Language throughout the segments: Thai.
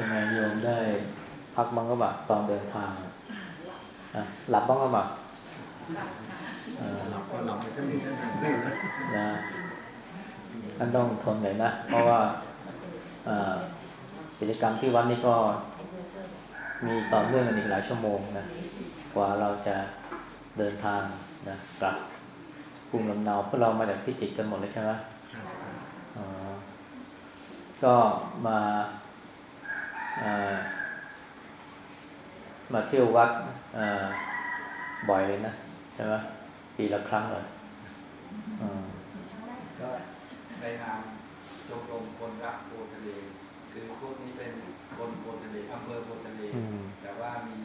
เป็นไงโยมได้พักบ้างก็บ่ตอนเดินทางอะหลับบ้างก็บ่เออหลับก็หลับไปทั้งนี้ทั้งนั้นเลยนะนะท่านต้องทนหน่อยนะ เพราะว่ากิจกรรมที่วัดนี้ก็มีต่อเนื่องกันอีกหลายชั่วโมงนะกว่าเราจะเดินทางนะกลับกรุงลำเนาเพราะเรามาจากพิจิตรกันหมดเลยใช่ไหมอ๋อก็มา มาเที่ยววัดเอ่อบ่อยเลยนะใช่ไหมปีละครั้งเลยอืมก็ในนามชมรมคนรักโพทะเล คือพวกนี้เป็นคนโพทะเลอำเภอโพทะเลอืมแต่ว่ามี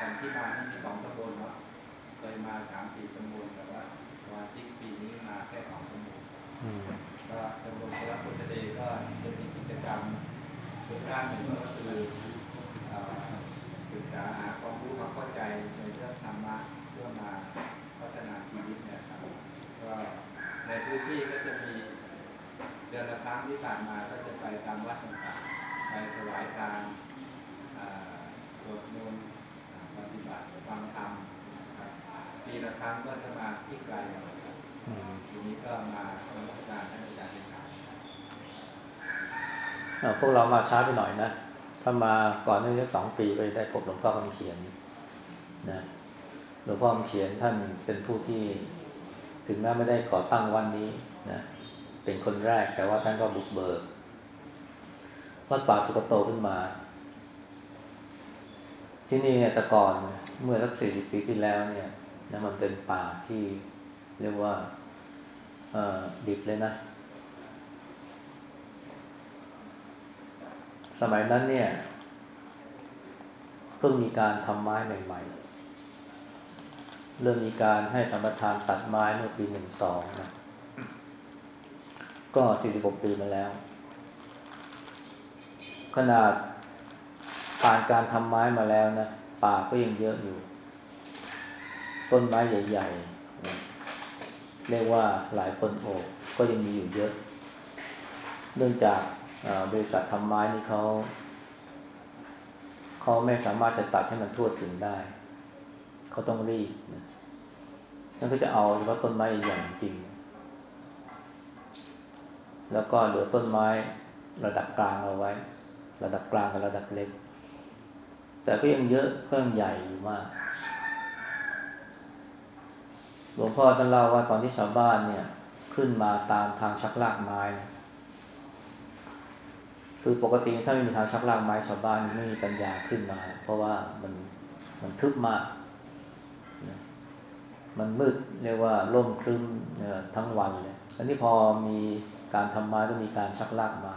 กันที่มาที่มีสองตำบลเนาะเคยมาสามสี่ตำบลแต่ว่าวันที่ปีนี้มาแค่สองตำบลอืมก็ชมรมคนรักโพทะเลก็จะมีกิจกรรม ส่วนด้านหนึ่งก็คือเอ่อศึกษาหาความรู้ความเข้าใจในเรื่องธรรมะเพื่อมาพัฒนาชีวิตเนี่ยครับก็ในพื้นที่ก็จะมีเดือนละครั้งที่ผ่านมาก็จะไปตามวัดต่างๆไปถวายทานอ่าสวดมนต์อ่าปฏิบัติฟังธรรมนะครับปีละครั้งก็จะมาที่ไกลหน่อยครับอืมทีนี้ก็มาทำราชการท่านอาจารย์เป็นการ เอ่อ พวกเรามาช้าไปหน่อยนะ ถ้ามาก่อนหน้านี้สักสองปีก็ได้พบหลวงพ่อคำเขียนนะหลวงพ่อคำเขียนท่านเป็นผู้ที่ถึงแม้ไม่ได้ก่อตั้งวันนี้นะเป็นคนแรกแต่ว่าท่านก็บุกเบิกวัดป่าสุกโตขึ้นมา ที่นี่เนี่ยแต่ก่อนเมื่อสักสี่สิบปีที่แล้วเนี่ยนะมันเป็นป่าที่เรียกว่าดิบเลยนะ สมัยนั้นเนี่ยเพิ่งมีการทำไม้ใหม่ ๆ เริ่มมีการให้สัมปทานตัดไม้เมื่อปีหนึ่งสองนะก็สี่สิบกปีมาแล้ว ขนาดผ่านการทำไม้มาแล้วนะป่าก็ยังเยอะอยู่ ต้นไม้ใหญ่ๆนะเรียกว่าหลายคนโอบก็ยังมีอยู่เยอะ เนื่องจาก บริษัททำไม้นี่เขาเขาไม่สามารถจะตัดให้มันทั่วถึงได้ เขาต้องรีบนะนั่นก็จะเอาเฉพาะต้นไม้ใหญ่ๆจริง แล้วก็เหลือต้นไม้ระดับกลางเอาไว้ ระดับกลางกับระดับเล็ก แต่ก็ยังเยอะก็ยังใหญ่อยู่มากหลวงพ่อท่านเล่าว่าตอนที่ชาวบ้านเนี่ย ขึ้นมาตามทางชักลากไม้ คือปกติถ้าไม่มีทางชักลากไม้ชาวบ้านไม่มีปัญญาขึ้นมา เพราะว่ามันมันทึบมากนะมันมืดเรียกว่าร่มครึ้มทั้งวันเลยอันนี้พอมีการทำไม้ก็มีการชักลากไม้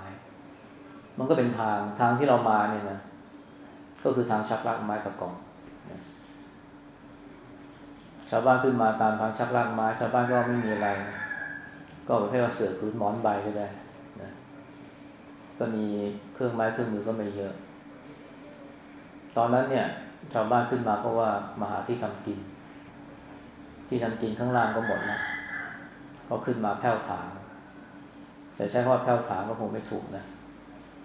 มันก็เป็นทางทางที่เรามาเนี่ยนะก็คือทางชักลากไม้ตะกอนนะชาวบ้านขึ้นมาตามทางชักลากไม้ ชาวบ้านก็ไม่มีอะไร ก็ประเภทว่าเสือพื้นหมอนใบก็ได้ ก็มีเครื่องไม้เครื่องมือก็ไม่เยอะ ตอนนั้นเนี่ย ชาวบ้านขึ้นมาเพราะว่ามาหาที่ทำกิน ที่ทำกินข้างล่างก็หมดแล้วก็ขึ้นมาแผ่วถางแต่ใช้คำว่าแผ่วถางก็คงไม่ถูกนะ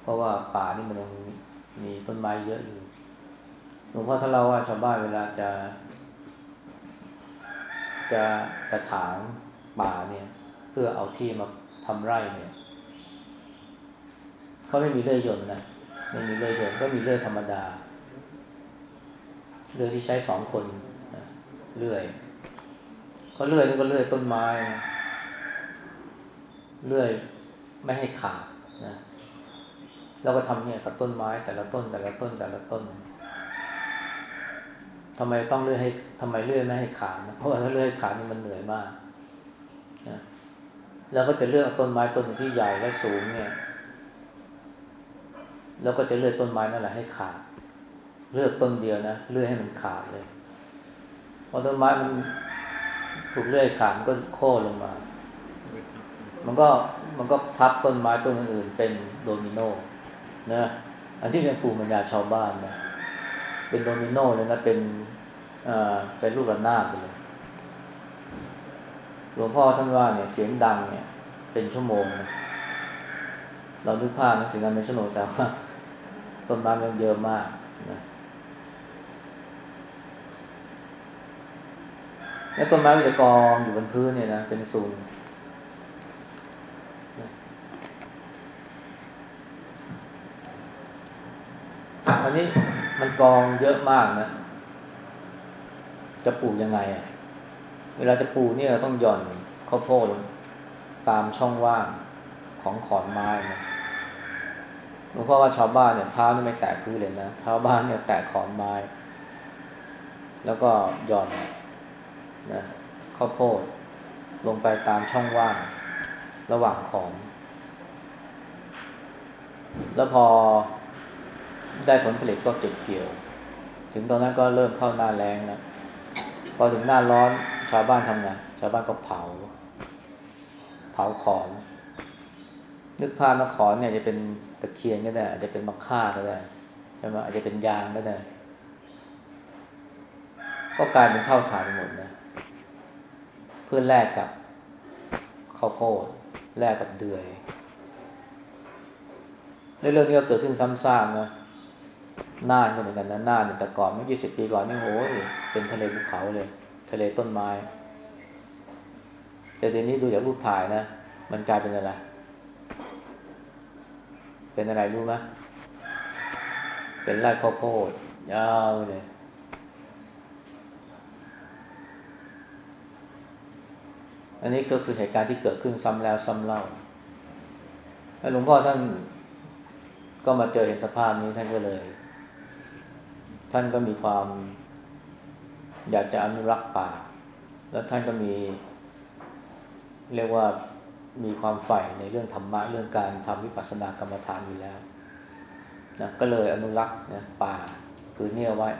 เพราะว่าป่านี่มันยังมีต้นไม้เยอะอยู่หลวงพ่อท่านเล่าว่าชาวบ้านเวลาจะ จะจะถางป่าเนี่ย เพื่อเอาที่มาทำไร่เนี่ย เขาไม่มีเลื่อยยนต์นะไม่มีเลื่อยยนต์ก็มีเลื่อยธรรมดาเลื่อยที่ใช้สองคนเลื่อยเขาเลื่อยนี่ก็เลื่อยต้นไม้เลื่อยไม่ให้ขาดนะแล้วก็ทำเนี่ยกับต้นไม้แต่ละต้นแต่ละต้นแต่ละต้นทำไมต้องเลื่อยให้ทำไมเลื่อยไม่ให้ขาดนะเพราะว่าถ้าเลื่อยขาดนี่มันเหนื่อยมากนะแล้วก็จะเลือกเอาต้นไม้ต้นที่ใหญ่และสูงเนี่ย แล้วก็จะเลือกต้นไม้นั่นแหละให้ขาด เลือกต้นเดียวนะเลือกให้มันขาดเลยพอต้นไม้มันถูกเลื่อยขาดมันก็โค่นลงมา มันก็มันก็ทับต้นไม้ต้นอื่นๆเป็นโดมิโนนะอันที่เป็นภูมิปัญญาชาวบ้านนะเป็นโดมิโนเลยนะเป็นอ่าเป็นลูกระนาดไปเลยหลวงพ่อท่านว่าเนี่ยเสียงดังเนี่ย เป็นชั่วโมงนะเรานึกภาพนะเสียงดังเป็นชั่วโมงแสดงว่า ต้นไม้มันเยอะมากนะแล้วต้นไม้ก็จะกองอยู่บนพื้นเนี่ยนะเป็นซูนอันนี้มันกองเยอะมากนะ จะปลูกยังไงอะ่ะเวลาจะปลูกเนี่ยต้องหย่อนข้าวโพดตามช่องว่างของขอนไม้นะ หลวงพ่อว่าชาวบ้านเนี่ยเท้านี่ไม่แตะพื้นเลยนะเท้าบ้านเนี่ยแตะขอนไม้ แล้วก็ย่อนนะข้าวโพดลงไปตามช่องว่างระหว่างขอน แล้วพอได้ผลผลิตก็เก็บเกี่ยว ถึงตอนนั้นก็เริ่มเข้าหน้าแรงแล้วพอถึงหน้าร้อนชาวบ้านทำไงชาวบ้านก็เผา เผาขอน นึกภาพนะขอนเนี่ยจะเป็น ตะเคียนก็ได้ อาจจะเป็นมะค่าก็ได้ใช่ไหมอาจจะเป็นยางก็ได้ ก็กลายเป็นเท่าฐานหมดนะเพื่อแลกกับข้าวโพดแลกกับเดือยในเรื่องนี้ก็เกิดขึ้นซ้ำซากนะน่านก็เหมือนกันนะน่านแต่ก่อนเมื่อยี่สิบปีก่อนนี่โอ้ยเป็นทะเลภูเขาเลย ทะเลต้นไม้ แต่เดี๋ยวนี้ดูจากรูปถ่ายนะ มันกลายเป็นอะไร เป็นอะไรรู้ไหมเป็นไร่ข้าวโพดยาวเลยอันนี้ก็คือเหตุการณ์ที่เกิดขึ้นซ้ำแล้วซ้ำเล่าแล้วหลวงพ่อท่านก็มาเจอเห็นสภาพนี้ท่านก็เลย ท่านก็มีความอยากจะอนุรักษ์ป่า แล้วท่านก็มี เรียกว่า มีความใฝ่ในเรื่องธรรมะเรื่องการทำวิปัสสนากรรมฐานอยู่แล้วนะก็เลยอนุรักษ์นะป่าคือเนี่ยไว้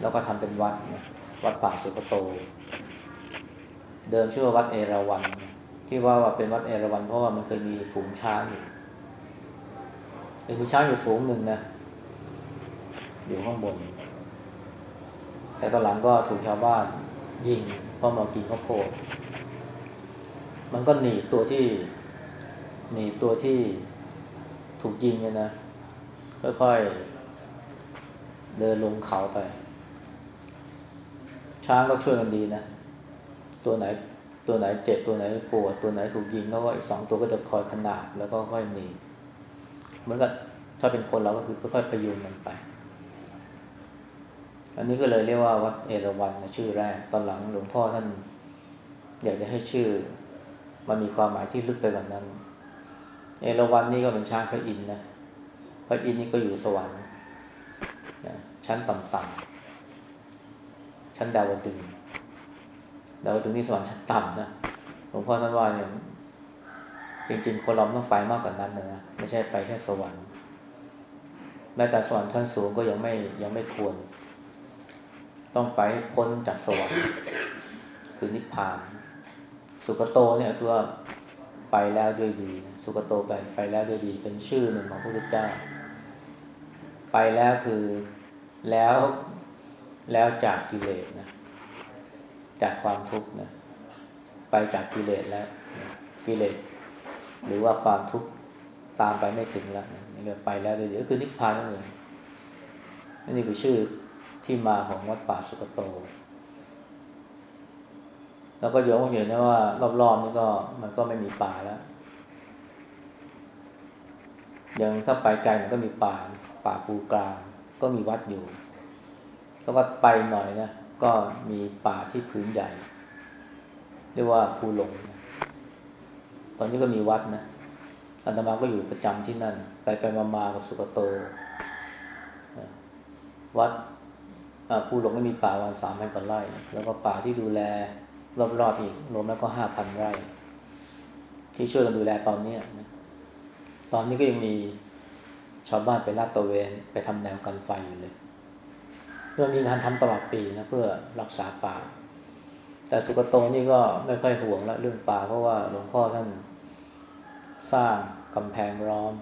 แล้วก็ทำเป็นวัดนะวัดป่าสุกโต เดิมชื่อว่าวัดเอราวัณที่ว่าว่าเป็นวัดเอราวัณเพราะว่ามันเคยมีฝูงช้างอยู่มีช้างอยู่ฝูงหนึ่งนะอยู่ข้างบน แต่ตอนหลังก็ถูกชาวบ้านยิงเพราะมากินข้าวโพด มันก็หนีตัวที่หนีตัวที่ถูกยิงเนี่ยนะค่อยๆเดินลงเขาไป ช้างก็ช่วยกันดีนะตัวไหนตัวไหนเจ็บตัวไหนปวดตัวไหนถูกยิงเขาก็อีกสองตัวก็จะคอยขนาบแล้วก็ค่อยหนีเหมือนกับถ้าเป็นคนเราก็คือค่อยๆพยุงมันไป อันนี้ก็เลยเรียกว่าวัดเอราวัณนะชื่อแรกตอนหลังหลวงพ่อท่านอยากจะให้ชื่อ มันมีความหมายที่ลึกไปกว่านั้น เอราวัณนี่ก็เป็นช้างพระอินทร์นะ พระอินทร์นี่ก็อยู่สวรรค์ชั้นต่ำๆ ชั้นดาวดึงดาวดึงนี่สวรรค์ชั้นต่ำนะ หลวงพ่อท่านว่าเนี่ยจริงๆ คนเราต้องไฟมากกว่านั้นนะ ไม่ใช่ไปแค่สวรรค์ แม้แต่สวรรค์ชั้นสูงก็ยังไม่ยังไม่ควร ต้องไปพ้นจากสวรรค์คือนิพพาน สุกโตเนี่ยคือว่าไปแล้วด้วยดี สุกโตไปไปแล้วด้วยดี เป็นชื่อหนึ่งของพระพุทธเจ้า ไปแล้วคือแล้วแล้วจากกิเลสนะจากความทุกข์นะไปจากกิเลสแล้วกิเลสหรือว่าความทุกข์ตามไปไม่ถึงแล้วนี่เรียไปแล้วด้วยดีก็คือนิพพานนั่นเองนี่คือชื่อที่มาของวัดป่าสุกโต แล้วก็โยมก็เห็นนะว่ารอบๆนี่ก็มันก็ไม่มีป่าแล้วยังถ้าไปไกลมันก็มีป่าป่าปูกลาง ก็มีวัดอยู่ แล้วก็ไปหน่อยนะก็มีป่าที่พื้นใหญ่เรียกว่าภูหลงนะตอนนี้ก็มีวัดนะอาตมาก็อยู่ประจำที่นั่น ไปไปมามากับสุกโต วัดภูหลงก็มีป่าวันสามพันกว่าไร่แล้วก็ป่าที่ดูแล รอบๆอีกรวมแล้วก็ห้าพันไร่ ที่ช่วยกันดูแลตอนนี้นะตอนนี้ก็ยังมีชาวบ้านไปลาดตะเวนไปทำแนวกันไฟอยู่เลยเรื่องมีงานทำตลอดปีนะเพื่อรักษาป่า แต่สุกโตนี่ก็ไม่ค่อยห่วงละเรื่องป่าเพราะว่าหลวงพ่อท่านสร้างกำแพงล้อม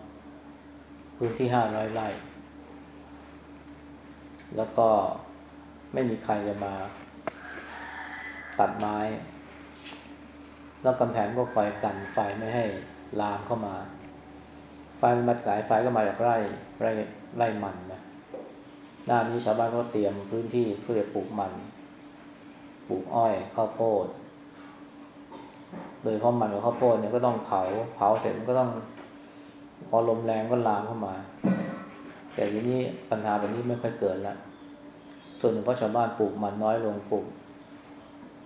พื้นที่ห้าร้อยไร่ แล้วก็ไม่มีใครจะมา ตัดไม้ แล้วกำแพงก็คอยกันไฟไม่ให้ลามเข้ามา ไฟมันมาหลายไฟก็มาจากไร่ไร่ไร่มันนะหน้านี้ชาวบ้านก็เตรียมพื้นที่เพื่อจะปลูกมัน ปลูกอ้อยข้าวโพด โดยเพราะมันกับข้าวโพดเนี่ยก็ต้องเผา เผาเสร็จมันก็ต้องพอลมแรงก็ลามเข้ามา แต่ทีนี้ปัญหาแบบนี้ไม่ค่อยเกิดแล้วส่วนหนึ่งเพราะชาวบ้านปลูกมันน้อยลงปลูก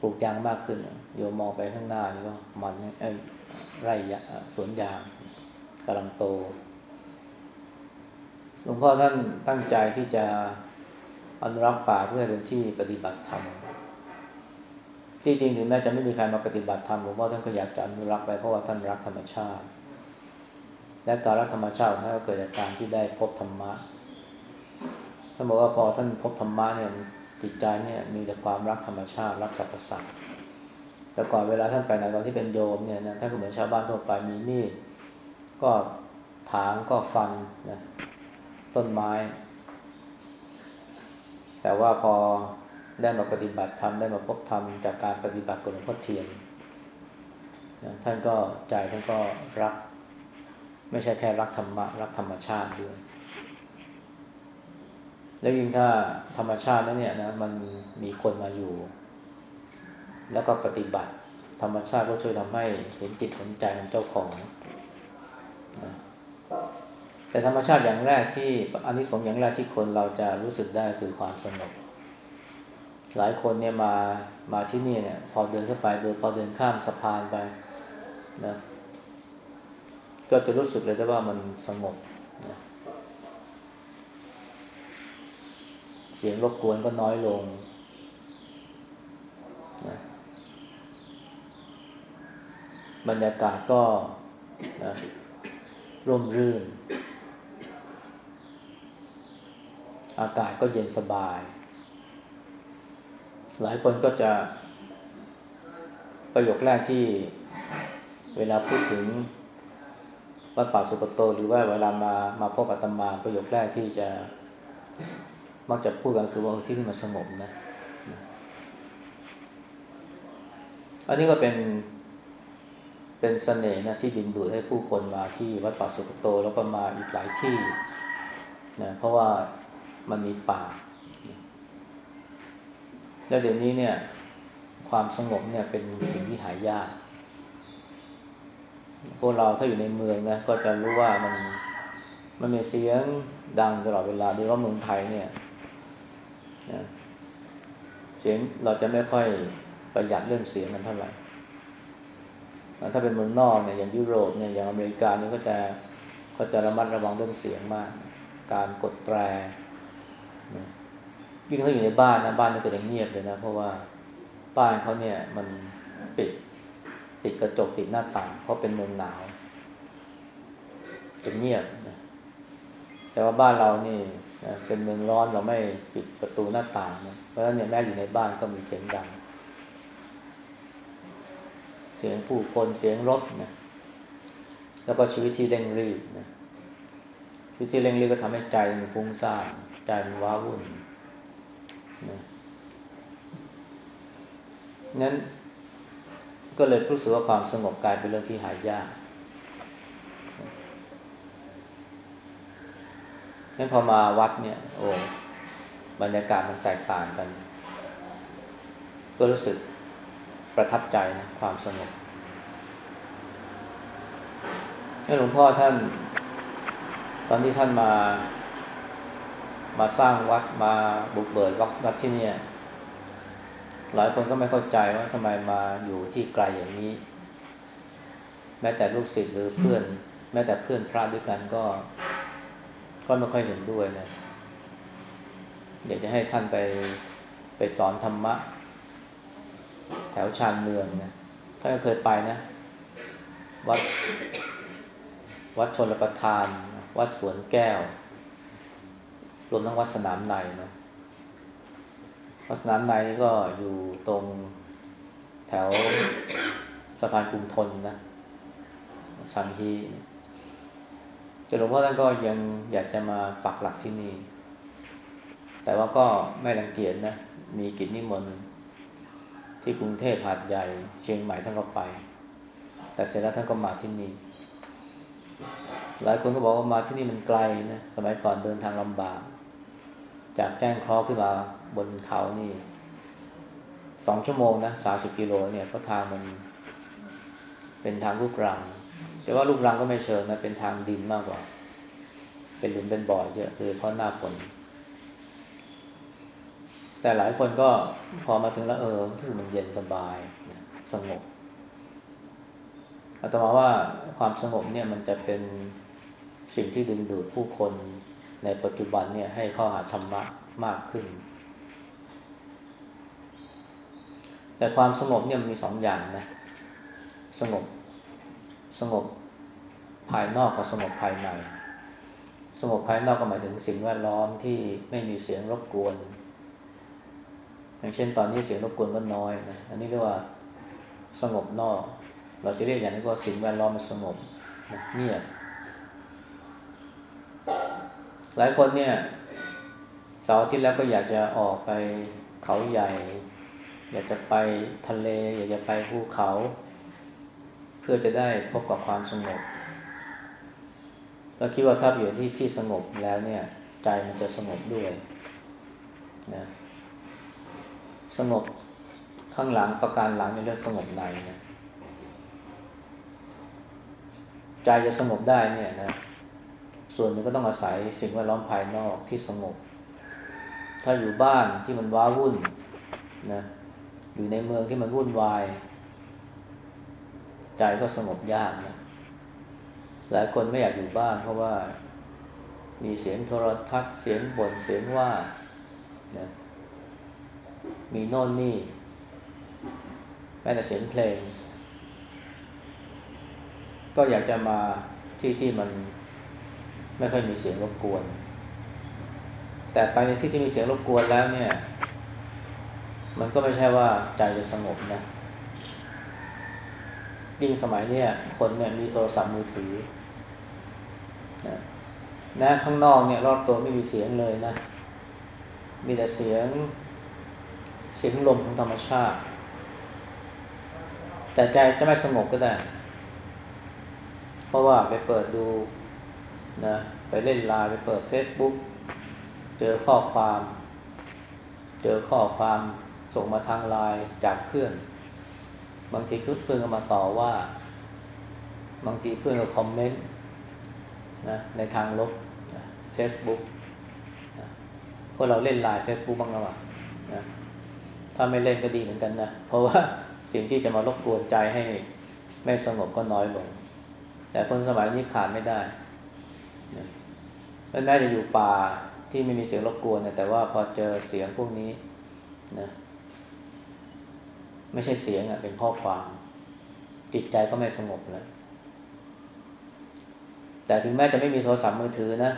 ลูกยางมากขึ้น โยมมองไปข้างหน้านี่ก็มันไร่สวนยางกำลังโตหลวงพ่อท่านตั้งใจที่จะอนุรักษ์ป่าเพื่อเป็นที่ปฏิบัติธรรมที่จริงถึงแม้จะไม่มีใครมาปฏิบัติธรรมหลวงพ่อท่านก็อยากจะอนุรักษ์ไปเพราะว่าท่านรักธรรมชาติ และการรักธรรมชาติท่านก็เกิดจากการที่ได้พบธรรมะท่านบอกว่าพอท่านพบธรรมะเนี่ย จิตใจเนี่ยมีแต่ความรักธรรมชาติ รักสรรพสัตว์แต่ก่อนเวลาท่านไปไหนตอนที่เป็นโยมเนี่ยนะท่านก็เหมือนชาวบ้านทั่วไปมีมีดก็ถางก็ฟันนะต้นไม้ แต่ว่าพอได้มาปฏิบัติธรรมได้มาพบธรรมจากการปฏิบัติกับหลวงพ่อเทียนนะท่านก็ใจท่านก็รัก ไม่ใช่แค่รักธรรมะรักธรรมชาติด้วย แล้วยิ่งถ้าธรรมชาตินั้นเนี่ยนะมันมีคนมาอยู่ แล้วก็ปฏิบัติ ธรรมชาติก็ช่วยทำให้เห็นจิตเห็นใจของเจ้าของนะแต่ธรรมชาติอย่างแรกที่อันนี้สงส์อย่างแรกที่คนเราจะรู้สึกได้คือความสงบหลายคนเนี่ยมามาที่นี่เนี่ย พอเดินเข้าไปเดินพอเดินข้ามสะพานไปนะก็จะรู้สึกเลยได้ว่ามันสงบนะ สียงรบกวนก็น้อยลงนะบรรยากาศก็นะร่มรื่น อากาศก็เย็นสบาย หลายคนก็จะประโยคแรกที่เวลาพูดถึงวัดป่าสุกโต หรือว่าเวลามามาพบอาตมาประโยคแรกที่จะ มักจะพูดกันคือว่าที่นี่มันสงบนะ อันนี้ก็เป็นเป็นสเสน่ห์นะที่ดึงดูดให้ผู้คนมาที่วัดป่าสุกโต แล้วก็มาอีกหลายที่นะเพราะว่ามันมีป่า แล้วเดี๋ยวนี้เนี่ย ความสงบเนี่ยเป็นสิ่งที่หายากพวกเราถ้าอยู่ในเมืองนะก็จะรู้ว่ามันมันมีเสียงดังตลอดเวลาโดยเฉพาะเมืองไทยเนี่ย นะเสียงเราจะไม่ค่อยประหยัดเรื่องเสียงกันเท่าไหร่ถ้าเป็นเมืองนอกเนี่ยอย่างยุโรปเนี่ยอย่างอเมริกาเนี่ยก็จะก็จะระมัดระวังเรื่องเสียงมาก การกดแตรยิ่งเขาอยู่ในบ้านนะบ้านนี่ก็จะเงียบเลยนะ เพราะว่าบ้านเขาเนี่ยมันปิดติดกระจกติดหน้าต่าง เพราะเป็นเมืองหนาวจะเงียบนะแต่ว่าบ้านเรานี่ เป็นเมืองร้อนเราไม่ปิดประตูหน้าต่างนะเพราะฉะนั้นเนี่ยแม้อยู่ในบ้านก็มีเสียงดัง เสียงผู้คนเสียงรถนะแล้วก็ชีวิตที่เร่งรีบนะชีวิตที่เร่งรีบก็ทำให้ใจมันฟุ้งซ่านใจมันว้าวุ่นนะนั้นก็เลยรู้สึกว่าความสงบกลายเป็นเรื่องที่หายาก งั้นพอมาวัดเนี่ย โอ้บรรยากาศมันแตกต่างกัน ก็รู้สึกประทับใจนะความสงบหลวงพ่อท่าน ตอนที่ท่านมา มาสร้างวัดมาบุกเบิดวัดวัดที่เนี่ย หลายคนก็ไม่เข้าใจว่าทำไมมาอยู่ที่ไกลอย่างนี้ แม้แต่ลูกศิษย์หรือเพื่อน แม้แต่เพื่อนพระด้วยกันก็ ก็ไม่ค่อยเห็นด้วยนะอยากจะให้ท่านไปไปสอนธรรมะ แถวชานเมืองนะท่านก็เคยไปนะ วัด วัดชนรประทาน วัดสวนแก้ว รวมทั้งวัดสนามในนะวัดสนามในก็อยู่ตรงแถวสะพานกรุงทนนะสันฮี จนหลวงพ่อท่านก็ยังอยากจะมาปักหลักที่นี่ แต่ว่าก็ไม่รังเกียจนะ มีกิจนิมนต์ที่กรุงเทพหาดใหญ่ เชียงใหม่ท่านก็ไป แต่เสร็จแล้วท่านก็มาที่นี่ หลายคนก็บอกว่ามาที่นี่มันไกลนะ สมัยก่อนเดินทางลำบาก จากแจ้งคลอขึ้นมาบนเขานี่สองชั่วโมงนะสาสิบกิโลเนี่ยเพราะทางมันเป็นทางลูกรัง แต่ว่าลูกรังก็ไม่เชิงนะเป็นทางดินมากกว่า เป็นหลุมเป็นบ่อเยอะคือเพราะหน้าฝน แต่หลายคนก็พอมาถึงแล้วเออรู้สึกมันเย็นสบายสงบอาตมาว่าความสงบเนี่ยมันจะเป็นสิ่งที่ดึงดูดผู้คนในปัจจุบันเนี่ยให้เข้าหาธรรมะมากขึ้น แต่ความสงบเนี่ยมีสองอย่างนะ สงบ งบภายนอกกับสงบภายใน สงบภายนอกก็หมายถึงสิ่งแวดล้อมที่ไม่มีเสียงรบกวน อย่างเช่นตอนนี้เสียงรบกวนก็น้อยนะอันนี้เรียกว่าสงบนอก เราจะเรียกอย่างนี้ว่าสิ่งแวดล้อมมันสงบเงียบหลายคนเนี่ยเสาร์อาทิตย์แล้วก็อยากจะออกไปเขาใหญ่ อยากจะไปทะเล อยากจะไปภูเขา เพื่อจะได้พบกับความสงบเราคิดว่าถ้าอยู่ที่ที่สงบแล้วเนี่ย ใจมันจะสงบด้วยนะสงบข้างหลังประการหลังในเรื่องสงบในนะใจจะสงบได้เนี่ยนะส่วนหนึ่งก็ต้องอาศัยสิ่งแวดล้อมภายนอกที่สงบ ถ้าอยู่บ้านที่มันว้าวุ่นนะอยู่ในเมืองที่มันวุ่นวาย ใจก็สงบยากนะหลายคนไม่อยากอยู่บ้าน เพราะว่ามีเสียงโทรทัศน์ เสียงบ่นเสียงว่านะมีโน่นนี่ แม้แต่เสียงเพลง ก็อยากจะมาที่ที่มันไม่ค่อยมีเสียงรบกวน แต่ไปในที่ที่มีเสียงรบกวนแล้วเนี่ย มันก็ไม่ใช่ว่าใจจะสงบนะ ยิ่งสมัยนี่ยคนเนี่ยมีโทรศัพท์มือถือนะแม้ข้างนอกเนี่ยรอบตัวไม่มีเสียงเลยนะ มีแต่เสียงเสียงลมของธรรมชาติ แต่ใจจะไม่สงบก็ได้ เพราะว่าไปเปิดดูนะไปเล่นไลน์ไปเปิด Facebook เจอข้อความ เจอข้อความส่งมาทางไลน์จากเพื่อน บางทีเพื่อนก็มาต่อว่า บางทีเพื่อนก็คอมเมนต์นะในทางลบเฟซบุ๊กพวกเราเล่นไลน์ Facebook บ้างหรือเปล่านะถ้าไม่เล่นก็ดีเหมือนกันนะ เพราะว่าสิ่งที่จะมารบกวนใจให้ไม่สงบก็น้อยลง แต่คนสมัยนี้ขาดไม่ได้นะแม้จะอยู่ป่าที่ไม่มีเสียงรบกวนนะแต่ว่าพอเจอเสียงพวกนี้นะ ไม่ใช่เสียงอะ เป็นข้อความจิตใจก็ไม่สงบแล้วแต่ถึงแม้จะไม่มีโทรศัพท์มือถือนะ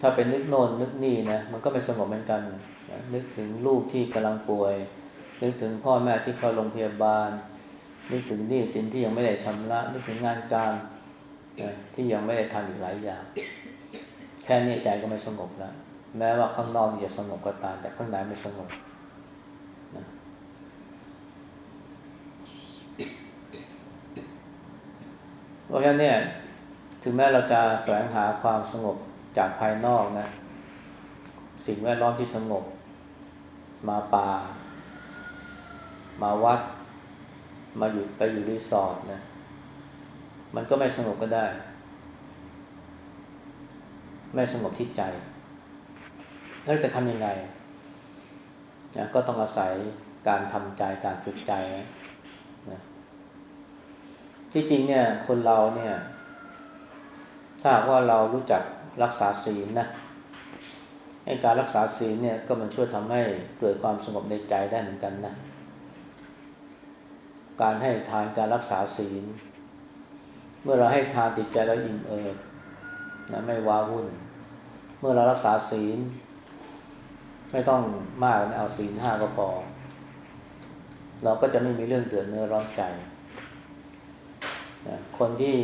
ถ้าเป็นนึกโน่นนึกนี่นะ มันก็ไม่สงบเหมือนกัน นึกถึงลูกที่กำลังป่วย นึกถึงพ่อแม่ที่เข้าโรงพยาบาล นึกถึงหนี้สินที่ยังไม่ได้ชำระ นึกถึงงานการที่ยังไม่ได้ทำอีกหลายอย่าง แค่นี้ใจก็ไม่สงบแล้ว แม้ว่าข้างนอกจะสงบก็ตามแต่ข้างในไม่สงบนะเพ ราะฉะนั้นเนี่ย ถึงแม้เราจะแสวงหาความสงบจากภายนอกนะ สิ่งแวดล้อมที่สงบ มาป่า มาวัด มาอยู่ไปอยู่รีสอร์ทนะ มันก็ไม่สงบก็ได้ ไม่สงบที่ใจ แล้วจะทำยังไงนะก็ต้องอาศัยการทำใจการฝึกใจนะ ที่จริงเนี่ยคนเราเนี่ย ถ้าว่าเรารู้จักรักษาศีลนะให้การรักษาศีลเนี่ยก็มันช่วยทำให้เกิดความสงบในใจได้เหมือนกันนะ การให้ทานการรักษาศีล เมื่อเราให้ทานจิตใจเราอิ่มเอิบนะไม่ว้าวุ่น เมื่อเรารักษาศีล ไม่ต้องมากนะเอาศีลห้าก็พอ เราก็จะไม่มีเรื่องเดือดเนื้อร้อนใจ คนที่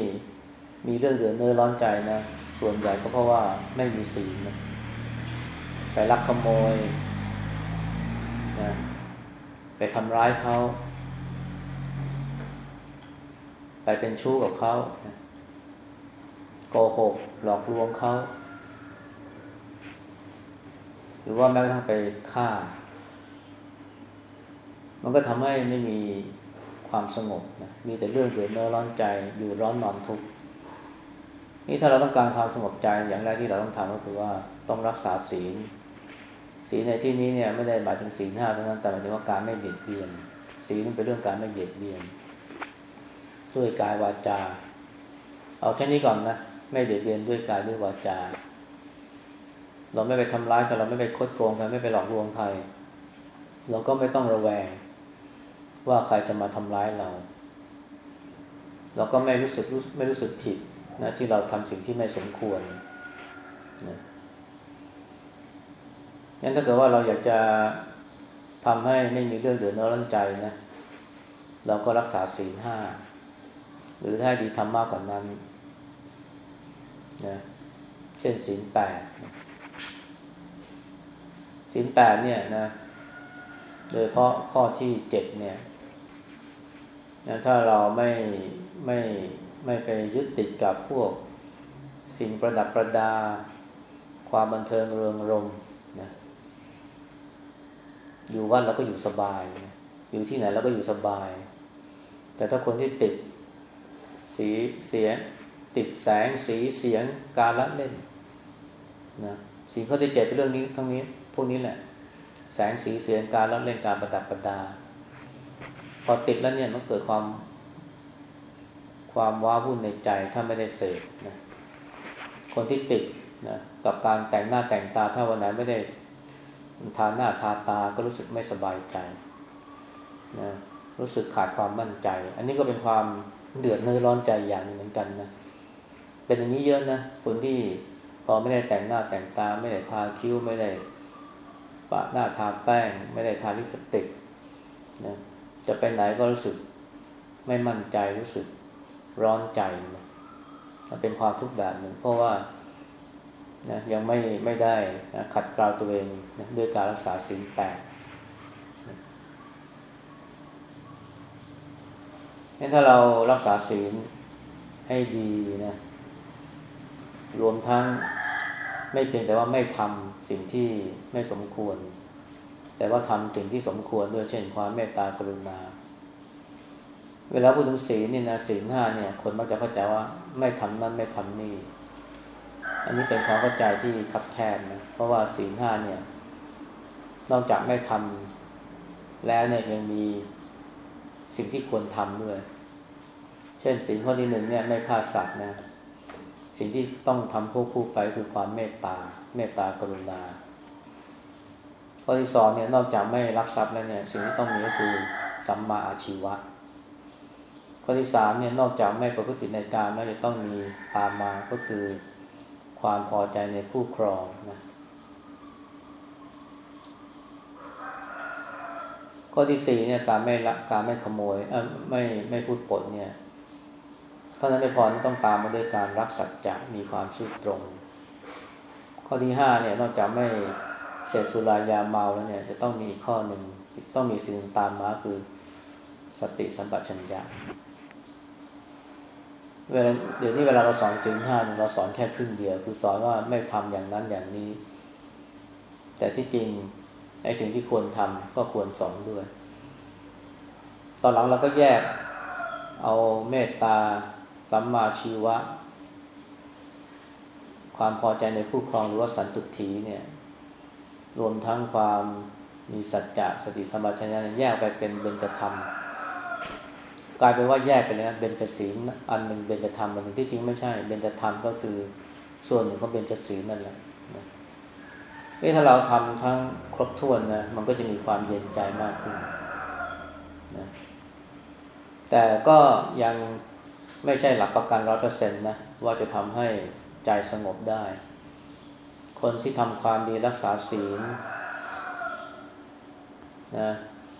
มีเรื่องเดือดเนื้อร้อนใจนะ ส่วนใหญ่ก็เพราะว่าไม่มีศีลนะไปลักขโมยนะไปทำร้ายเขาไปเป็นชู้กับเขาโกหกหลอกลวงเขาหรือว่าแม้กระทั่งไปฆ่า มันก็ทำให้ไม่มี ความสงบนะมีแต่เรื่องเดือดร้อนใจอยู่ร้อนนอนทุกข์นี่ถ้าเราต้องการความสงบใจอย่างแรกที่เราต้องทำก็คือว่าต้องรักษาศีล ศีลในที่นี้เนี่ยไม่ได้หมายถึงศีลห้าเท่านั้นแต่หมายถึงว่าการไม่เบียดเบียน ศีลเป็นเรื่องการไม่เบียดเบียน ด้วยกายวาจา เอาแค่นี้ก่อนนะไม่เบียดเบียนด้วยกายด้วยวาจา เราไม่ไปทำร้ายกันเราไม่ไปคดโกงกันไม่ไปหลอกลวงใครเราก็ไม่ต้องระแวง ว่าใครจะมาทำร้ายเรา เราก็ไม่รู้สึกไม่รู้สึกผิดนะที่เราทำสิ่งที่ไม่สมควรนะงั้นถ้าเกิดว่าเราอยากจะทำให้ไม่มีเรื่องเดือดร้อนใจนะ เราก็รักษาศีลห้า หรือถ้าดีทำมากกว่านั้นนะเช่นศีลแปดศีลแปดเนี่ยนะ โดยเพราะข้อที่เจ็ดเนี่ย นะถ้าเราไม่ไม่ไม่ไปยึดติดกับพวกสิ่งประดับประดา ความบันเทิงเริงรมนะอยู่วัดเราก็อยู่สบายนะอยู่ที่ไหนเราก็อยู่สบาย แต่ถ้าคนที่ติดสีเสียงติดแสงสีเสียงการละเล่นนะสิ่งข้อที่เจ็ดเป็นเรื่องนี้ทั้งนี้ พวกนี้แหละ แสงสีเสียงการละเล่นการประดับประดา อติดแล้วเนี่ยมันเกิดความ ความว้าวุ่นในใจถ้าไม่ได้เสพนะคนที่ติดนะกับการแต่งหน้าแต่งตาถ้าวันไหนไม่ได้ทาหน้าทาตาก็รู้สึกไม่สบายใจนะรู้สึกขาดความมั่นใจ อันนี้ก็เป็นความเดือดเนื้อร้อนใจอย่างเหมือนกันนะเป็นอย่างนี้เยอะนะคนที่พอไม่ได้แต่งหน้าแต่งตา ไม่ได้ทาคิ้วไม่ได้ปะหน้าทาแป้ง ไม่ได้ทาลิปสติกนะ จะไปไหนก็รู้สึกไม่มั่นใจรู้สึกร้อนใจนะเป็นความทุกข์แบบหนึ่ง เพราะว่านะยังไม่ไม่ได้นะขัดเกลาตัวเองนะด้วยการรักษาศีลแปดงั้นถ้าเรารักษาศีลให้ดีนะรวมทั้งไม่เพียงแต่ว่าไม่ทำสิ่งที่ไม่สมควร แต่ว่าทำสิ่งที่สมควรด้วยเช่นความเมตตากรุณา เวลาพูดถึงศีลนี่นะศีลห้าเนี่ย คนมักจะเข้าใจว่าไม่ทำนั่นไม่ทำนี่ อันนี้เป็นความเข้าใจที่คับแคบนะเพราะว่าศีลห้าเนี่ย นอกจากไม่ทำแล้วเนี่ยยังมีสิ่งที่ควรทำด้วย เช่นศีลข้อที่หนึ่งเนี่ยไม่ฆ่าสัตว์นะ สิ่งที่ต้องทำควบคู่ไปคือความเมตตา เมตตากรุณา ข้อที่สองเนี่ยนอกจากไม่รักทรัพย์แล้วเนี่ยสิ่งที่ต้องมีก็คือสัมมาอาชีวะ ข้อที่สามเนี่ยนอกจากไม่ประพฤติในการแล้วจะต้องมีตามมาก็คือความพอใจในผู้ครองนะข้อที่สี่เนี่ยการไม่ละการไม่ขโมยเออไม่ไม่พูดปดเนี่ยเท่านั้นไม่พอต้องตามมาด้วยการรักสัจจะมีความซื่อตรง ข้อที่ห้าเนี่ยนอกจากไม่ เสพสุรายาเมาแล้วเนี่ย จะต้องมีอีกข้อหนึ่งต้องมีสิ่งตามมาคือสติสัมปชัญญะเวลาเดี๋ยวนี้เวลาเราสอนสิ่งห้าเราสอนแค่ครึ่งเดียว คือสอนว่าไม่ทำอย่างนั้นอย่างนี้ แต่ที่จริงไอ้สิ่งที่ควรทำก็ควรสอนด้วย ตอนหลังเราก็แยกเอาเมตตาสัมมาชีวะ ความพอใจในผู้ครองหรือว่าสันตุถีเนี่ย รวมทั้งความมีสัจจะสติสัมปชัญญะแยกไปเป็นเบญจธรรม กลายเป็นว่าแยกไปเลยนะเบญจศีลอันหนึ่งเบญจธรรมอันหนึ่งที่จริงไม่ใช่เบญจธรรมก็คือส่วนหนึ่งของเบญจศีลนั่นแหละเอ้ถ้าเราทำทั้งครบถ้วนนะมันก็จะมีความเย็นใจมากขึ้นนะแต่ก็ยังไม่ใช่หลักประกันร้อยเปอร์เซ็นต์นะว่าจะทำให้ใจสงบได้ คนที่ทำความดีรักษาศีลนะ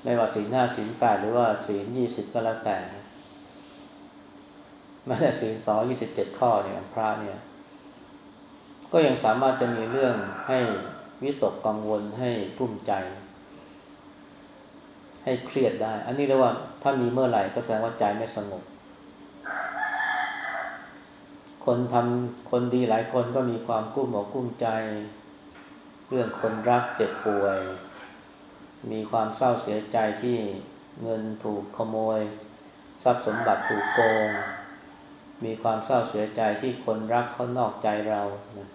ไม่ว่าศีลห้าศีลแปดหรือว่าศีลยี่สิบก็แล้วแต่แม้แต่ศีลสองยี่สิบเจ็ดข้อเนี่ยพระเนี่ย ก็ยังสามารถจะมีเรื่องให้วิตกกังวลให้กุ้มใจ ให้เครียดได้ อันนี้เรียกว่าถ้ามีเมื่อไหร่ก็แสดงว่าใจไม่สงบ คนทำคนดีหลายคนก็มีความกุ้มอกกุ้มใจ เรื่องคนรักเจ็บป่วย มีความเศร้าเสียใจที่เงินถูกขโมย ทรัพย์สมบัติถูกโกง มีความเศร้าเสียใจที่คนรักเขานอกใจเรานะ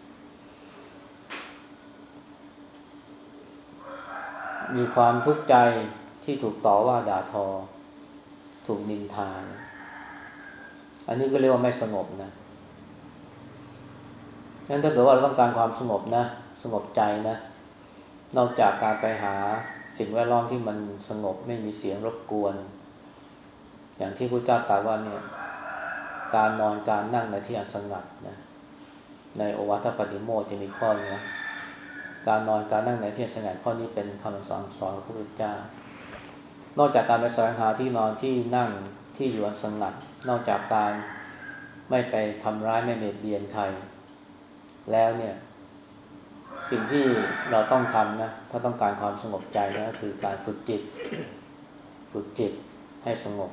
มีความทุกข์ใจที่ถูกต่อว่าด่าทอ ถูกนินทาอันนี้ก็เรียกว่าไม่สงบนะ งั้นถ้าเกิดว่าเราต้องการความสงบนะ สงบใจนะ นอกจากการไปหาสิ่งแวดล้อมที่มันสงบไม่มีเสียงรบกวน อย่างที่พระเจ้าตรัสว่าเนี่ย การนอนการนั่งในที่อันสงัดนะในโอวัตปฏิโมจะมีข้อนี้การนอนการนั่งในที่สงัดข้อนี้เป็นคำสอนสอนของพระพุทธเจ้า นอกจากการไปแสวงหาที่นอนที่นั่งที่อยู่สงัด นอกจากการไม่ไปทำร้ายไม่เบียดเบียนใคร แล้วเนี่ย สิ่งที่เราต้องทำนะ ถ้าต้องการความสงบใจนะคือการฝึกจิต ฝึกจิตให้สงบ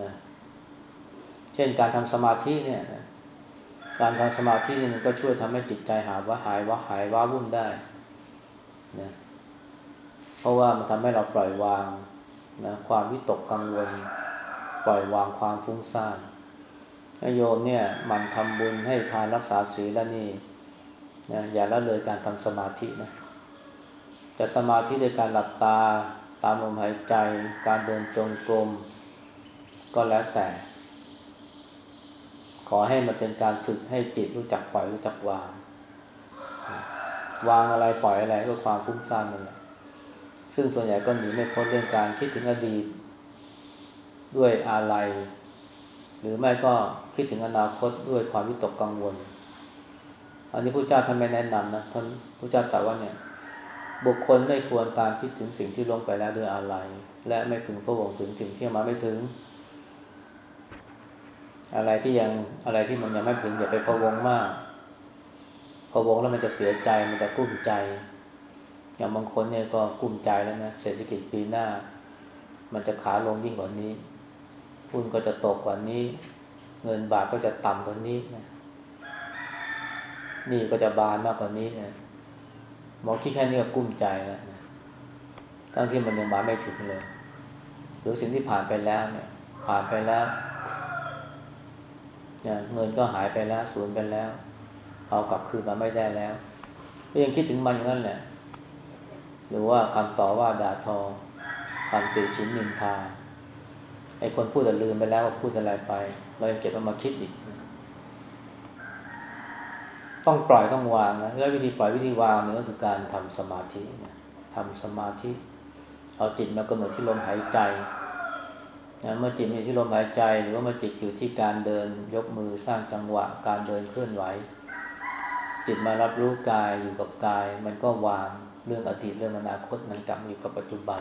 นะเช่นการทำสมาธิเนี่ยการทำสมาธินี่มันก็ช่วยทำให้จิตใจหาว่าหายว่าหายว่าวุ่นได้นะเพราะว่ามันทำให้เราปล่อยวางนะความวิตกกังวล ปล่อยวางความฟุ้งซ่าน โยมเนี่ยมันทำบุญให้ทานรักษาศีลแล้วนี่นะอย่าละเลยการทำสมาธินะจะสมาธิโดยการหลับตาตามลมหายใจการเดินจงกรมก็แล้วแต่ ขอให้มันเป็นการฝึกให้จิตรู้จักปล่อยรู้จักวาง วางอะไรปล่อยอะไรก็ความฟุ้งซ่านนั่นแหละซึ่งส่วนใหญ่ก็หนีไม่พ้นเรื่องการคิดถึงอดีตด้วยอาลัยหรือไม่ก็ คิดถึงอนาคตด้วยความวิตกกังวล อันนี้พระเจ้าท่านไม่แนะนำนะท่านพระเจ้าตรัสว่าเนี่ย บุคคลไม่ควรตามคิดถึงสิ่งที่ลงไปแล้วด้วยอาลัยและไม่พึงพระวงถึงสิ่งที่มาไม่ถึง อะไรที่ยังอะไรที่มันยังไม่ถึงอย่าไปพะวงมากพะวงแล้วมันจะเสียใจมันจะกุ้มใจ อย่างบางคนเนี่ยก็กุ้มใจแล้วนะเศรษฐกิจปีหน้า มันจะขาลงยิ่งกว่านี้หุ้นก็จะตกกว่านี้ เงินบาทก็จะต่ำกว่านี้นะนี่ก็จะบานมากกว่านี้นะมองคิดแค่นี้ก็กุ้มใจแล้วนะทั้งที่มันยังมาไม่ถึงเลยหรือสิ่งที่ผ่านไปแล้วเนี่ย ผ่านไปแล้วนะเงินก็หายไปแล้วสูญไปแล้ว เอากลับคืนมาไม่ได้แล้ว ก็ยังคิดถึงมันอย่างนั้นแหละ หรือว่าคำต่อว่าด่าทอคำติชินนินทาไอ้คนพูดแต่ลืมไปแล้วว่าพูดอะไรไป เรายังเก็บมันมาคิดอีก ต้องปล่อยต้องวางนะแล้ววิธีปล่อยวิธีวางเนี่ยก็คือการทำสมาธินะทำสมาธิ เอาจิตมากำหนดที่ลมหายใจนะเมื่อจิตมีที่ลมหายใจ หรือว่าเมื่อจิตอยู่ที่การเดินยกมือสร้างจังหวะ การเดินเคลื่อนไหว จิตมารับรู้กายอยู่กับกาย มันก็วางเรื่องอดีตเรื่องอนาคตมันกลับอยู่กับปัจจุบัน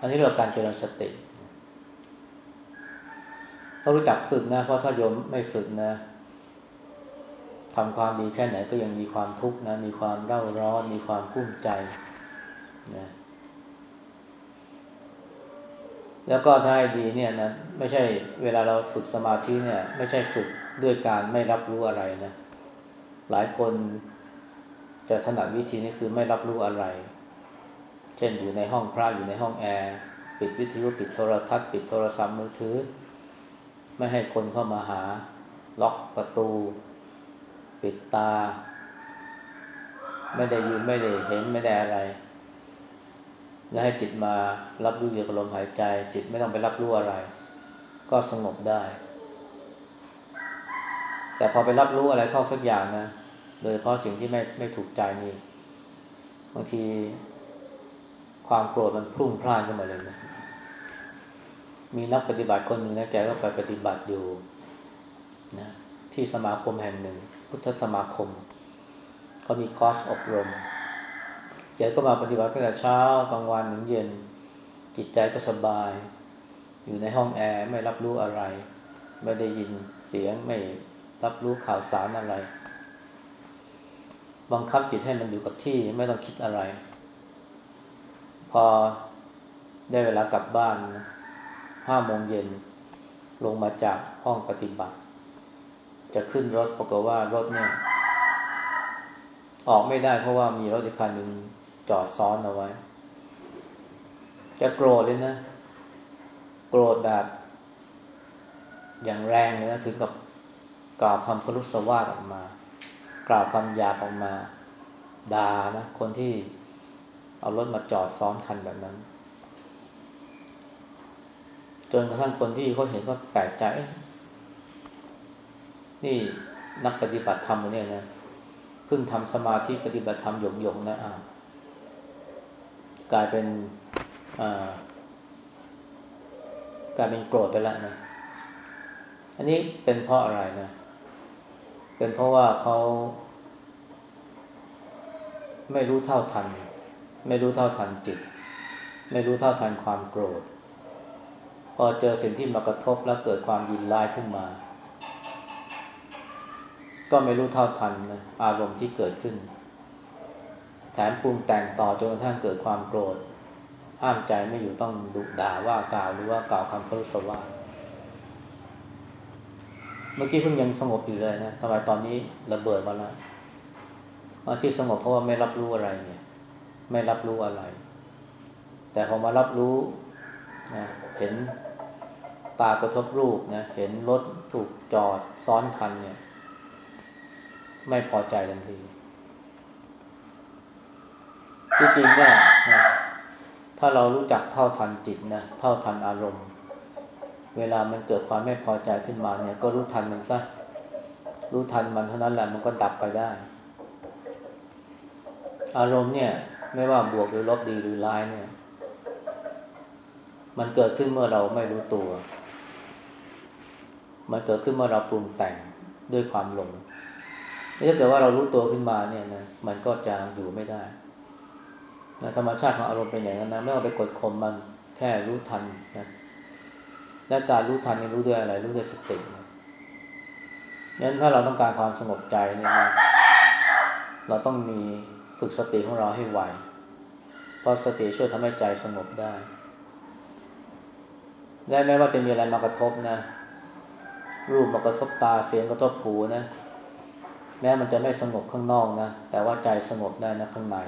อันนี้เรียกการเจริญสติ ต้องรู้จักฝึกนะ เพราะถ้าโยมไม่ฝึกนะทำความดีแค่ไหนก็ยังมีความทุกข์นะ มีความเร่าร้อน มีความกุ้มใจนะแล้วก็ถ้าให้ดีเนี่ยนะไม่ใช่เวลาเราฝึกสมาธิเนี่ย ไม่ใช่ฝึกด้วยการไม่รับรู้อะไรนะหลายคนจะถนัดวิธีนี้คือไม่รับรู้อะไร เช่นอยู่ในห้องพระอยู่ในห้องแอร์ ปิดวิทยุปิดโทรทัศน์ ปิดโทรศัพท์มือถือ ไม่ให้คนเข้ามาหา ล็อกประตู ปิดตา ไม่ได้ยินไม่ได้เห็นไม่ได้อะไรแล้วให้จิตมารับรู้อยู่กับลมหายใจ จิตไม่ต้องไปรับรู้อะไร ก็สงบได้ แต่พอไปรับรู้อะไรเข้าสักอย่างนะโดยเพราะสิ่งที่ไม่ไม่ถูกใจนี่บางทีความโกรธมันพุ่งพล่านขึ้นมาเลยนะ มีนักปฏิบัติคนหนึ่งนะแกก็ไปปฏิบัติอยู่นะที่สมาคมแห่งหนึ่ง พุทธสมาคมเขามีคอร์สอบรมแกก็มาปฏิบัติตั้งแต่เช้ากลางวันถึงเย็น จิตใจก็สบาย อยู่ในห้องแอร์ไม่รับรู้อะไร ไม่ได้ยินเสียงไม่รับรู้ข่าวสารอะไร บังคับจิตให้มันอยู่กับที่ไม่ต้องคิดอะไร พอได้เวลากลับบ้าน ห้าโมงเย็นลงมาจากห้องปฏิบัติ จะขึ้นรถปรากฏว่ารถเนี่ยออกไม่ได้เพราะว่ามีรถอีกคันหนึ่งจอดซ้อนเอาไว้ จะโกรธเลยนะ โกรธแบบ อย่างแรงเลยนะ ถึงกับกล่าวคำพลุสวาสออกมา กล่าวคำหยาบออกมาด่านะ คนที่เอารถมาจอดซ้อนคันแบบนั้น จนกระทั่งคนที่เขาเห็นก็แปลกใจ นี่นักปฏิบัติธรรมเนี่ยนะเพิ่งทำสมาธิปฏิบัติธรรมหยงๆนะอ่ากลายเป็นกลายเป็นโกรธไปแล้วนะ อันนี้เป็นเพราะอะไรนะ เป็นเพราะว่าเขา ไม่รู้เท่าทัน ไม่รู้เท่าทันจิต ไม่รู้เท่าทันความโกรธ พอเจอสิ่งที่มากระทบแล้วเกิดความยินร้ายขึ้นมา ก็ไม่รู้เท่าทันนะอารมณ์ที่เกิดขึ้น แถมปรุงแต่งต่อจนกระทั่งเกิดความโกรธห้ามใจไม่อยู่ต้องดุด่าว่ากล่าวหรือว่ากล่าวคำพรุสวาเมื่อกี้เพิ่งยังสงบอยู่เลยนะทำไมตอนนี้ระเบิดมาแล้วที่สงบเพราะว่าไม่รับรู้อะไรเนี่ย ไม่รับรู้อะไร แต่พอมารับรู้นะ เห็นตากระทบรูปนะเห็นรถถูกจอดซ้อนคันเนี่ย ไม่พอใจทันทีที่จริงเนี่ยถ้าเรารู้จักเท่าทันจิตนะเท่าทันอารมณ์ เวลามันเกิดความไม่พอใจขึ้นมาเนี่ย ก็รู้ทันมันซะรู้ทันมันเท่านั้นแหละมันก็ดับไปได้ อารมณ์เนี่ย ไม่ว่าบวกหรือลบดีหรือร้ายเนี่ย มันเกิดขึ้นเมื่อเราไม่รู้ตัว มันเกิดขึ้นเมื่อเราปรุงแต่งด้วยความหลงถ้าเกิดว่าเรารู้ตัวขึ้นมาเนี่ยนะมันก็จะอยู่ไม่ได้นะธรรมชาติของอารมณ์เป็นอย่างนั้นนะไม่ต้องไปกดข่มมันแค่รู้ทันนะและการรู้ทันนี่รู้ด้วยอะไร รู้ด้วยสตินะงั้นถ้าเราต้องการความสงบใจเนี่ยนะเราต้องมีฝึกสติของเราให้ไวเพราะสติช่วยทำให้ใจสงบได้ และแม้ว่าจะมีอะไรมากระทบนะ รูปมากระทบตาเสียงกระทบหูนะ แม้มันจะไม่สงบข้างนอกนะ แต่ว่าใจสงบได้นะข้างใน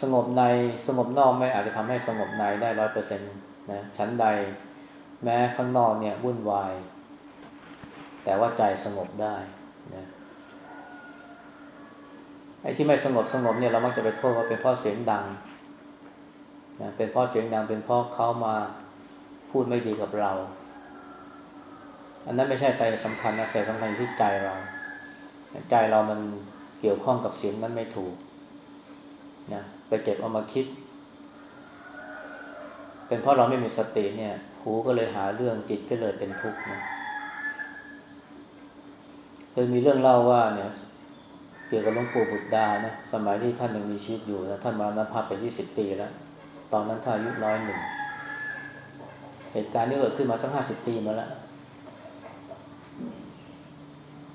สงบในสงบนอกไม่อาจจะทำให้สงบในได้ร้อยเปอร์เซ็นต์นะชั้นใด แม้ข้างนอกเนี่ยวุ่นวาย แต่ว่าใจสงบได้นะไอ้ที่ไม่สงบสงบเนี่ยเรามักจะไปโทษว่าเป็นเพราะเสียงดัง นะเป็นเพราะเสียงดังเป็นเพราะเขามาพูดไม่ดีกับเรา อันนั้นไม่ใช่ใส่สำคัญนะใส่สำคัญที่ใจเรา ใจเรามันเกี่ยวข้องกับเสียงนั้นไม่ถูกนะไปเก็บเอามาคิด เป็นเพราะเราไม่มีสติเนี่ย หูก็เลยหาเรื่องจิตก็เลยเป็นทุกข์นะเคยมีเรื่องเล่าว่าเนี่ยเกี่ยวกับหลวงปู่บุตรดานะสมัยที่ท่านยังมีชีวิตอยู่นะท่านมรณภาพไปยี่สิบปีแล้ว ตอนนั้นท่านอายุร้อยหนึ่งเหตุการณ์นี้เกิดขึ้นมาสักห้าสิบปีมาแล้ว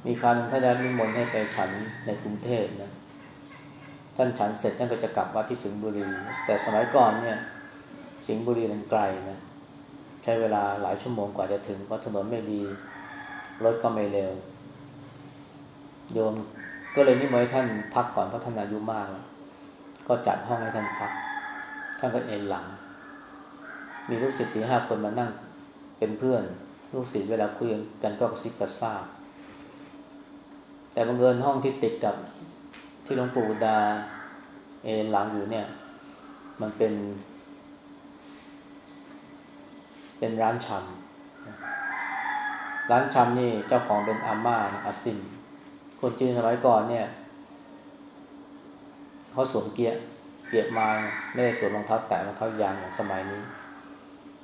มีครั้งท่านได้นิมนต์ให้ไปฉันในกรุงเทพนะ ท่านฉันเสร็จท่านก็จะกลับวัดที่สิงห์บุรี แต่สมัยก่อนเนี่ย สิงห์บุรีมันไกลนะ ใช้เวลาหลายชั่วโมงกว่าจะถึงเพราะถนนไม่ดี รถก็ไม่เร็ว โยมก็เลยนิมนต์ให้ท่านพักก่อนเพราะท่านอายุมาก ก็จัดห้องให้ท่านพัก ท่านก็เอ็นหลัง มีลูกศิษย์สี่ห้าคนมานั่งเป็นเพื่อน ลูกศิษย์เวลาคุยกันก็กระซิบกระซาบแต่บังเอิญห้องที่ติดกับที่หลวงปู่ดา เอ็นหลังอยู่เนี่ย มันเป็น เป็นร้านชำร้านชำนี่เจ้าของเป็นอาม่าอาซินคนจีนสมัยก่อนเนี่ยเขาสวมเกียร์ เกียร์ไม้ไม่ได้สวมรองเท้าแตะรองเท้ายางอย่างสมัยนี้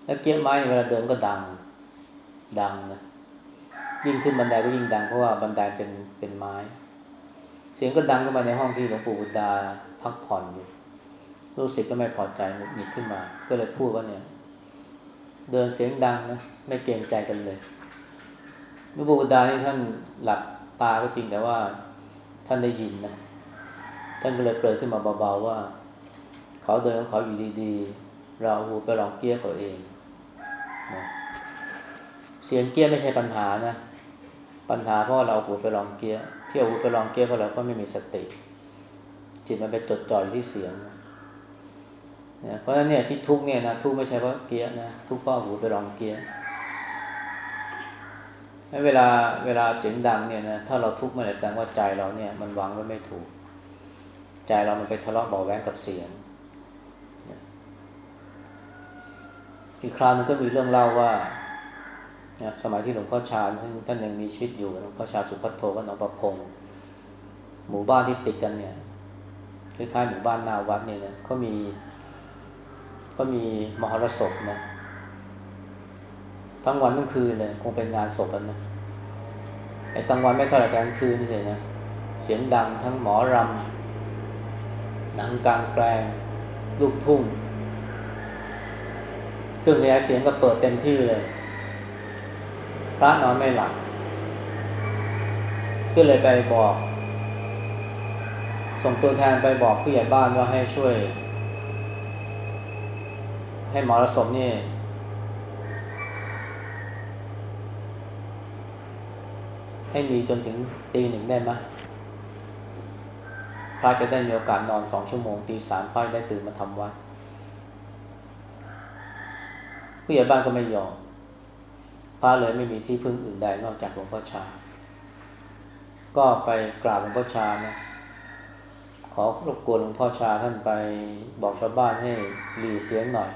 แล้วเกียร์ไม้เวลาเดินก็ดังดังนะยิ่งขึ้นบันไดก็ยิ่งดังเพราะว่าบันไดเป็นเป็นไม้ เสียงก็ดังเข้ามาในห้องที่หลวงปู่บุตาพักผ่อนอยู่รู้สึกก็ไม่พอใจหงุดหงิดขึ้นมา ก็เลยพูดว่าเนี่ย เดินเสียงดังนะไม่เกรงใจกันเลยหลวงปู่บุตานี่ท่านหลับตาก็จริงแต่ว่าท่านได้ยินนะท่านก็เลยเปิดขึ้นมาเบาๆว่า เขาเดินของเขาอยู่ดีๆ เราหูไปลองเกี้ยเขาเองนะเสียงเกี้ยไม่ใช่ปัญหานะ ปัญหาเพราะเราหูไปลองเกี้ยที่เอาหูไปลองเกี้ยเพราะเราก็ไม่มีสติ จิตมันไปจดจ่อยที่เสียงนะเพราะฉะนั้นเนี่ยที่ทุกเนี่ยนะทุกไม่ใช่เพราะเกี้ยนะทุกเพราะหูไปลองเกี้ยเวลาเวลาเสียงดังเนี่ยนะถ้าเราทุกข์เมื่อไหร่แสดงว่าใจเราเนี่ย มันวางไว้ไม่ถูก ใจเรามันไปทะเลาะเบาแวงกับเสียง อีกคราวนึงก็มีเรื่องเล่าว่าสมัยที่หลวงพ่อชาท่านยังมีชีวิตอยู่หลวงพ่อชาสุพัทโทวัดหนองประพงหมู่บ้านที่ติดกันเนี่ยคล้ายๆหมู่บ้านนาวัดเนี่ยนะเขามีก็มีมหรสพนะทั้งวันทั้งคืนเลย คงเป็นงานศพกันนะไอ้ตั้งวันไม่เท่าไหร่แต่กลางคืนนี่เลยนะเสียงดังทั้งหมอรำหนังกลางแปลงลูกทุ่ง เครื่องขยายเสียงก็เปิดเต็มที่เลย พระนอนไม่หลับก็เลยไปบอก ส่งตัวแทนไปบอกผู้ใหญ่บ้านว่าให้ช่วย ให้หมอรสมนี่ให้มีจนถึงตีหนึ่งได้ไหมพระจะได้มีโอกาสนอนสองชั่วโมงตีสามพระได้ตื่นมาทำวัด ผู้ใหญ่บ้านก็ไม่ยอมพระเลยไม่มีที่พึ่งอื่นใดนอกจากหลวงพ่อชา ก็ไปกราบหลวงพ่อชานะขอรบกวนหลวงพ่อชาท่านไปบอกชาวบ้านให้รีเสียงหน่อย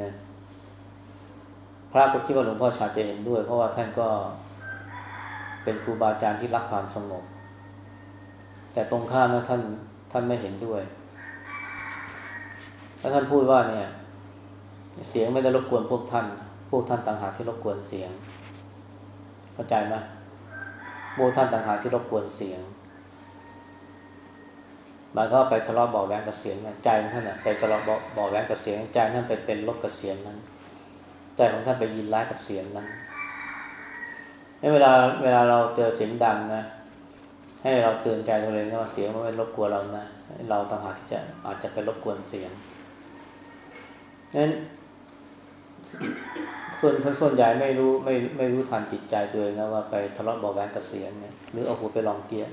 นะพระก็คิดว่าหลวงพ่อชาจะเห็นด้วย เพราะว่าท่านก็เป็นครูบาอาจารย์ที่รักความสงบ แต่ตรงข้ามนะท่านท่านไม่เห็นด้วย แล้วท่านพูดว่าเนี่ย เสียงไม่ได้รบกวนพวกท่าน พวกท่านต่างหากที่รบกวนเสียง เข้าใจไหมพวกท่านต่างหากที่รบกวนเสียงมันก็ไปทะเลาะบอกแว้งกับเสียงใจของท่านไปทะเลาะบอกแว้งกับเสียงใจท่านไปเป็นลบกับเสียงนั้น ใจของท่านไปยินร้ายกับเสียงนั้นเวลาเวลาเราเจอเสียงดังนะให้เราเตือนใจตัวเองว่าเสียงมันไม่รบกวนเรานะเราต่างหากที่จะอาจจะไปรบกวนเสียงนั้น ส่วนคนส่วนใหญ่ไม่รู้ไม่ไม่รู้ทันจิตใจตัวเองนะว่าไปทะเลาะเบาแวงกับเสียงเนี่ยหรือเอาหูไปลองเกียร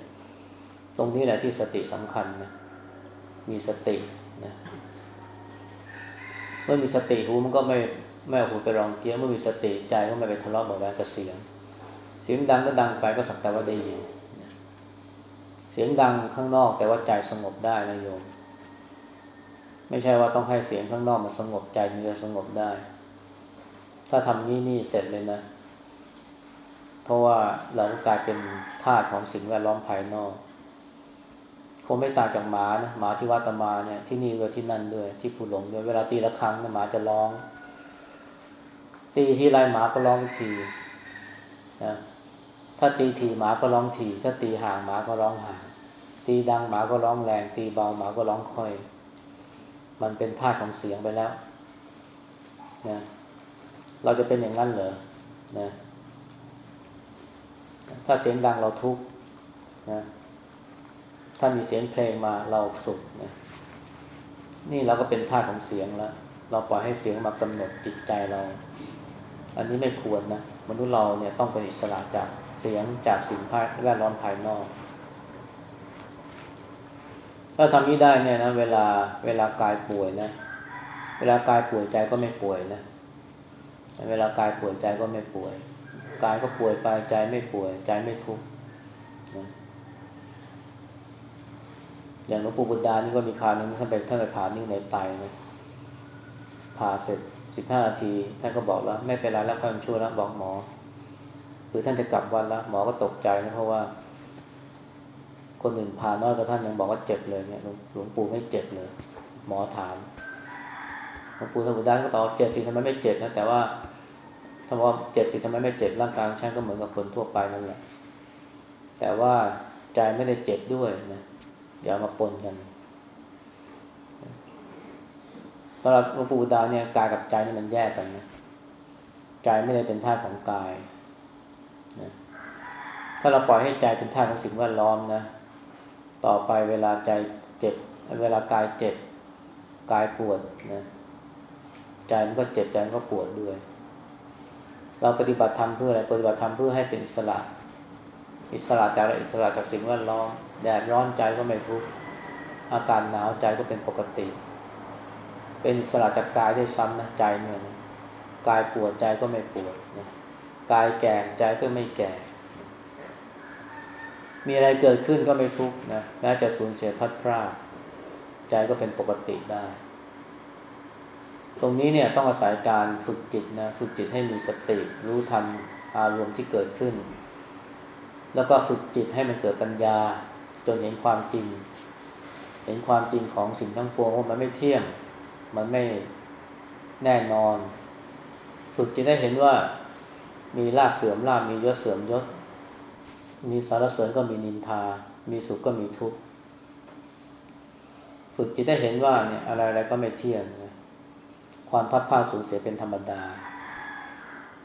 ตรงนี้แหละที่สติสำคัญนะมีสตินะเมื่อมีสติหูมันก็ไม่ไม่เอาหูไปลองเกียรเมื่อมีสติใจก็ไม่ไปทะเลาะเบาแวงกับเสียง เสียงดังก็ดังไปก็สักแต่ว่าได้ยินเสียงดังข้างนอกแต่ว่าใจสงบได้นะโยม ไม่ใช่ว่าต้องให้เสียงข้างนอกมาสงบใจมันจะสงบได้ ถ้าทำนี่นี่เสร็จเลยนะ เพราะว่าเราก็กลายเป็นทาสของสิ่งแวดล้อมภายนอก คงไม่ต่างจากหมานะหมาที่วัดตมาเนี่ยที่นี่ด้วยที่นั่นด้วย ที่ผู้หลงด้วยเวลาตีละครั้งนะหมาจะร้อง ตีที่ไรหมาก็ร้องทีนะถ้าตีทีหมาก็ร้องที ถ้าตีห่างหมาก็ร้องห่างตีดังหมาก็ร้องแรง ตีเบาหมาก็ร้องค่อย มันเป็นท่าของเสียงไปแล้วนะ เราจะเป็นอย่างนั้นเหรอนะถ้าเสียงดังเราทุกข์นะถ้ามีเสียงเพลงมาเราสุขนะนี่เราก็เป็นท่าของเสียงแล้วเราปล่อยให้เสียงมากำหนดจิตใจเรา อันนี้ไม่ควรนะมนุษย์เราเนี่ยต้องเป็นอิสระจากเสียงจากสิ่งแวดล้อมภายนอก ถ้าทำนี้ได้เนี่ยนะเวลาเวลากายป่วยนะ เวลากายป่วยใจก็ไม่ป่วยนะ เวลากายป่วยใจก็ไม่ป่วย กายก็ป่วยไปใจไม่ป่วย ใจไม่ทุกข์อย่างหลวงปู่บุตรดานี่ก็มีคราวนึงท่านไปท่านไปผ่านิ้วในไตนะผ่าเสร็จสิบห้านาทีท่านก็บอกแล้วไม่เป็นไรแล้วค่อยช่วยแล้วบอกหมอรือท่านจะกลับวันละหมอก็ตกใจนะเพราะว่า คนอื่นผ่าน้อยกว่าท่านยังบอกว่าเจ็บเลยเนี่ยหลวงปู่ไม่เจ็บเลย หมอถาม ปู่สมุทรดานก็ตอบเจ็บสิทำไมไม่เจ็บนะแต่ว่าถ้าว่าเจ็บสิทำไมไม่เจ็บร่างกายของฉันก็เหมือนกับคนทั่วไปนั่นแหละ แต่ว่าใจไม่ได้เจ็บด้วยนะอย่ามาปนกันสำหรับหลวงปู่ดาเนี่ยกายกับใจนี่มันแยกกันนะใจไม่ได้เป็นท่าของกายนะถ้าเราปล่อยให้ใจเป็นท่าของสิ่งแวดล้อมนะต่อไปเวลาใจเจ็บ เวลากายเจ็บกายปวดนะ ใจมันก็เจ็บใจมันก็ปวดด้วย เราปฏิบัติธรรมเพื่ออะไรปฏิบัติธรรมเพื่อให้เป็นอิสระอิสระจากอะไรอิสระจากสิ่งแวดล้อมแดดร้อนใจก็ไม่ทุกข์อากาศหนาวใจก็เป็นปกติ เป็นอิสระจากกายได้ซ้ำนะใจเนี่ยนะกายปวดใจก็ไม่ปวดนะกายแก่ใจก็ไม่แก่ มีอะไรเกิดขึ้นก็ไม่ทุกข์นะแม้จะสูญเสียพัดพรากใจก็เป็นปกติได้ ตรงนี้เนี่ยต้องอาศัยการฝึกจิตนะฝึกจิตให้มีสติ รู้ทันอารมณ์ที่เกิดขึ้น แล้วก็ฝึกจิตให้มันเกิดปัญญา จนเห็นความจริง เห็นความจริงของสิ่งทั้งปวงว่ามันไม่เที่ยงมันไม่แน่นอน ฝึกจิตได้เห็นว่ามีลาบเสื่อมลาบมียศเสื่อมยศ มีสารเสริญก็มีนินทา มีสุขก็มีทุกข์ ฝึกจิตได้เห็นว่าเนี่ยอะไรอะไรก็ไม่เที่ยง ความพัดพาสูญเสียเป็นธรรมดา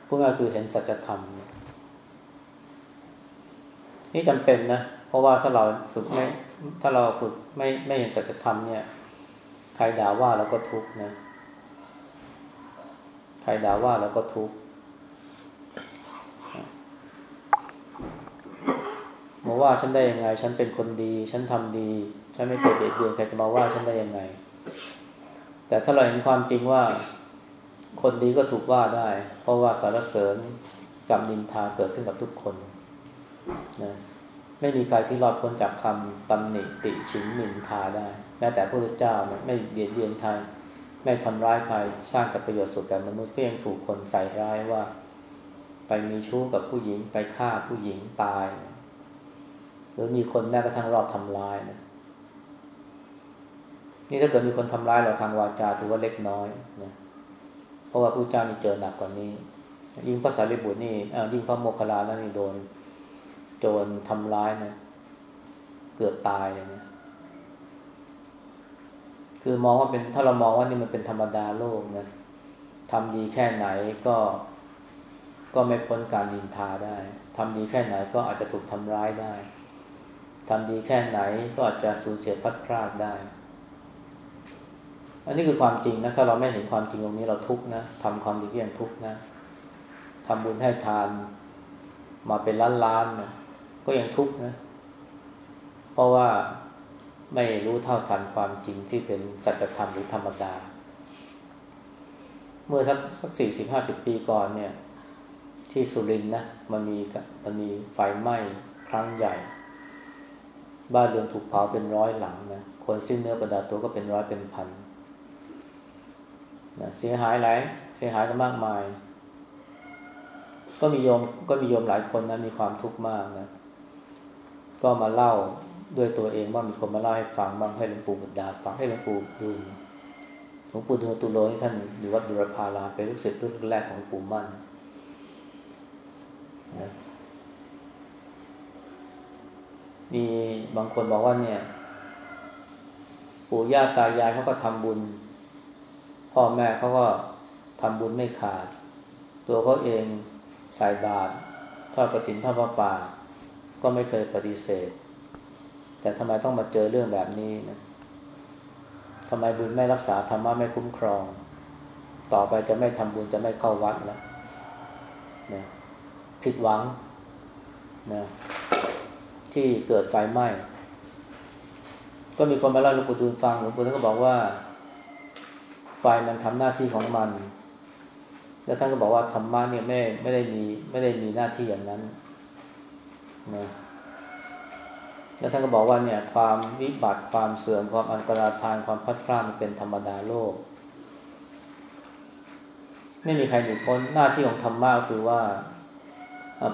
พวกนี้คือเห็นสัจธรรม นี่จำเป็นนะ เพราะว่าถ้าเราฝึกไม่ ถ้าเราฝึกไม่ไม่เห็นสัจธรรมเนี่ย ใครด่าว่าเราก็ทุกข์นะ ใครด่าว่าเราก็ทุกข์มาว่าฉันได้ยังไง ฉันเป็นคนดี ฉันทำดี ฉันไม่เคยเบียดเบียนใครจะมาว่าฉันได้ยังไง แต่ถ้าเราเห็นความจริงว่าคนดีก็ถูกว่าได้ เพราะว่าสารเสริญกับนินทาเกิดขึ้นกับทุกคนนะไม่มีใครที่รอดพ้นจากคำตำหนิติฉินนินทาได้ แม้แต่พระพุทธเจ้าเนี่ยไม่เบียดเบียนใครไม่ทำร้ายใครสร้างแต่ประโยชน์สุขแก่มนุษย์ก็ยังถูกคนใส่ร้ายว่า ไปมีชู้กับผู้หญิงไปฆ่าผู้หญิงตาย หรือมีคนแม้กระทั่งรอบทำร้ายนะ นี่ถ้าเกิดมีคนทำร้ายเราทางวาจาถือว่าเล็กน้อยนะเพราะว่าพระเจ้านี่เจอหนักกว่านี้ ยิ่งพระสารีบุตรนี่ยิ่งพระโมคคัลลานั่นนี่โดน โจรทำร้ายนะเกือบตายเลยนะคือมองว่าเป็นถ้าเรามองว่านี่มันเป็นธรรมดาโลกนะทำดีแค่ไหนก็ ก็ไม่พ้นการดินทาได้ทำดีแค่ไหนก็อาจจะถูกทำร้ายได้ทำดีแค่ไหนก็อาจจะสูญเสียพัดพลาดได้ อันนี้คือความจริงนะถ้าเราไม่เห็นความจริงตรงนี้เราทุกข์นะทำความดีก็ยังทุกข์นะทำบุญให้ทานมาเป็นล้านล้านนะก็ยังทุกข์นะ เพราะว่าไม่รู้เท่าทันความจริงที่เป็นสัจธรรมหรือธรรมดา เมื่อสักสักสี่สิบห้าสิบปีก่อนเนี่ย ที่สุรินนะมันมีมันมีไฟไหม้ครั้งใหญ่ บ้านเรือนถูกเผาเป็นร้อยหลังนะคนสิ้นเนื้อประดาตัวก็เป็นร้อยเป็นพัน นะเสียหายหลายเสียหายกันมากมาย ก็มีโยมก็มีโยมหลายคนนะมีความทุกข์มากนะก็มาเล่าด้วยตัวเองว่ามีคนมาเล่าให้ฟังบ้างให้หลวงปู่บุตรดาฟังให้หลวงปู่ดูหลวงปู่ดูตุโลที่ท่านอยู่วัดบุรพารามเป็นลูกศิษย์รุ่นแรกของปู่มั่นนะมีบางคนบอกว่าเนี่ย ปู่ย่าตายายเขาก็ทำบุญ พ่อแม่เขาก็ทำบุญไม่ขาด ตัวเขาเองใส่บาตรทอดกระถินทอดพระป่า ก็ไม่เคยปฏิเสธ แต่ทำไมต้องมาเจอเรื่องแบบนี้นะทำไมบุญไม่รักษาธรรมะไม่คุ้มครอง ต่อไปจะไม่ทำบุญจะไม่เข้าวัดแล้วนะผิดหวังนะที่เกิดไฟไหม้ก็มีคนมาเล่าหลวงปู่ดูลฟังหลวงปู่ท่านก็บอกว่า ไฟมันทำหน้าที่ของมัน แล้วท่านก็บอกว่าธรรมะเนี่ยไม่ไม่ได้มีไม่ได้มีหน้าที่อย่างนั้นนะแล้วท่านก็บอกว่าเนี่ยความวิบัติความเสื่อมความอันตรธานความพัดพลาดมันเป็นธรรมดาโลก ไม่มีใครหนีพ้นหน้าที่ของธรรมะก็คือว่า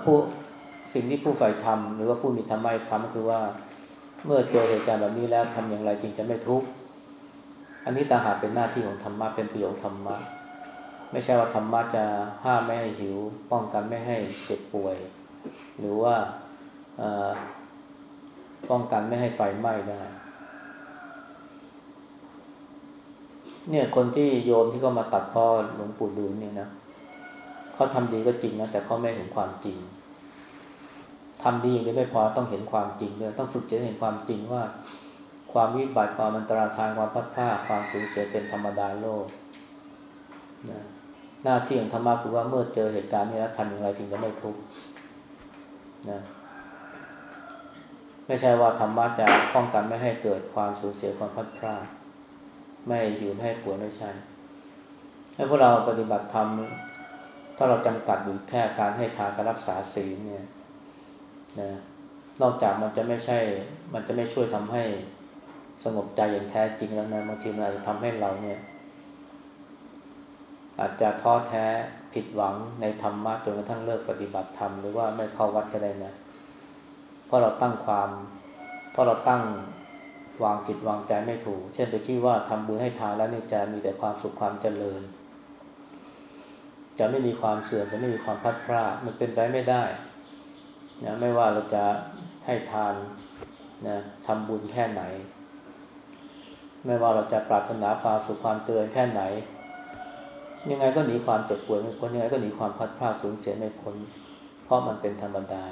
ผู้สิ่งที่ผู้ฝ่ธรรมหรือว่าผู้มีธรรมะธรรมก็คือว่า เมื่อเจอเหตุการณ์แบบนี้แล้วทำอย่างไรจึงจะไม่ทุกข์ อันนี้ต่างหากเป็นหน้าที่ของธรรมะเป็นประโยชน์ธรรมะ ไม่ใช่ว่าธรรมะจะห้ามไม่ให้หิว ป้องกันไม่ให้เจ็บป่วย หรือว่าป้องกันไม่ให้ไฟไหม้ได้ เนี่ยคนที่โยมที่ก็มาตัดพ่อหลวงปู่ดูลเนี่ยนะเขาทำดีก็จริงนะแต่เขาไม่เห็นความจริงทำดีอย่างนี้ไม่พอต้องเห็นความจริงด้วยต้องฝึกจะเห็นความจริงว่า ความวิบัติความอันตรธานความพัดพลาความสูญเสียเป็นธรรมดาโลกนะหน้าที่ของธรรมะคือว่าเมื่อเจอเหตุการณ์นี้แล้วทำอย่างไรจึงจะไม่ทุกข์นะไม่ใช่ว่าธรรมะจะป้องกันไม่ให้เกิดความสูญเสียความพัดพลาดไม่อยู่ไม่ให้ปวยไม่ใช่ให้พวกเราปฏิบัติธรรมถ้าเราจำกัดอยู่แค่การให้ทานการรักษาศีลเนี่ยนะนอกจากมันจะไม่ใช่ มันจะไม่ช่วยทำให้ สงบใจอย่างแท้จริงแล้วนะบางทีมันอาจจะทำให้เราเนี่ย อาจจะท้อแท้ผิดหวังในธรรมะจนกระทั่งเลิกปฏิบัติธรรมหรือว่าไม่เข้าวัดก็ได้นะเพราะเราตั้งความ เพราะเราตั้งวางจิตวางใจไม่ถูก เช่นไปคิดว่าทำบุญให้ทานแล้วนี่จะมีแต่ความสุขความเจริญ จะไม่มีความเสื่อมจะไม่มีความพัดพลาดมันเป็นไปไม่ได้นะไม่ว่าเราจะให้ทานนะทำบุญแค่ไหน ไม่ว่าเราจะปรารถนาความสุขความเจริญแค่ไหน ยังไงก็หนีความเจ็บป่วยไม่พ้นยังไงก็หนีความพัดพลาดสูญเสียไม่พ้นเพราะมันเป็นธรรมดา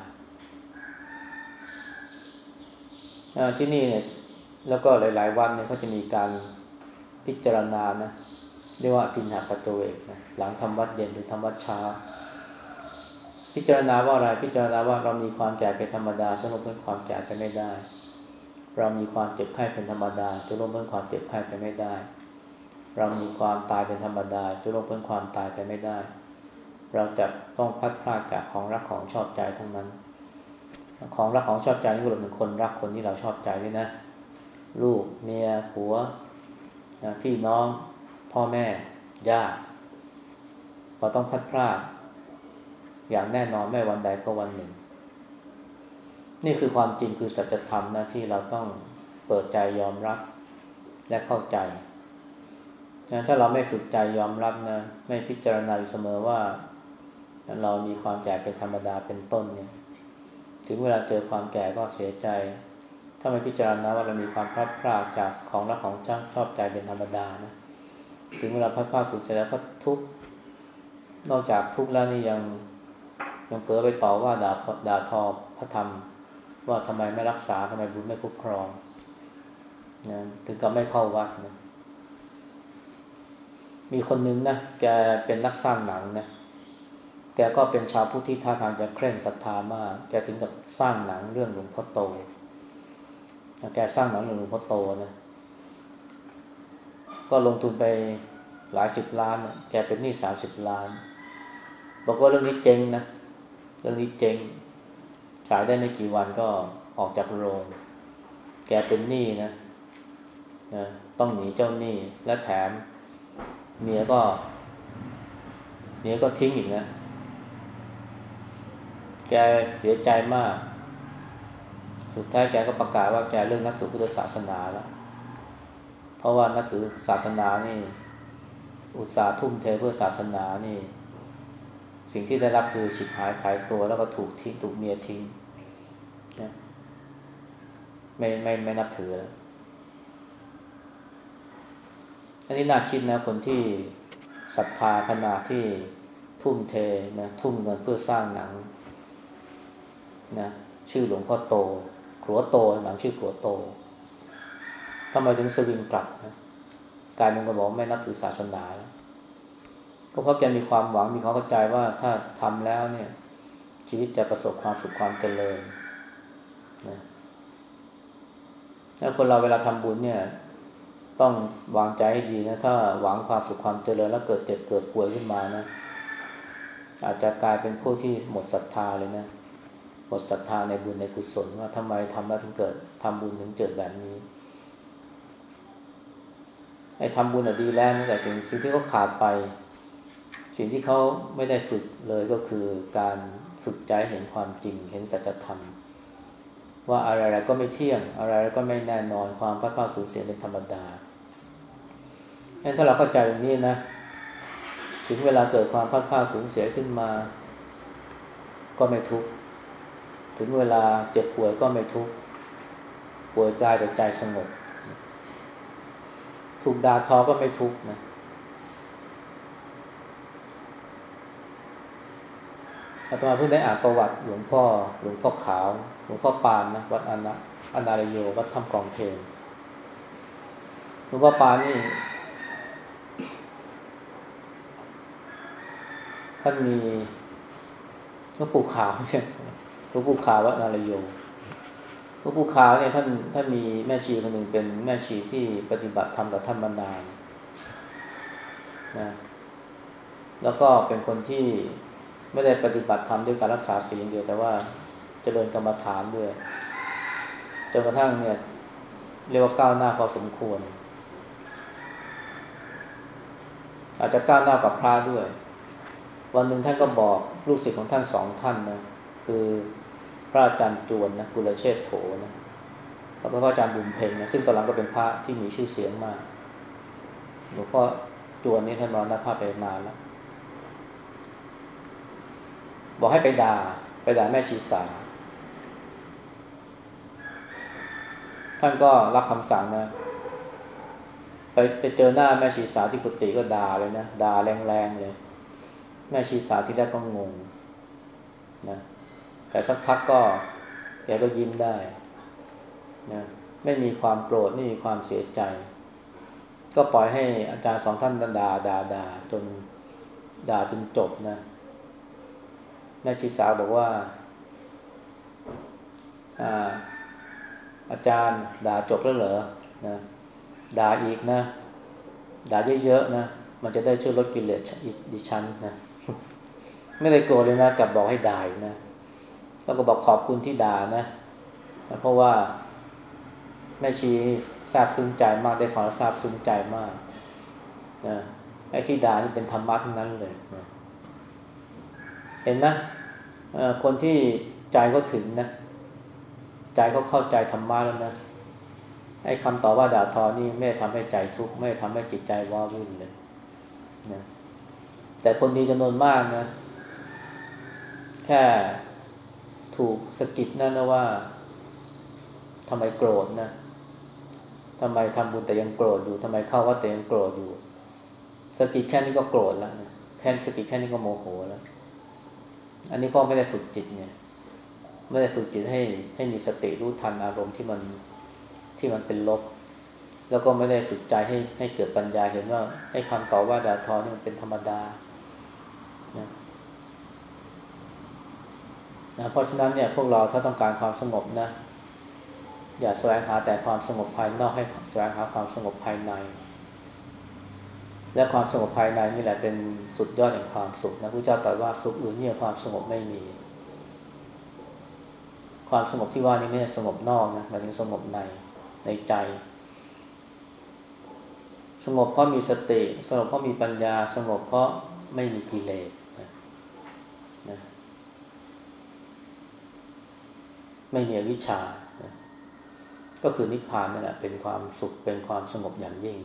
ที่นี่เนี่ยแล้วก็หลาย ๆ วันเนี่ยเขาจะมีการพิจารณานะเรียกว่าพินหาปัจเวกนะหลังทำวัดเย็นหรือทำวัดเช้า พิจารณาว่าอะไรพิจารณาว่าเรามีความแก่เป็นธรรมดาจะลงเพิ่มความแก่ไปไม่ได้ เรามีความเจ็บไข้เป็นธรรมดา จะลงเพิ่มความเจ็บไข้ไปไม่ได้ เรามีความตายเป็นธรรมดา จะลงเพิ่มความตายไปไม่ได้ เราจะต้องพัดพลาดจากของรักของชอบใจทั้งนั้น ของรักของชอบใจนี่รวมถึงคนรักคนที่เราชอบใจด้วยนะ ลูกเมียผัวพี่น้องพ่อแม่ญาติเราต้องพัดพลาดอย่างแน่นอนไม่วันใดก็วันหนึ่ง นี่คือความจริงคือสัจธรรมนะที่เราต้องเปิดใจยอมรับและเข้าใจนะถ้าเราไม่ฝึกใจยอมรับนะ ไม่พิจารณาอยู่เสมอว่า เรามีความแก่เป็นธรรมดาเป็นต้นเนี่ย ถึงเวลาเจอความแก่ก็เสียใจ ถ้าไม่พิจารณาว่าเรามีความพลาดพลาดจากของรักของจ้างชอบใจเป็นธรรมดานะถึงเวลาพลาดพลาดสุดใจแล้วก็ทุกข์นอกจากทุกข์แล้วนี่ยังยังเผลอไปต่อว่าด่าด่าทอพระธรรม ว่าทำไมไม่รักษาทำไมบุญไม่คุ้มครองนะถึงกับไม่เข้าวัดนะมีคนนึงนะแกเป็นนักสร้างหนังนะแกก็เป็นชาวพุทธที่ท่าทางจะเคร่งศรัทธามาก แกถึงกับสร้างหนังเรื่องหลวงพ่อโต แกสร้างหนังเรื่องหลวงพ่อโตนะ ก็ลงทุนไปหลายสิบล้านนะแกเป็นหนี้สามสิบล้าน บอกว่าเรื่องนี้เจ๊งนะ เรื่องนี้เจ๊งายได้ไม่กี่วันก็ออกจากโรง แกเป็นหนี้นะนะต้องหนีเจ้าหนี้และแถม เมียก็ เมียก็ทิ้งอีกนะ แกเสียใจมาก สุดท้ายแกก็ประกาศว่าแกเรื่องนับถือพุทธศาสนาแล้ว เพราะว่านับถือศาสนานี่ อุตสาห์ทุ่มเทเพื่อศาสนานี่ สิ่งที่ได้รับคือฉิบหายขายตัวแล้วก็ถูกทิ้งถูกเมียทิ้ง ไม่ไม่ไม่นับถือแล้วอันนี้น่าคิดนะคนที่ศรัทธาขนาดที่ทุ่มเทนะทุ่มเงินเพื่อสร้างหนังนะชื่อหลวงพ่อโตขัวโตหนังชื่อขัวโตทำไมถึงสวิงกลับนะกลายเป็นกระบอกไม่นับถือศาสนาแล้วก็เพราะแกมีความหวังมีความเข้าใจว่าถ้าทำแล้วเนี่ย ชีวิตจะประสบความสุขความเจริญนะ ถ้าคนเราเวลาทำบุญเนี่ย ต้องวางใจให้ดีนะ ถ้าหวังความสุขความเจริญแล้วเกิดเจ็บเกิดป่วยขึ้นมานะ อาจจะกลายเป็นผู้ที่หมดศรัทธาเลยนะหมดศรัทธาในบุญในกุศลว่าทำไมทำแล้วถึงเกิดทำบุญถึงเกิดแบบนี้ไอ้ทำบุญอะดีแล้วแต่สิ่งสิ่งที่เขาขาดไป สิ่งที่เขาไม่ได้ฝึกเลยก็คือการฝึกใจเห็นความจริง เห็นสัจธรรม ว่าอะไรๆก็ไม่เที่ยง อะไรๆก็ไม่แน่นอนความพัดพาสูญเสียเป็นธรรมดางั้นถ้าเราเข้าใจตรงนี้นะ ถึงเวลาเกิดความพัดพาสูญเสียขึ้นมา ก็ไม่ทุกข์ถึงเวลาเจ็บป่วยก็ไม่ทุกข์ป่วยกายแต่ใจสงบถูกด่าทอก็ไม่ทุกข์นะ อาตมาเพิ่งได้อ่านประวัติหลวงพ่อหลวงพ่อขาว หลวงพ่อปานนะวัดอนาอนาลโยวัดถ้ำกองเพลงหลวงพ่อปานนี่ท่านมีหลวงปู่ขาวเนี่ยหลวงปู่ขาววัดนารายโยหลวงปู่ขาวเนี่ยท่านท่านมีแม่ชีคนหนึ่งเป็นแม่ชีที่ปฏิบัติธรรมกับท่านมานานนะแล้วก็เป็นคนที่ ไม่ได้ปฏิบัติธรรมด้วยการรักษาศีลเดียวแต่ว่าเจริญกรรมฐานด้วยจนกระทั่งเนี่ยเรียกว่าก้าวหน้าพอสมควร อาจจะก้าวหน้ากับพระด้วย วันหนึ่งท่านก็บอกลูกศิษย์ของท่านสองท่านนะคือพระอาจารย์จวนนะกุลเชษโถนะแล้วก็พระอาจารย์บุญเพ็งนะซึ่งตอนหลังก็เป็นพระที่มีชื่อเสียงมากหลวงพ่อจวนนี่ท่านมรณภาพไปนานแล้ว บอกให้ไปด่าไปด่าแม่ชีสาท่านก็รับคำสั่งนะไปไปเจอหน้าแม่ชีสาที่กุฏิก็ด่าเลยนะด่าแรงๆเลย แม่ชีสาที่แรกก็งงนะแต่สักพักก็แกก็ยิ้มได้นะไม่มีความโกรธไม่มีความเสียใจ ก็ปล่อยให้อาจารย์สองท่านด่าด่าด่าจนด่าจนจบนะ แม่ชีสาวบอกว่าอาอาจารย์ด่าจบแล้วเหรอนะด่าอีกนะ ด่าเยอะๆนะ มันจะได้ช่วยลดกิเลสดิฉันนะ ไม่ได้โกรธเลยนะกลับบอกให้ด่าอีกนะ แล้วก็บอกขอบคุณที่ด่านะเพราะว่าแม่ชีทราบซึ้งใจมากได้ฟังแล้ทราบซึ้งใจมากนะไอ้ที่ด่านี่เป็นธรรมะทั้งนั้นเลยนะ เห็นไหมคนที่ใจก็ถึงนะ ใจเขาเข้าใจธรรมะแล้วนะไอ้คำต่อว่าด่าทอนี่ไม่ทำให้ใจทุกข์ไม่ทำให้จิตใจว้าวุ่นเลยนะแต่คนดีจำนวนมากนะ แค่ถูกสะกิดนั่นนะว่าทำไมโกรธนะทำไมทำบุญแต่ยังโกรธอยู่ทำไมเข้าวัดแต่ยังโกรธอยู่สะกิดแค่นี้ก็โกรธแล้วนะแค่สะกิดแค่นี้ก็โมโหแล้ว อันนี้ก็ไม่ได้ฝึกจิตเนี่ย ไม่ได้ฝึกจิตให้ให้มีสติรู้ทันอารมณ์ที่มันที่มันเป็นลบ แล้วก็ไม่ได้ฝึกใจให้ให้เกิดปัญญาเห็นว่าให้คำต่อว่าด่าทอนี่มันเป็นธรรมดานะนะเพราะฉะนั้นเนี่ยพวกเราถ้าต้องการความสงบนะ อย่าแสวงหาแต่ความสงบภายนอกให้แสวงหาความสงบภายใน และความสงบภายในนี่แหละเป็นสุดยอดแห่งความสุขนะพระเจ้าตรัสว่าสุขอื่นเนี่ยความสงบไม่มี ความสงบที่ว่านี้ไม่ใช่สงบนอกนะหมายถึงสงบในในใจ สงบเพราะมีสติ สงบเพราะมีปัญญา สงบเพราะไม่มีกิเลสนะนะไม่มีวิชานะก็คือนิพพานนั่นแหละเป็นความสุขเป็นความสงบอย่างยิ่ง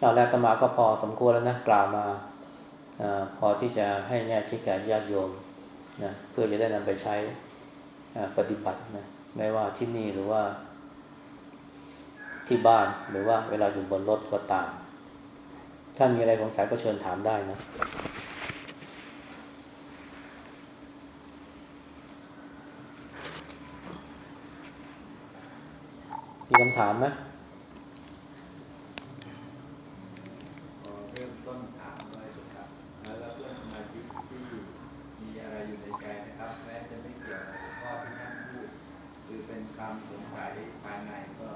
เอาแล้วตมาก็พอสมควรแล้วนะกล่าวมาอพอที่จะให้แง่คิดแก่ญาติโยมนะเพื่อจะได้นำไปใช้ปฏิบัตินะไม่ว่าที่นี่หรือว่า ที่บ้านหรือว่าเวลาอยู่บนรถก็ตาม ถ้ามีอะไรสงสัยก็เชิญถามได้นะมีคำถามไหม ขอเริ่มต้นถามเลยครับ แล้วเพื่อนสมาชิกที่มีอะไรอยู่ในใจนะครับแม้จะไม่เกี่ยวกับข้อที่ท่านพูดหรือเป็นคำสงสัยภายในก็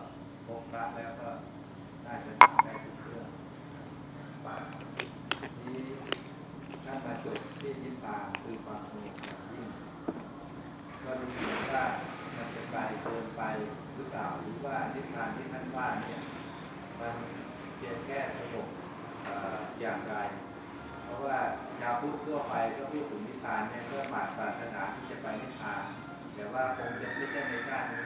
พบพระแล้วก็น่าจะทำได้ทุกเรื่องปากนี้ท่านมาจบที่นิพพานคือความสงบอย่างยิ่งก็ดูเหมือนว่ามันจะไกลเกินไปหรือเปล่าหรือว่านิพพานที่ท่านว่าเนี่ย มันเพียงแค่สงบเอ่ออย่างไร เพราะว่าชาวพุทธทั่วไปก็พูดถึงนิพพานเนี่ยเพื่อหมายปรารถนาที่จะไปนิพพาน แต่ว่าคงจะไม่ใช่ในชาตินี้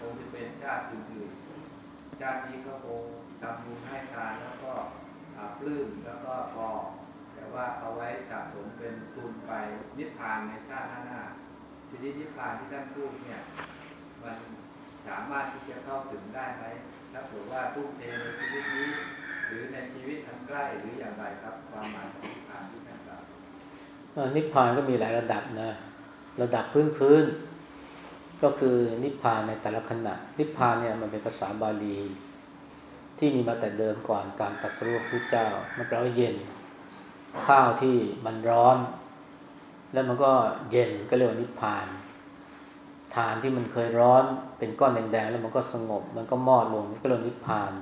คงจะเป็นชาติอื่นๆ ชาตินี้ก็คงทำบุญให้ทานแล้วก็อ่าปลื้มแล้วก็พอ แต่ว่าเอาไว้สะสมเป็นทุนไปนิพพานในชาติหน้าๆทีนี้นิพพานที่ท่านพูดเนี่ย มันสามารถที่จะเข้าถึงได้ไหมถ้าเผื่อว่าทุ่มเทในชีวิตนี้ หรือในชีวิตอันใกล้หรืออย่างไรครับ ความหมายของนิพพานที่ท่านกล่าว เอ่อ นิพพานก็มีหลายระดับนะ ระดับพื้นพื้นๆก็คือนิพพานในแต่ละขณะ นิพพานเนี่ยมันเป็นภาษาบาลี ที่มีมาแต่เดิมก่อนการตรัสรู้พระเจ้า มันแปลว่าเย็น ข้าวที่มันร้อน แล้วมันก็เย็นก็เรียกว่านิพพานฐานที่มันเคยร้อนเป็นก้อนแดงๆแล้วมันก็สงบ มันก็มอดลงก็เรียกนิพพาน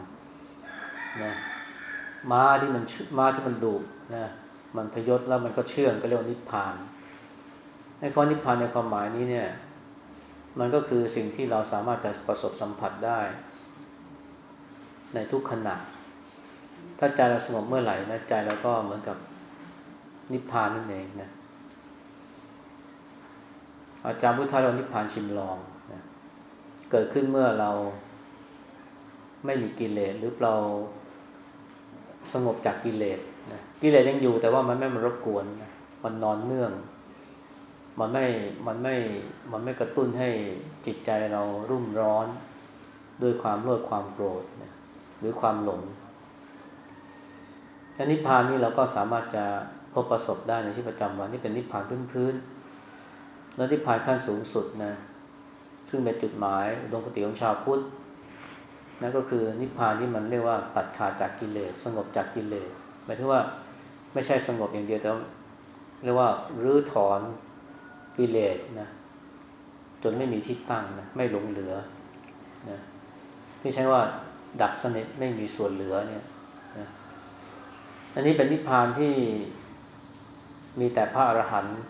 นะม้าที่มันม้าที่มันดุนะ มันพยศแล้วมันก็เชื่องก็เรียกนิพพานในข้อนิพพานในความหมายนี้เนี่ย มันก็คือสิ่งที่เราสามารถจะประสบสัมผัสได้ ในทุกขณะ ถ้าใจเราสงบเมื่อไหร่นะใจเราก็เหมือนกับนิพพานนั่นเองนะอาจารย์พุทธาเรานิพพานชิมลองนะเกิดขึ้นเมื่อเราไม่มีกิเลสหรือเราสงบจากกิเลส กิเลสยังอยู่แต่ว่ามันไม่มารบกวน มันนอนเนื่อง มันไม่ มันไม่ มันไม่กระตุ้นให้จิตใจเรารุ่มร้อนด้วยความโลภความโกรธนะหรือความหลงอันนิพพานนี่เราก็สามารถจะพบประสบได้ในชีวิตประจำวันนี่เป็นนิพพานพื้นๆแล้วนิพพานขั้นสูงสุดนะ ซึ่งเป็นจุดหมายดวงปฏิของชาวพุทธนั่นก็คือนิพพานที่มันเรียกว่าตัดขาดจากกิเลสสงบจากกิเลสหมายถึงว่า ไม่ใช่สงบอย่างเดียวแต่เรียกว่ารื้อถอนกิเลสนะจนไม่มีที่ตั้งนะไม่หลงเหลือนะที่ใช้ว่าดักสนิทไม่มีส่วนเหลือเนี่ยนะอันนี้เป็นนิพพานที่มีแต่พระอรหันต์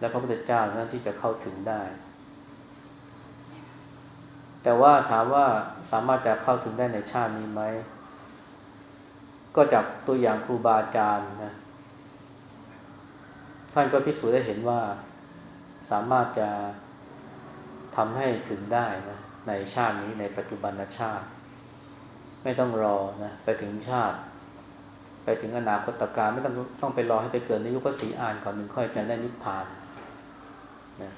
และพระพุทธเจ้าเท่านั้นที่จะเข้าถึงได้ แต่ว่าถามว่าสามารถจะเข้าถึงได้ในชาตินี้ไหม ก็จากตัวอย่างครูบาอาจารย์นะ ท่านก็พิสูจน์ได้เห็นว่าสามารถจะทำให้ถึงได้นะในชาตินี้ในปัจจุบันชาติ ไม่ต้องรอนะไปถึงชาติ ไปถึงอนาคตการไม่ต้องต้องไปรอให้ไปเกิดในยุคพระศรีอานก่อนหนึ่งค่อยจะได้นิพพานนะ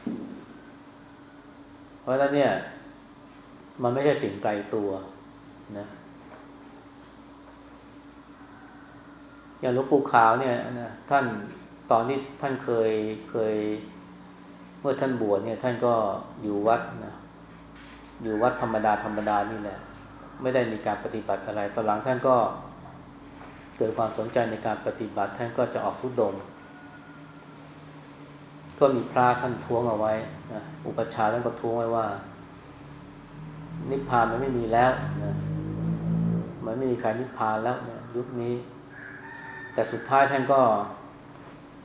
เพราะฉะนั้นเนี่ย มันไม่ใช่สิ่งไกลตัวนะอย่างหลวงปู่ขาวเนี่ยนะท่าน ตอนที่ท่านเคยเคย เมื่อท่านบวชเนี่ย ท่านก็อยู่วัดนะอยู่วัดธรรมดาธรรมดานี่แหละ ไม่ได้มีการปฏิบัติอะไร ตอนหลังท่านก็เกิดความสนใจในการปฏิบัติ ท่านก็จะออกทุดง ก็มีพระท่านท้วงเอาไว้นะอุปชาท่านก็ท้วงไว้ว่า นิพพานมันไม่มีแล้วนะมันไม่มีใครนิพพานแล้วนะยุคนี้ แต่สุดท้ายท่านก็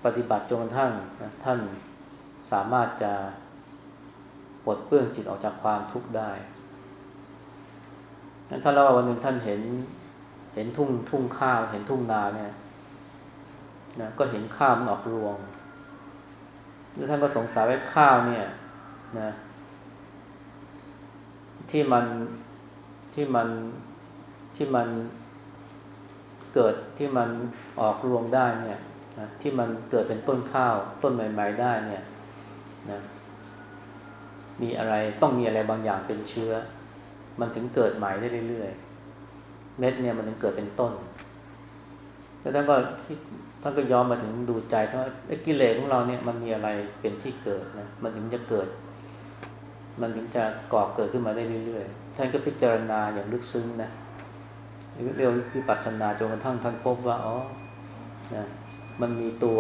ปฏิบัติจนกระทั่งนะท่านสามารถจะปลดเปลื้องจิตออกจากความทุกข์ได้ท่านเล่าว่าวันหนึ่งท่านเห็น เห็นทุ่งทุ่งข้าวเห็นทุ่งนาเนี่ยนะก็เห็นข้าวมันออกรวง แล้วท่านก็สงสัยว่าข้าวเนี่ยนะที่มันที่มันที่มันเกิดที่มันออกรวงได้เนี่ย นะที่มันเกิดเป็นต้นข้าวต้นใหม่ ๆ ได้เนี่ยนะมีอะไรต้องมีอะไรบางอย่างเป็นเชื้อ มันถึงเกิดใหม่ได้เรื่อยๆเม็ดเนี่ยมันถึงเกิดเป็นต้นแล้วท่านก็คิดท่านก็ย้อนมาถึงดูใจว่ากิเลสของเราเนี่ยมันมีอะไรเป็นที่เกิดนะมันถึงจะเกิด มันถึงจะก่อเกิดขึ้นมาได้เรื่อยๆท่านก็พิจารณาอย่างลึกซึ้งนะเรียกวิปัสสนาจนกระทั่งท่านพบว่าอ๋อนะ มันมีตัว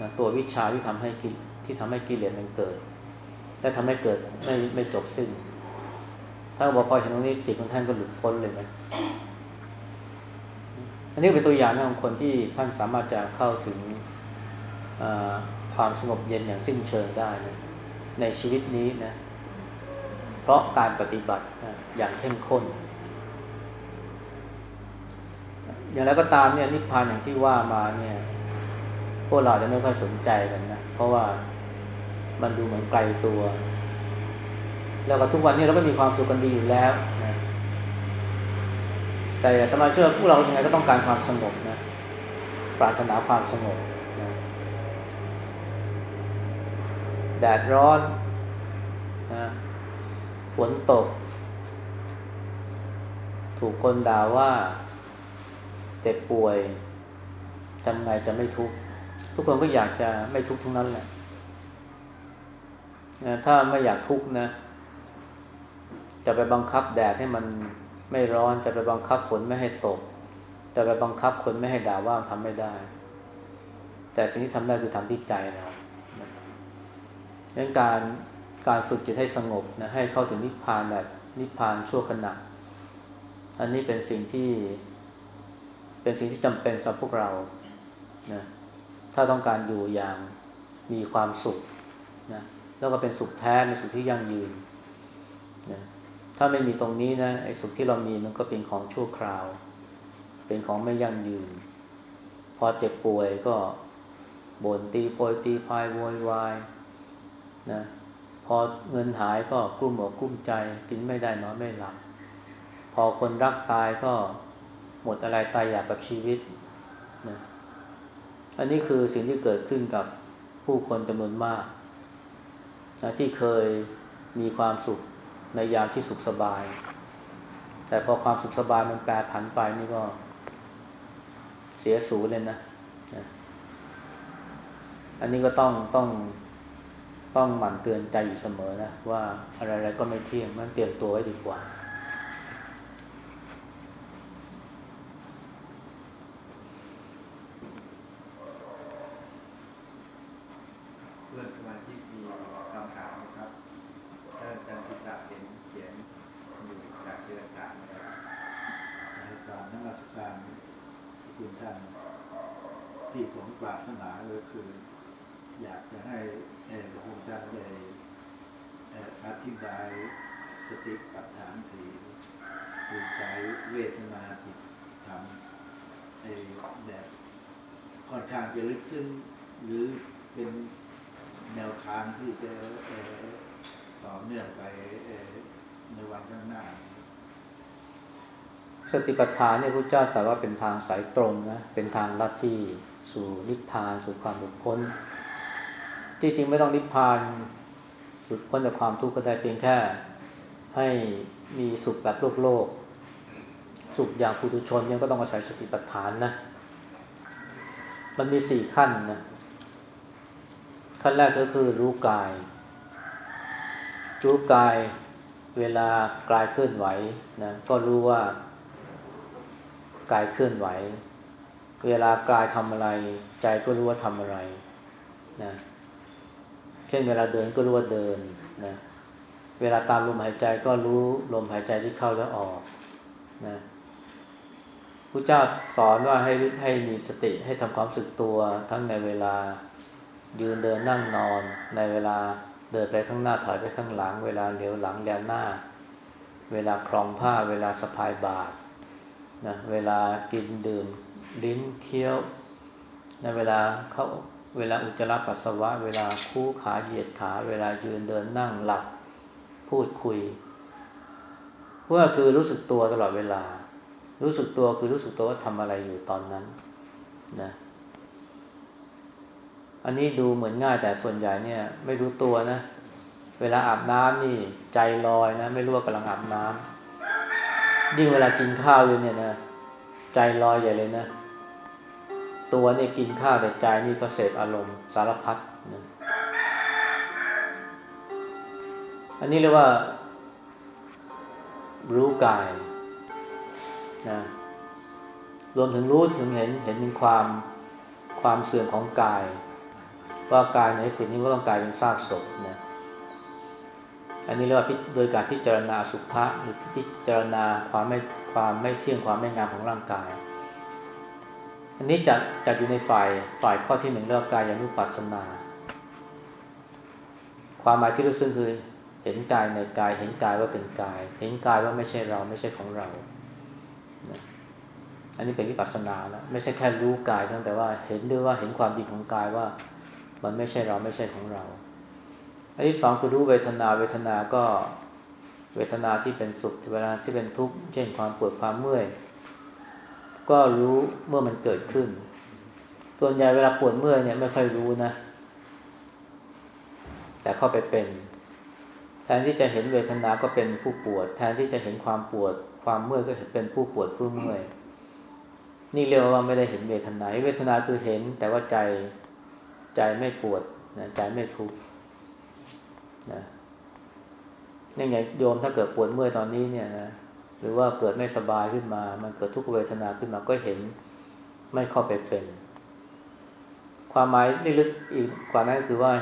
นะตัววิชาที่ทำให้กิที่ทำให้กิเลสมันเกิดและทำให้เกิดไม่ไม่จบสิ้น ถ้าบอกพอเห็นตรงนี้จิตของท่านก็หลุดพ้นเลยนะอันนี้เป็นตัวอย่างของคนที่ท่านสามารถจะเข้าถึงความสงบเย็นอย่างสิ้นเชิงได้นะในชีวิตนี้นะ เพราะการปฏิบัตินะอย่างเข้มข้น อย่างไรก็ตามเนี่ยนิพพานอย่างที่ว่ามาเนี่ย พวกเราจะไม่ค่อยสนใจกันนะ เพราะว่ามันดูเหมือนไกลตัว แล้วก็ทุกวันนี้เราก็มีความสุขกันดีอยู่แล้วนะแต่ธรรมาเชื่อพวกเรายังไงก็ต้องการความสงบนะปรารถนาความสงบนะแดดร้อนนะฝนตก ถูกคนด่าว่าเจ็บป่วยทำไงจะไม่ทุกข์ ทุกคนก็อยากจะไม่ทุกข์ทั้งนั้นแหละถ้าไม่อยากทุกข์นะ จะไปบังคับแดดให้มันไม่ร้อนจะไปบังคับฝนไม่ให้ตก จะไปบังคับคนไม่ให้ด่าว่าทำไม่ได้ แต่สิ่งที่ทำได้คือทำที่ใจเรานะดังการการฝึกจิตให้สงบนะให้เข้าถึงนิพพานแบบนิพพานชั่วขณะ อันนี้เป็นสิ่งที่ เป็นสิ่งที่จำเป็นสำหรับพวกเรานะ ถ้าต้องการอยู่อย่างมีความสุขนะแล้วก็เป็นสุขแท้เป็นสุขที่ยั่งยืนนะถ้าไม่มีตรงนี้นะไอ้สุขที่เรามีมันก็เป็นของชั่วคราว เป็นของไม่ยั่งยืน พอเจ็บป่วยก็บ่นตีโพยตีพายโวยวายนะพอเงินหายก็กลุ้มอกกลุ้มใจ กินไม่ได้นอนไม่หลับพอคนรักตายก็หมดอะไรตายอยากกับชีวิต อันนี้คือสิ่งที่เกิดขึ้นกับผู้คนจำนวนมากนะที่เคยมีความสุขในยามที่สุขสบาย แต่พอความสุขสบายมันแปรผันไปนี่ก็เสียสูญเลยนะนะอันนี้ก็ต้องต้องต้องหมั่นเตือนใจอยู่เสมอนะ ว่าอะไรๆก็ไม่เที่ยงมันเตรียมตัวไว้ดีกว่า เพื่อนสมาชิกมีคำถามนะครับท่านอาจารย์พิจารเห็นเขียนอยู่จากเรื่องการนะครับ ในการนมัสการคุณท่านที่ผมปรารถนาก็คือ อยากจะให้เอ่อพระองค์ท่านได้เอ่ออธิบายสติปัฏฐานสี่คือกายเวทนาจิตธรรมไอ้แบบค่อนข้างจะลึกซึ้งหรือเป็นแนวทางที่จะเอ่อต่อเนื่องไปเอ่อในวันข้างหน้า สติปัฏฐานเนี่ยพระเจ้าแต่ว่าเป็นทางสายตรงนะเป็นทางลัดที่สู่นิพพานสู่ความหลุดพ้น จริงๆไม่ต้องนิพพานหลุดพ้นจากความทุกข์ก็ได้เพียงแค่ ให้มีสุขแบบโลกโลก สุขอย่างปุถุชนเนี่ยก็ต้องอาศัยสติปัฏฐานนะมันมีสี่ขั้นนะขั้นแรกก็คือรู้กาย รู้กายเวลากายเคลื่อนไหวนะก็รู้ว่า กายเคลื่อนไหว เวลากายทำอะไร ใจก็รู้ว่าทำอะไรนะเช่นเวลาเดินก็รู้ว่าเดินนะเวลาตามลมหายใจก็รู้ลมหายใจที่เข้าและออกนะพระเจ้าสอนว่าให้ให้มีสติให้ทำความรู้สึกตัวทั้งในเวลายืนเดินนั่งนอนในเวลาเดินไปข้างหน้าถอยไปข้างหลัง เวลาเลี้ยวหลังแลหน้า เวลาคลองผ้า เวลาสะพายบาตร นะเวลากินดื่มลิ้นเคี้ยวนะเวลาเขาเวลาอุจจาระปัสสาวะ เวลาคู่ขาเหยียดขา เวลายืนเดินนั่งหลับพูดคุยว่าคือรู้สึกตัวตลอดเวลา รู้สึกตัวคือรู้สึกตัวว่าทำอะไรอยู่ตอนนั้นนะอันนี้ดูเหมือนง่ายแต่ส่วนใหญ่เนี่ย ไม่รู้ตัวนะ เวลาอาบน้ำนี่ใจลอยนะ ไม่รู้ว่ากำลังอาบน้ำ ยิ่งเวลากินข้าวอยู่เนี่ยนะใจลอยใหญ่เลยนะ ตัวเนี่ยกินข้าวแต่ใจนี่ก็เสพอารมณ์สารพัดนะอันนี้เรียกว่า รู้กายนะรวมถึงรู้ถึงเห็นเห็นถึงความความเสื่อมของกาย ว่ากายในสุดนี้ก็ต้องกลายเป็นซากศพนะ อันนี้เรียกว่าโดยการพิจารณาสุภะหรือพิจารณาความไม่ความไม่เที่ยงความไม่งามของร่างกาย อันนี้จัดจัดอยู่ในฝ่ายฝ่ายข้อที่หนึ่งเรียกว่ากายานุปัสสนา ความหมายที่รู้ซึ่งคือเห็นกายในกาย เห็นกายว่าเป็นกาย เห็นกายว่าไม่ใช่เราไม่ใช่ของเรา อันนี้เป็นวิปัสสนาแล้วไม่ใช่แค่รู้กายเท่านั้นแต่ว่าเห็นด้วยว่าเห็นความจริงของกายว่า มันไม่ใช่เราไม่ใช่ของเรา อันที่สองคือรู้เวทนา เวทนาก็เวทนาที่เป็นสุขเวลาที่เป็นทุกข์ เช่นความปวดความเมื่อย ก็รู้เมื่อมันเกิดขึ้น ส่วนใหญ่เวลาปวดเมื่อยเนี่ยไม่ค่อยรู้นะ แต่เข้าไปเป็น แทนที่จะเห็นเวทนา ก็เป็นผู้ปวด แทนที่จะเห็นความปวด ความเมื่อยก็เป็นผู้ปวดผู้เมื่อย นี่เรียกว่าไม่ได้เห็นเวทนา เวทนาคือเห็น แต่ว่าใจใจไม่ปวดนะใจไม่ทุกข์ นะนี่ไงโยมถ้าเกิดปวดเมื่อยตอนนี้เนี่ยนะหรือว่าเกิดไม่สบายขึ้นมา มันเกิดทุกขเวทนาขึ้นมาก็เห็นไม่เข้าไปเป็น ความหมายลึกอีกกว่านั้นคือว่า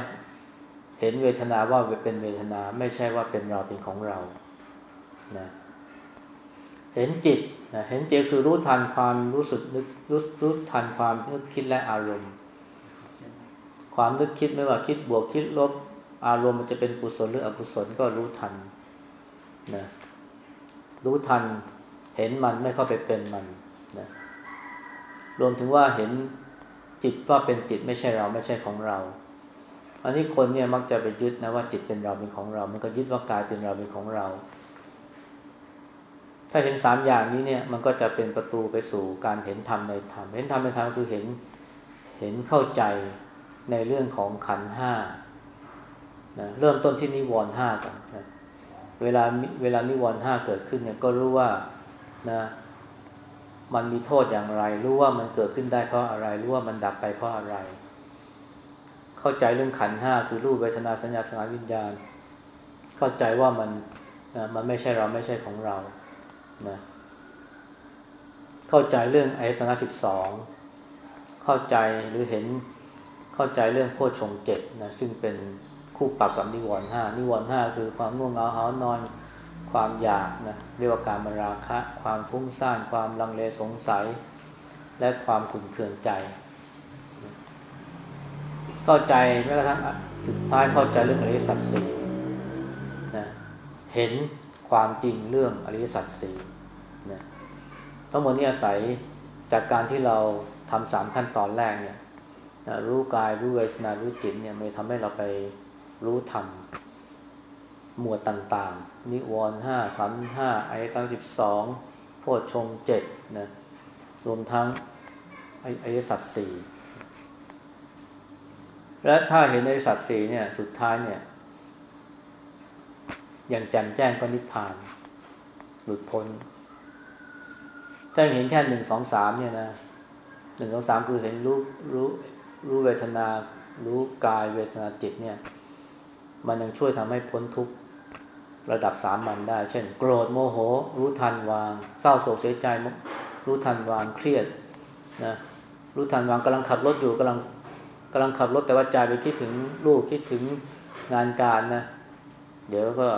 เห็นเวทนาว่าเป็นเวทนาไม่ใช่ว่าเป็นเราเป็นของเรานะเห็นจิตนะเห็นจิตคือรู้ทันความรู้สึกนึกรู้รู้ทันความนึกคิดและอารมณ์ ความนึกคิดไม่ว่าคิดบวกคิดลบ อารมณ์มันจะเป็นกุศลหรืออกุศลก็รู้ทันนะรู้ทันเห็นมันไม่เข้าไปเป็นมันนะรวมถึงว่าเห็นจิตว่าเป็นจิตไม่ใช่เราไม่ใช่ของเราอันนี้คนเนี่ยมักจะไปยึดนะว่าจิตเป็นเราเป็นของเรา มันก็ยึดว่ากายเป็นเราเป็นของเรา ถ้าเห็นสามอย่างนี้เนี่ย มันก็จะเป็นประตูไปสู่การเห็นธรรมในธรรม เห็นธรรมในธรรมคือเห็นเห็นเข้าใจในเรื่องของขันห้า นะเริ่มต้นที่นิวรณ์ห้าก่อนนะเวลาเวลานิวรณ์ห้าเกิดขึ้นเนี่ยก็รู้ว่านะมันมีโทษอย่างไร รู้ว่ามันเกิดขึ้นได้เพราะอะไร รู้ว่ามันดับไปเพราะอะไร เข้าใจเรื่องขันห้าคือรูปเวทนาสัญญาสังขารวิญญาณ เข้าใจว่ามันนะมันไม่ใช่เราไม่ใช่ของเรานะเข้าใจเรื่องอายตนะสิบสองเข้าใจหรือเห็นเข้าใจเรื่องโพชฌงเจ็ดนะซึ่งเป็น คู่ปรับกับนิวรณ์ห้านิวรณ์ห้าคือความง่วงเหงาหานอน ความอยากนะเรียกว่าการมราคะ ความฟุ้งซ่านความลังเลสงสัย และความขุ่นเคืองใจ เข้าใจแม้กระทั่งสุดท้ายเข้าใจเรื่องอริสัจสี่นะเห็นความจริงเรื่องอริสัจสี่นะทั้งหมดนี้อาศัยจากการที่เราทำสามขั้นตอนแรกเนี่ยนะรู้กายรู้เวทนารู้จิตเนี่ยมันทำให้เราไป รู้ธรรม หมวดต่างๆ นิวรณ์ห้าสันห้าอายตนะสิบสองโพชฌงเจ็ดนะรวมทั้งอริยสัจสี่และถ้าเห็นอริสัจสี่เนี่ยสุดท้ายเนี่ย อย่างแจ่มแจ้งก็นิพพาน หลุดพ้นถ้าเห็นแค่หนึ่งสองสามเนี่ยนะหนึ่งสองสามคือเห็นรู้รู้รู้เวทนา รู้กายเวทนาจิตเนี่ย มันยังช่วยทำให้พ้นทุกข์ระดับสามมันได้ เช่น โกรธโมโห รู้ทันวาง เศร้าโศกเสียใจ รู้ทันวางเครียดนะรู้ทันวางกำลังขับรถอยู่กำลังกำลังขับรถแต่ว่าใจไปคิดถึงลูกคิดถึงงานการนะเดี๋ยวก็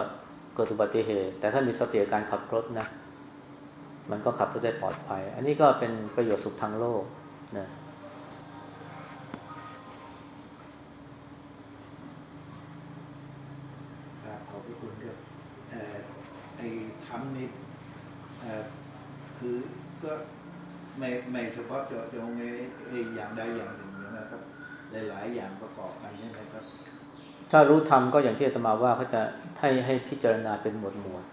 เกิดอุบัติเหตุ แต่ถ้ามีสติการขับรถนะมันก็ขับรถได้ปลอดภัย อันนี้ก็เป็นประโยชน์สุขทางโลกนะขอบคุณครับไอ้ทำนี่ คือก็ไม่ไม่เฉพาะเจาะจงในอย่างใดอย่างหนึ่งนะครับ หลาย ๆ อย่างประกอบกันใช่ไหมครับ ถ้ารู้ธรรมก็อย่างที่อาตมาว่าเขาจะให้ให้พิจารณาเป็นหมวดหมวด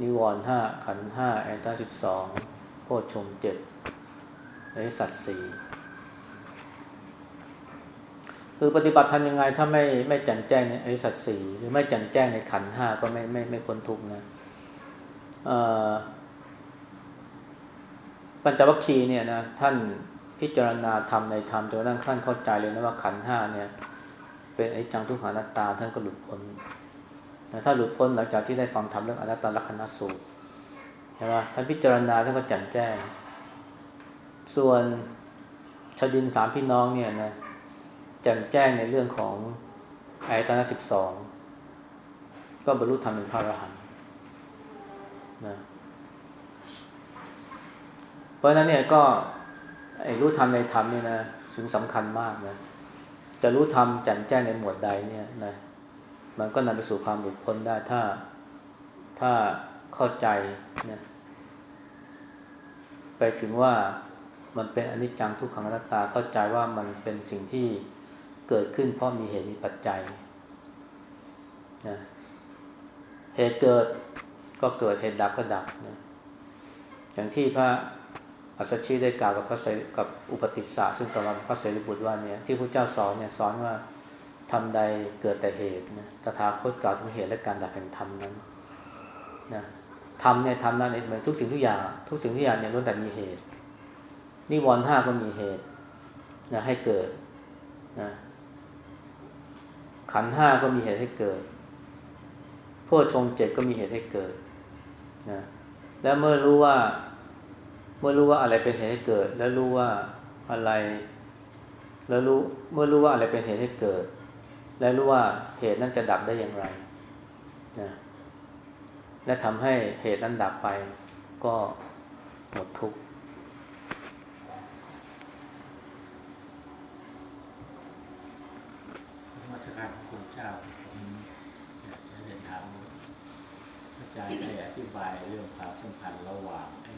นิวรณ์ห้าขันห้าแอนตาสิบสองโพชฌงเจ็ดอริสัตสี่คือปฏิบัติทำยังไงถ้าไม่ไม่แจ่มแจ้งในอริสัตสี่หรือไม่แจ่มแจ้งในขันห้าก็ไม่ไม่ไม่พ้นทุกข์นะ ปัญจวัคคีย์เนี่ยนะท่านพิจารณาธรรมในธรรมจนั่งท่านเข้าใจเลยนะว่าขันห้าเนี่ย เป็นไอ้จังทุกขานัตตาท่านก็หลุดพ้นแต่ถ้าหลุดพ้นหลังจากที่ได้ฟังธรรมเรื่องอนัตตลักษณสูตรใช่ไหมท่านพิจารณาท่านก็แจ่มแจ้ง ส่วนชดินสามพี่น้องเนี่ยนะแจ่มแจ้งในเรื่องของอายตนะสิบสองก็บรรลุธรรมเป็นพระอรหันต์นะ เพราะนั้นเนี่ยก็ไอ้รู้ธรรมในธรรมนี่นะสิ่งสำคัญมากนะจะรู้ธรรมแจ่มแจ้งในหมวดใดเนี่ยนะมันก็นำไปสู่ความหลุดพ้นได้ถ้าถ้าเข้าใจนะไปถึงว่ามันเป็นอนิจจังทุกขังอนัตตาเข้าใจว่ามันเป็นสิ่งที่เกิดขึ้นเพราะมีเหตุมีปัจจัยนะเหตุเกิดก็เกิดเหตุดับก็ดับนะอย่างที่พระ อัสชีได้กล่าวกับพระเสกับอุปติสสะซึ่งตอนพระเสรีบุตรว่าเนี่ยที่พระเจ้าสอนเนี่ยสอนว่าทำใดเกิดแต่เหตุนะตถาคตกล่าวถึงเหตุและการดับแห่งธรรมนั้นนะธรรมเนี่ยทำนั้นในสมัยทุกสิ่งทุกอย่าง ทุกสิ่งทุกอย่างเนี่ยล้วนแต่มีเหตุนิวรณ์ห้าก็มีเหตุนะให้เกิดนะขันห้าก็มีเหตุให้เกิดพวกชงเจ็ดก็มีเหตุให้เกิดนะและเมื่อรู้ว่า เมื่อรู้ว่าอะไรเป็นเหตุให้เกิด และรู้ว่าอะไร แล้วรู้เมื่อรู้ว่าอะไรเป็นเหตุให้เกิด และรู้ว่าเหตุนั้นจะดับได้อย่างไรนะและทำให้เหตุนั้นดับไป ก็หมดทุกข์มาตรการของคุณเจ้าผมอยากจะเรียนถามอาจารย์ได้อธิบายเรื่องความสัมพันธ์ระหว่างไอ้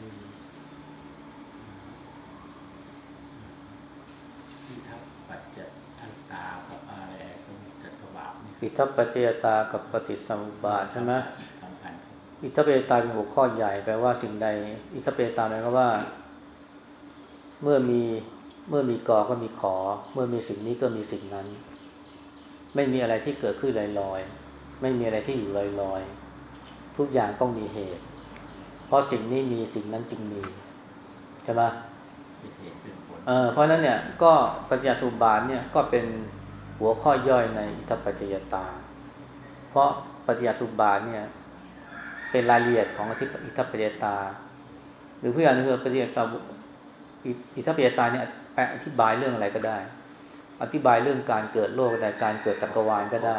ที่ทับปัจจัอันตากับอะไรสมุทตบาทนี่ อิทัปปัจจยตากับปฏิสัมบาทใช่ไหมสัมพันธ์อิทัปปัจจยตาเป็นหัวข้อใหญ่แปลว่าสิ่งใด อิทัปปัจจยตาหมายความว่า เมื่อมีเมื่อมีกอก็มีขอ เมื่อมีสิ่งนี้ก็มีสิ่งนั้น ไม่มีอะไรที่เกิดขึ้นลอยๆไม่มีอะไรที่อยู่ลอยๆทุกอย่างต้องมีเหตุ เพราะสิ่งนี้มีสิ่งนั้นจึงมีใช่ไหมเป็นเหตุเป็นผลเออเพราะฉะนั้นเนี่ยก็ปัญญาสุบานเนี่ยก็เป็น หัวข้อย่อยในอิทัปปัจจยตา เพราะปัญญาสุบาเนี่ยเป็นรายละเอียดของอิทัปปัจจยตา หรือเพื่อนคือปัญญาสุอิทัปปัจจยตาเนี่ยแปลอธิบายเรื่องอะไรก็ได้ อธิบายเรื่องการเกิดโลกก็ได้การเกิดจักรวาลก็ได้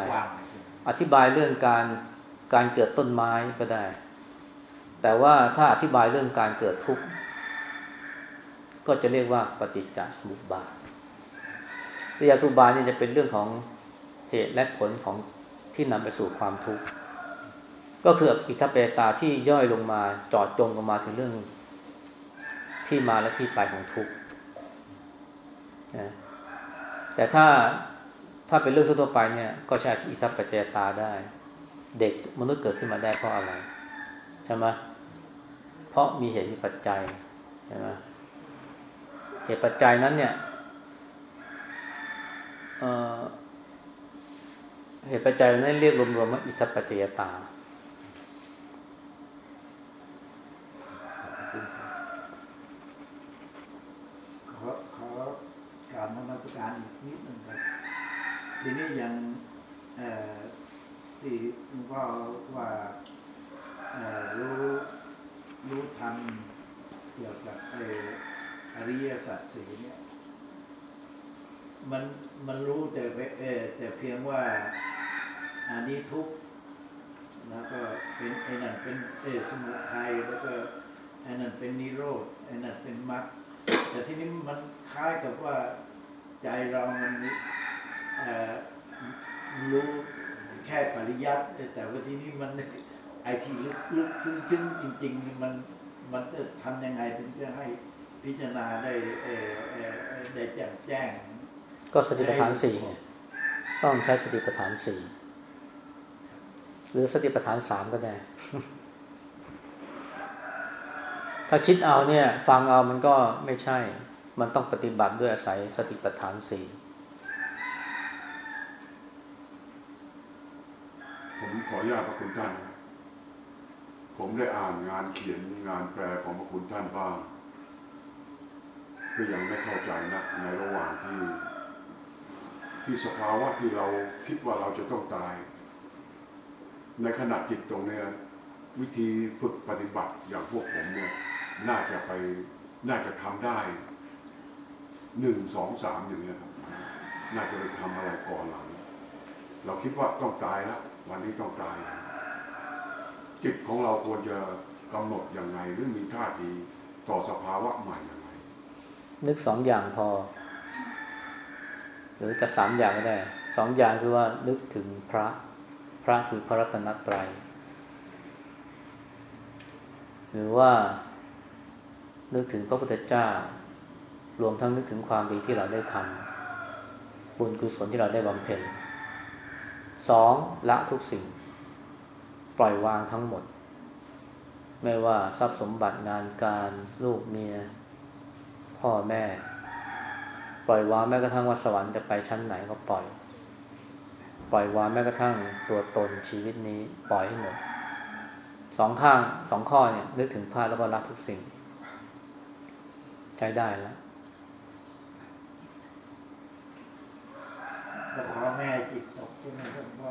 อธิบายเรื่องการการเกิดต้นไม้ก็ได้ แต่ว่าถ้าอธิบายเรื่องการเกิดทุกข์ก็จะเรียกว่าปฏิจจสมุปบาท ปฏิจจสมุปบาทนี่จะเป็นเรื่องของเหตุและผลของที่นำไปสู่ความทุกข์ก็คืออิทธิเปตาที่ย่อยลงมาจอดจงลงมาถึงเรื่องที่มาและที่ไปของทุกข์นะแต่ถ้าถ้าเป็นเรื่องทั่วไปเนี่ย ก็ใช้อิทธิปัจจยตาได้ เด็กมนุษย์เกิดขึ้นมาได้เพราะอะไรใช่ไหมเพราะมีเหตุมีปัจจัยใช่ไหมเหตุปัจจัยนั้นเนี่ย เหตุปัจจัยนั้นเรียกรวมๆว่าอิทธิปัจจยตา ขอขอการนมัสการอีกนิดหนึ่งครับทีนี้ยังที่หลวงพ่อว่ารู้รู้ทำเกี่ยวกับเอ่ออริยสัจสีเนี่ย มันมันรู้แต่เออแต่เพียงว่าอันนี้ทุกแล้วก็เป็นไอ้นั่นเป็นเอสมุทัยแล้วก็ไอ้นั่นเป็นนิโรธไอ้นั่นเป็นมรรคแต่ที่นี้มันคล้ายกับว่าใจเรามันเอ่อรู้แค่ปริยัติแต่ว่าที่นี้มันไอที่ลึกลึกซึ้งซึ้งจริงๆมันมันจะทำยังไงถึงจะให้พิจารณาได้เออเออได้แจ่มแจ้ง ก็สติปัฏฐานสี่ไงต้องใช้สติปัฏฐานสี่หรือสติปัฏฐานสามก็ได้ ถ้าคิดเอาเนี่ย ฟังเอามันก็ไม่ใช่ มันต้องปฏิบัติด้วยอาศัยสติปัฏฐานสี่ผมขออนุญาตพระคุณท่าน ผมได้อ่านงานเขียนงานแปลของพระคุณท่านบ้างก็ยังไม่เข้าใจนะในระหว่างที่ ที่สภาวะที่เราคิดว่าเราจะต้องตาย ในขณะจิตตรงเนี้ยวิธีฝึกปฏิบัติอย่างพวกผมเนี่ยน่าจะไปน่าจะทำได้หนึ่งสองสามอย่างเงี้ยครับน่าจะไปทำอะไรก่อนหลัง เราคิดว่าต้องตายแล้ววันนี้ต้องตายจิตของเราควรจะกำหนดยังไงหรือมีท่าทีต่อสภาวะใหม่ยังไงนึกสองอย่างพอ หรือจะสามอย่างก็ได้สองอย่างคือว่านึกถึงพระ พระคือพระรัตนตรัย หรือว่า นึกถึงพระพุทธเจ้า รวมทั้งนึกถึงความดีที่เราได้ทำบุญกุศลที่เราได้บำเพ็ญสองละทุกสิ่ง ปล่อยวางทั้งหมด ไม่ว่าทรัพย์สมบัติงานการลูกเมีย พ่อแม่ ปล่อยวางแม้กระทั่งว่าสวรรค์จะไปชั้นไหนก็ปล่อย ปล่อยวางแม้กระทั่งตัวตนชีวิตนี้ปล่อยให้หมดสองข้างสองข้อเนี่ย นึกถึงพระแล้วก็รักทุกสิ่ง ใช้ได้แล้วแล้วขอแม่จิตตกใช่ไหมครับพ่อ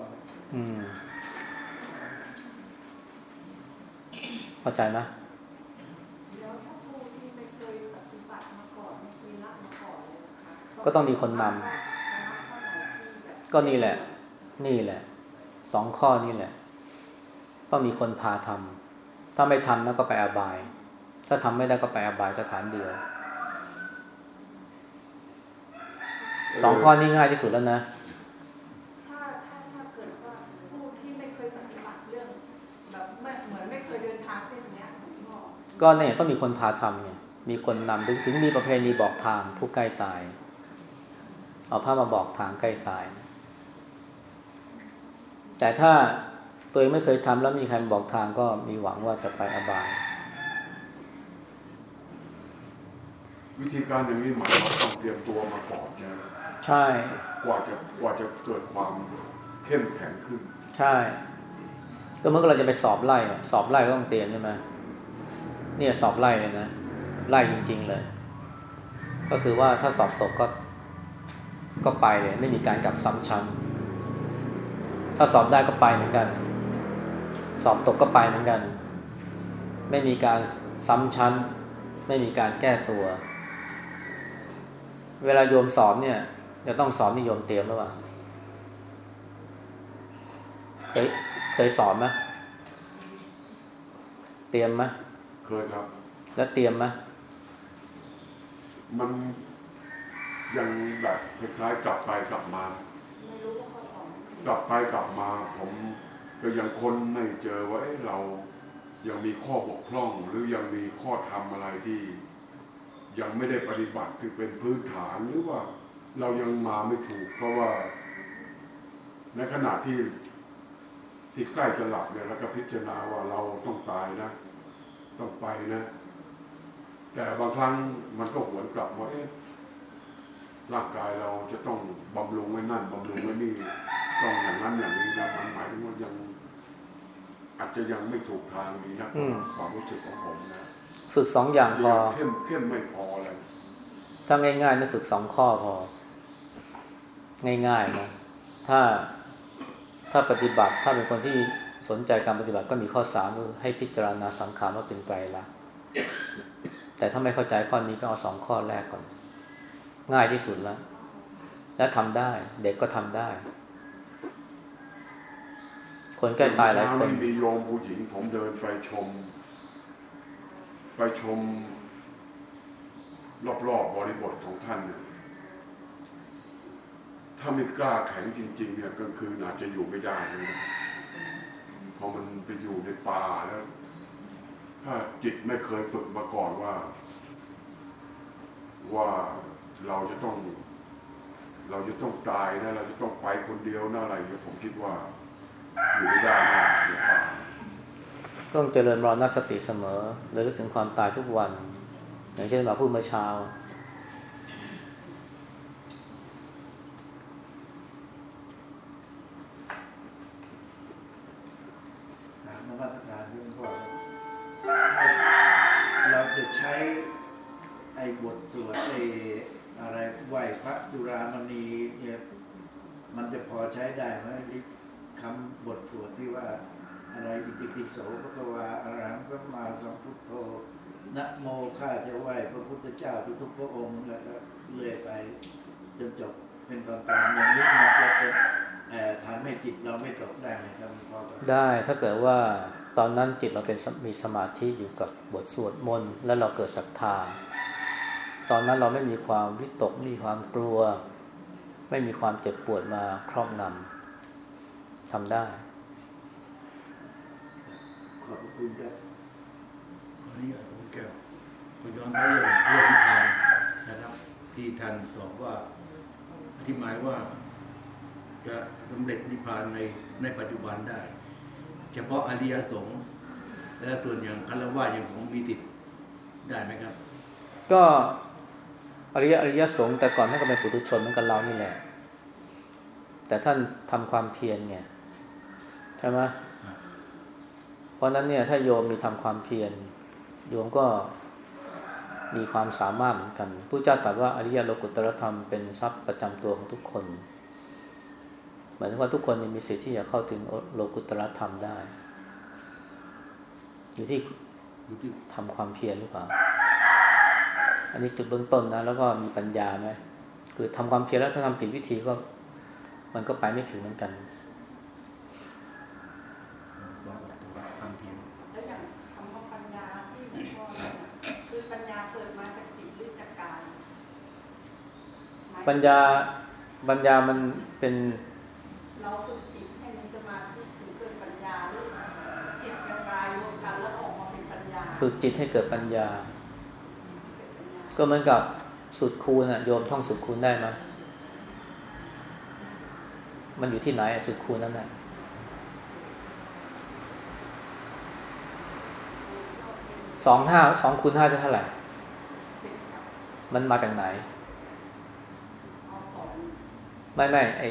อืม เข้าใจไหม แล้วถ้าผู้ที่ไม่เคยปฏิบัติมา ก่อนไม่เคยละมาก่อนเลยนะคะต้องก็ต้องมีคนนำก็นี่แหละ นี่แหละสองข้อนี่แหละ ต้องมีคนพาทำถ้าไม่ทำนะก็ไปอบาย ถ้าทำไม่ได้ก็ไปอบายสถานเดียวสองข้อนี้ง่ายที่สุดแล้วนะถ้าถ้าถ้าเกิดว่าผู้ที่ไม่เคยปฏิบัติเรื่องแบบไม่เหมือนไม่เคยเดินทางเส้นเนี้ยหลวงพ่อก็เนี่ยต้องมีคนพาทำเนี่ยมีคนนำถึงถึงมีประเพณีบอกทางผู้ใกล้ตาย เอาผ้ามาบอกทางใกล้ตาย แต่ถ้าตัวเองไม่เคยทำแล้วมีใครมาบอกทางก็มีหวังว่าจะไปอบาย วิธีการอย่างนี้หมายว่าต้องเตรียมตัวมาก่อนใช่ไหมใช่ กว่าจะกว่าจะเกิดความเข้มแข็งขึ้น ใช่ ก็เมื่อเราจะไปสอบไล่อะสอบไล่ก็ต้องเตรียมใช่ไหมเนี่ยสอบไล่เลยนะไล่จริง ๆเลย ก็คือว่าถ้าสอบตกก็ ก็ไปเลยไม่มีการกลับซ้ำชั้น ถ้าสอบได้ก็ไปเหมือนกัน สอบตกก็ไปเหมือนกัน ไม่มีการซ้ำชั้น ไม่มีการแก้ตัว เวลาโยมสอบเนี่ยจะต้องสอบนี่โยมเตรียมหรือเปล่าเคยเคยสอบไหมเตรียมไหมเคยครับ แล้วเตรียมไหมมัน ยังแบบคล้ายๆกลับไปกลับมา กลับไปกลับมา ผมก็ยังค้นไม่เจอว่าเอ๊ะเรายังมีข้อบกพร่อง หรือยังมีข้อธรรมอะไรที่ ยังไม่ได้ปฏิบัติคือเป็นพื้นฐานหรือว่าเรายังมาไม่ถูก เพราะว่า ในขณะที่ที่ใกล้จะหลับเนี่ยแล้วก็พิจารณาว่าเราต้องตายนะ ต้องไปนะ แต่บางครั้งมันก็หวนกลับว่าเอ๊ะ ร่างกายเราจะต้องบำรุงไว้นั่นบำรุงไว้นี่ต้องอย่างนั้นอย่างนี้นะมันหมายถึงว่ายัง อาจจะยังไม่ถูกทางดีนะความรู้สึกของผมนะฝึกสองอย่างพอยังเข้มเข้มไม่พอเลยถ้าง่ายๆนี่ฝึกสองข้อพอ ง่ายๆนะถ้าถ้าปฏิบัติถ้าเป็นคนที่สนใจการปฏิบัติก็มีข้อสามคือให้พิจารณาสังขารว่าเป็นไตรลักษณ์แต่ถ้าไม่เข้าใจข้อนี้ก็เอาสองข้อแรกก่อน ง่ายที่สุดแล้ว และทำได้ เด็กก็ทำได้ คนใกล้ตายหลายคนมีโยมผู้หญิงผมเดินไปชม ไปชม รอบๆบริบทของท่านเนี่ยถ้าไม่กล้าแข็งจริง ๆ เนี่ยกลางคืนอาจจะอยู่ไม่ได้เลยพอมันไปอยู่ในป่าแล้ว ถ้าจิตไม่เคยฝึกมาก่อนว่า ว่า เราจะต้อง เราจะต้องตายนะ เราจะต้องไปคนเดียวนะอะไรอย่างเงี้ยผมคิดว่าอยู่ไม่ได้นะในป่าต้องเจริญมรณสติเสมอระลึกถึงความตายทุกวัน อย่างเช่นมาพูดเมื่อเช้าถามนมัสการที่หลวงพ่อเราจะใช้ไอ้บทสวดไอ้อะ ไหวพระจุรามณีเนี่ยมันจะพอใช้ได้ไหมคำบทสวดที่ว่าอะไรอิติปิโสพระกวาอรหังสัมมาสัมพุทโธนะโมข้าจะไหวพระพุทธเจ้าทุกพระองค์แล้วก็เลื่อยไปจนจบเป็นตอนๆอย่างนี้มันจะเป็นเอ่อทำให้จิตเราไม่ตกได้ไหมครับพ่อได้ถ้าเกิดว่าตอนนั้นจิตเราเป็นมีสมาธิอยู่กับบทสวดมนต์แล้วเราเกิดศรัทธา ตอนนั้นเราไม่มีความวิตกไม่มีความกลัว ไม่มีความเจ็บปวดมาครอบงำทำได้ ขอบพระคุณครับอันนี้ผมแก้วก็ย้อนไปเรื่องเรื่องนิพพานนะครับ ที่ท่านบอกว่าอธิบายว่า จะสำเร็จนิพพานในในปัจจุบันได้ เฉพาะอริยสงฆ์และส่วนอย่างคารวะอย่างผมมีติดได้ไหมครับ ก็ อริยอริยสงฆ์แต่ก่อนท่านก็เป็นปุถุชนเหมือนกับเรานี่แหละ แต่ท่านทำความเพียรไงใช่ไหมเพราะฉะนั้นเนี่ยถ้าโยมมีทำความเพียรโยมก็มีความสามารถเหมือนกันผู้เจ้าตรัสว่าอริยโลกุตตรธรรมเป็นทรัพย์ประจำตัวของทุกคนหมายถึงว่าทุกคนมีสิทธิ์ที่จะเข้าถึงโลกุตตรธรรมได้อยู่ที่อยู่ที่ทำความเพียรหรือเปล่า อันนี้จุดเบื้องต้นนะ แล้วก็มีปัญญาไหมคือทำความเพียรแล้วถ้าทำผิดวิธีก็ มันก็ไปไม่ถึงเหมือนกันบอกกับตัวความเพียรแล้วอย่างคำว่าปัญญาที่หลวงพ่อเนี่ยคือปัญญาเกิดมาจากจิตหรือจากกายหมยถึงปัญญาปัญญามันเป็นเราฝึกจิตให้มีสมาธิถึงเกิดปัญญาหรือจิตกับกายรวมกันแล้วออกมาเป็นปัญญา ฝึกจิตให้เกิดปัญญาเก็เหมือนกับสุดคูณอะโยมท่องสุดคูณได้ไหมมันอยู่ที่ไหนอะสุดคูณนั้นน่ะสองห้าสองคูณห้าได้เท่าไหร่ มันมาจากไหน ไม่ไม่ไอ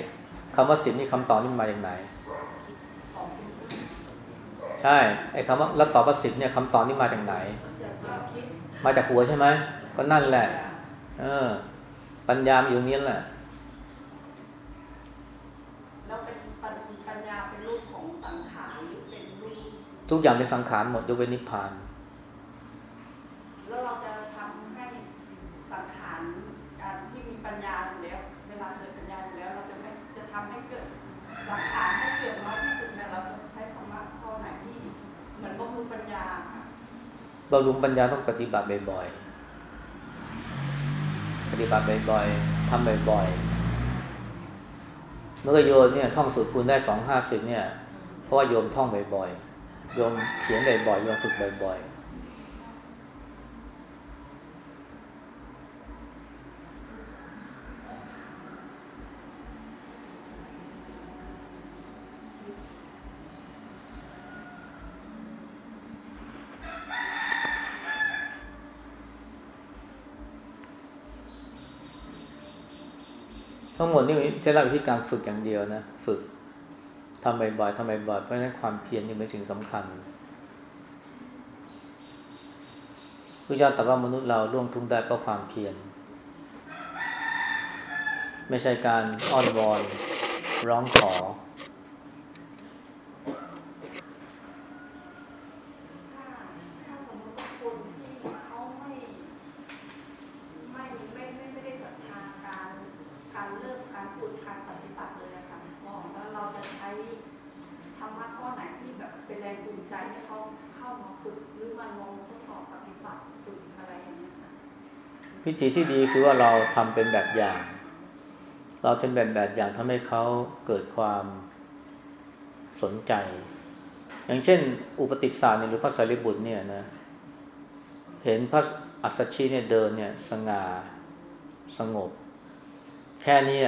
คำว่าสิบนี่คำตอบนี่มาจากไหน ใช่ไอคำว่าแล้วตอบว่าสิบเนี่ยคำตอบนี่มาจากไหนมคิดมาจากหัวใช่ไหม ก็นั่นแหละ เออ ปัญญามนอยู่ตรงนี้แหละแล้วเป็นปัญปัญญาเป็นรูปของสังขารหรือเป็นรูปทุกอย่างเป็นสังขารหมดยกเว้นนิพพานแล้วเราจะทำให้สังขารการที่มีปัญญาอยู่แล้ว เวลาเกิดปัญญาอยู่แล้ว เราจะไม่จะทำให้เกิดสังขารให้เสื่อมน้อยที่สุดเนี่ยเราจะใช้ธรรมะข้อไหนที่เหมือนบำรุงปัญญาค่ะบำรุงปัญญาต้องปฏิบัติบ่อยๆ ปฏิบัติบ่อยๆทำบ่อยๆเมื่อโยนเนี่ยท่องสูตรคูณได้สองห้าสิบเนี่ย เพราะว่าโยมท่องบ่อยๆโยมเขียนบ่อยๆโยมฝึกบ่อยๆ ทั้งหมดนี่มีเคล็ดลับวิธีการฝึกอย่างเดียวนะ ฝึกทำบ่อยๆทำบ่อยๆเพราะฉะนั้นความเพียรนี่เป็นสิ่งสำคัญพระเจ้าตรัสว่ามนุษย์เราล่วงทุกข์ได้เพราะความเพียรไม่ใช่การอ้อนวอนร้องขอ ถ้าถ้าสมมติว่าคนที่เขาไม่ไม่ไม่ไม่ไม่ได้ศรัทธาการการเริ่มการฝึกการปฏิบัติเลยอะค่ะบอกว่าเราจะใช้ธรรมะข้อไหนที่แบบเป็นแรงจูงใจให้เขาเข้ามาฝึกหรือมาลองทดสอบปฏิบัติฝึกอะไรอย่างเงี้ยค่ะ วิ ธีที่ดีคือว่าเราทำเป็นแบบอย่าง เราเป็นแบบแบบอย่างทำให้เขาเกิดความสนใจ อย่างเช่น อุปติสสารหรือพระสารีบุตรเนี่ยนะเห็นพระอัสสชิเนี่ยเดินเนี่ยสง่าสงบ แค่นี้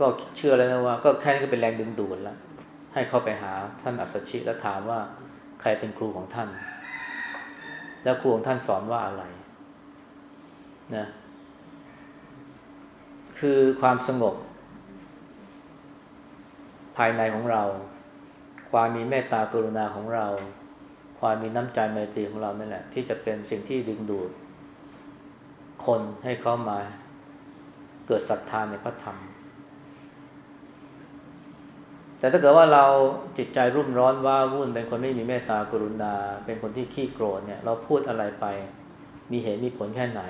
ก็เชื่อแล้วนะว่า ก็แค่นี้ก็เป็นแรงดึงดูดแล้วให้เขาไปหาท่านอัสสชิแล้วถามว่าใครเป็นครูของท่าน แล้วครูของท่านสอนว่าอะไร นะคือความสงบ ภายในของเรา ความมีเมตตากรุณาของเรา ความมีน้ำใจไมตรีของเรานั่นแหละ ที่จะเป็นสิ่งที่ดึงดูด คนให้เขามาเกิดศรัทธาในพระธรรม แต่ถ้าเกิดว่าเราจิตใจรุ่มร้อนว่าวุ่นเป็นคนไม่มีเมตตากรุณา เป็นคนที่ขี้โกรธเนี่ย เราพูดอะไรไป มีเหตุมีผลแค่ไหน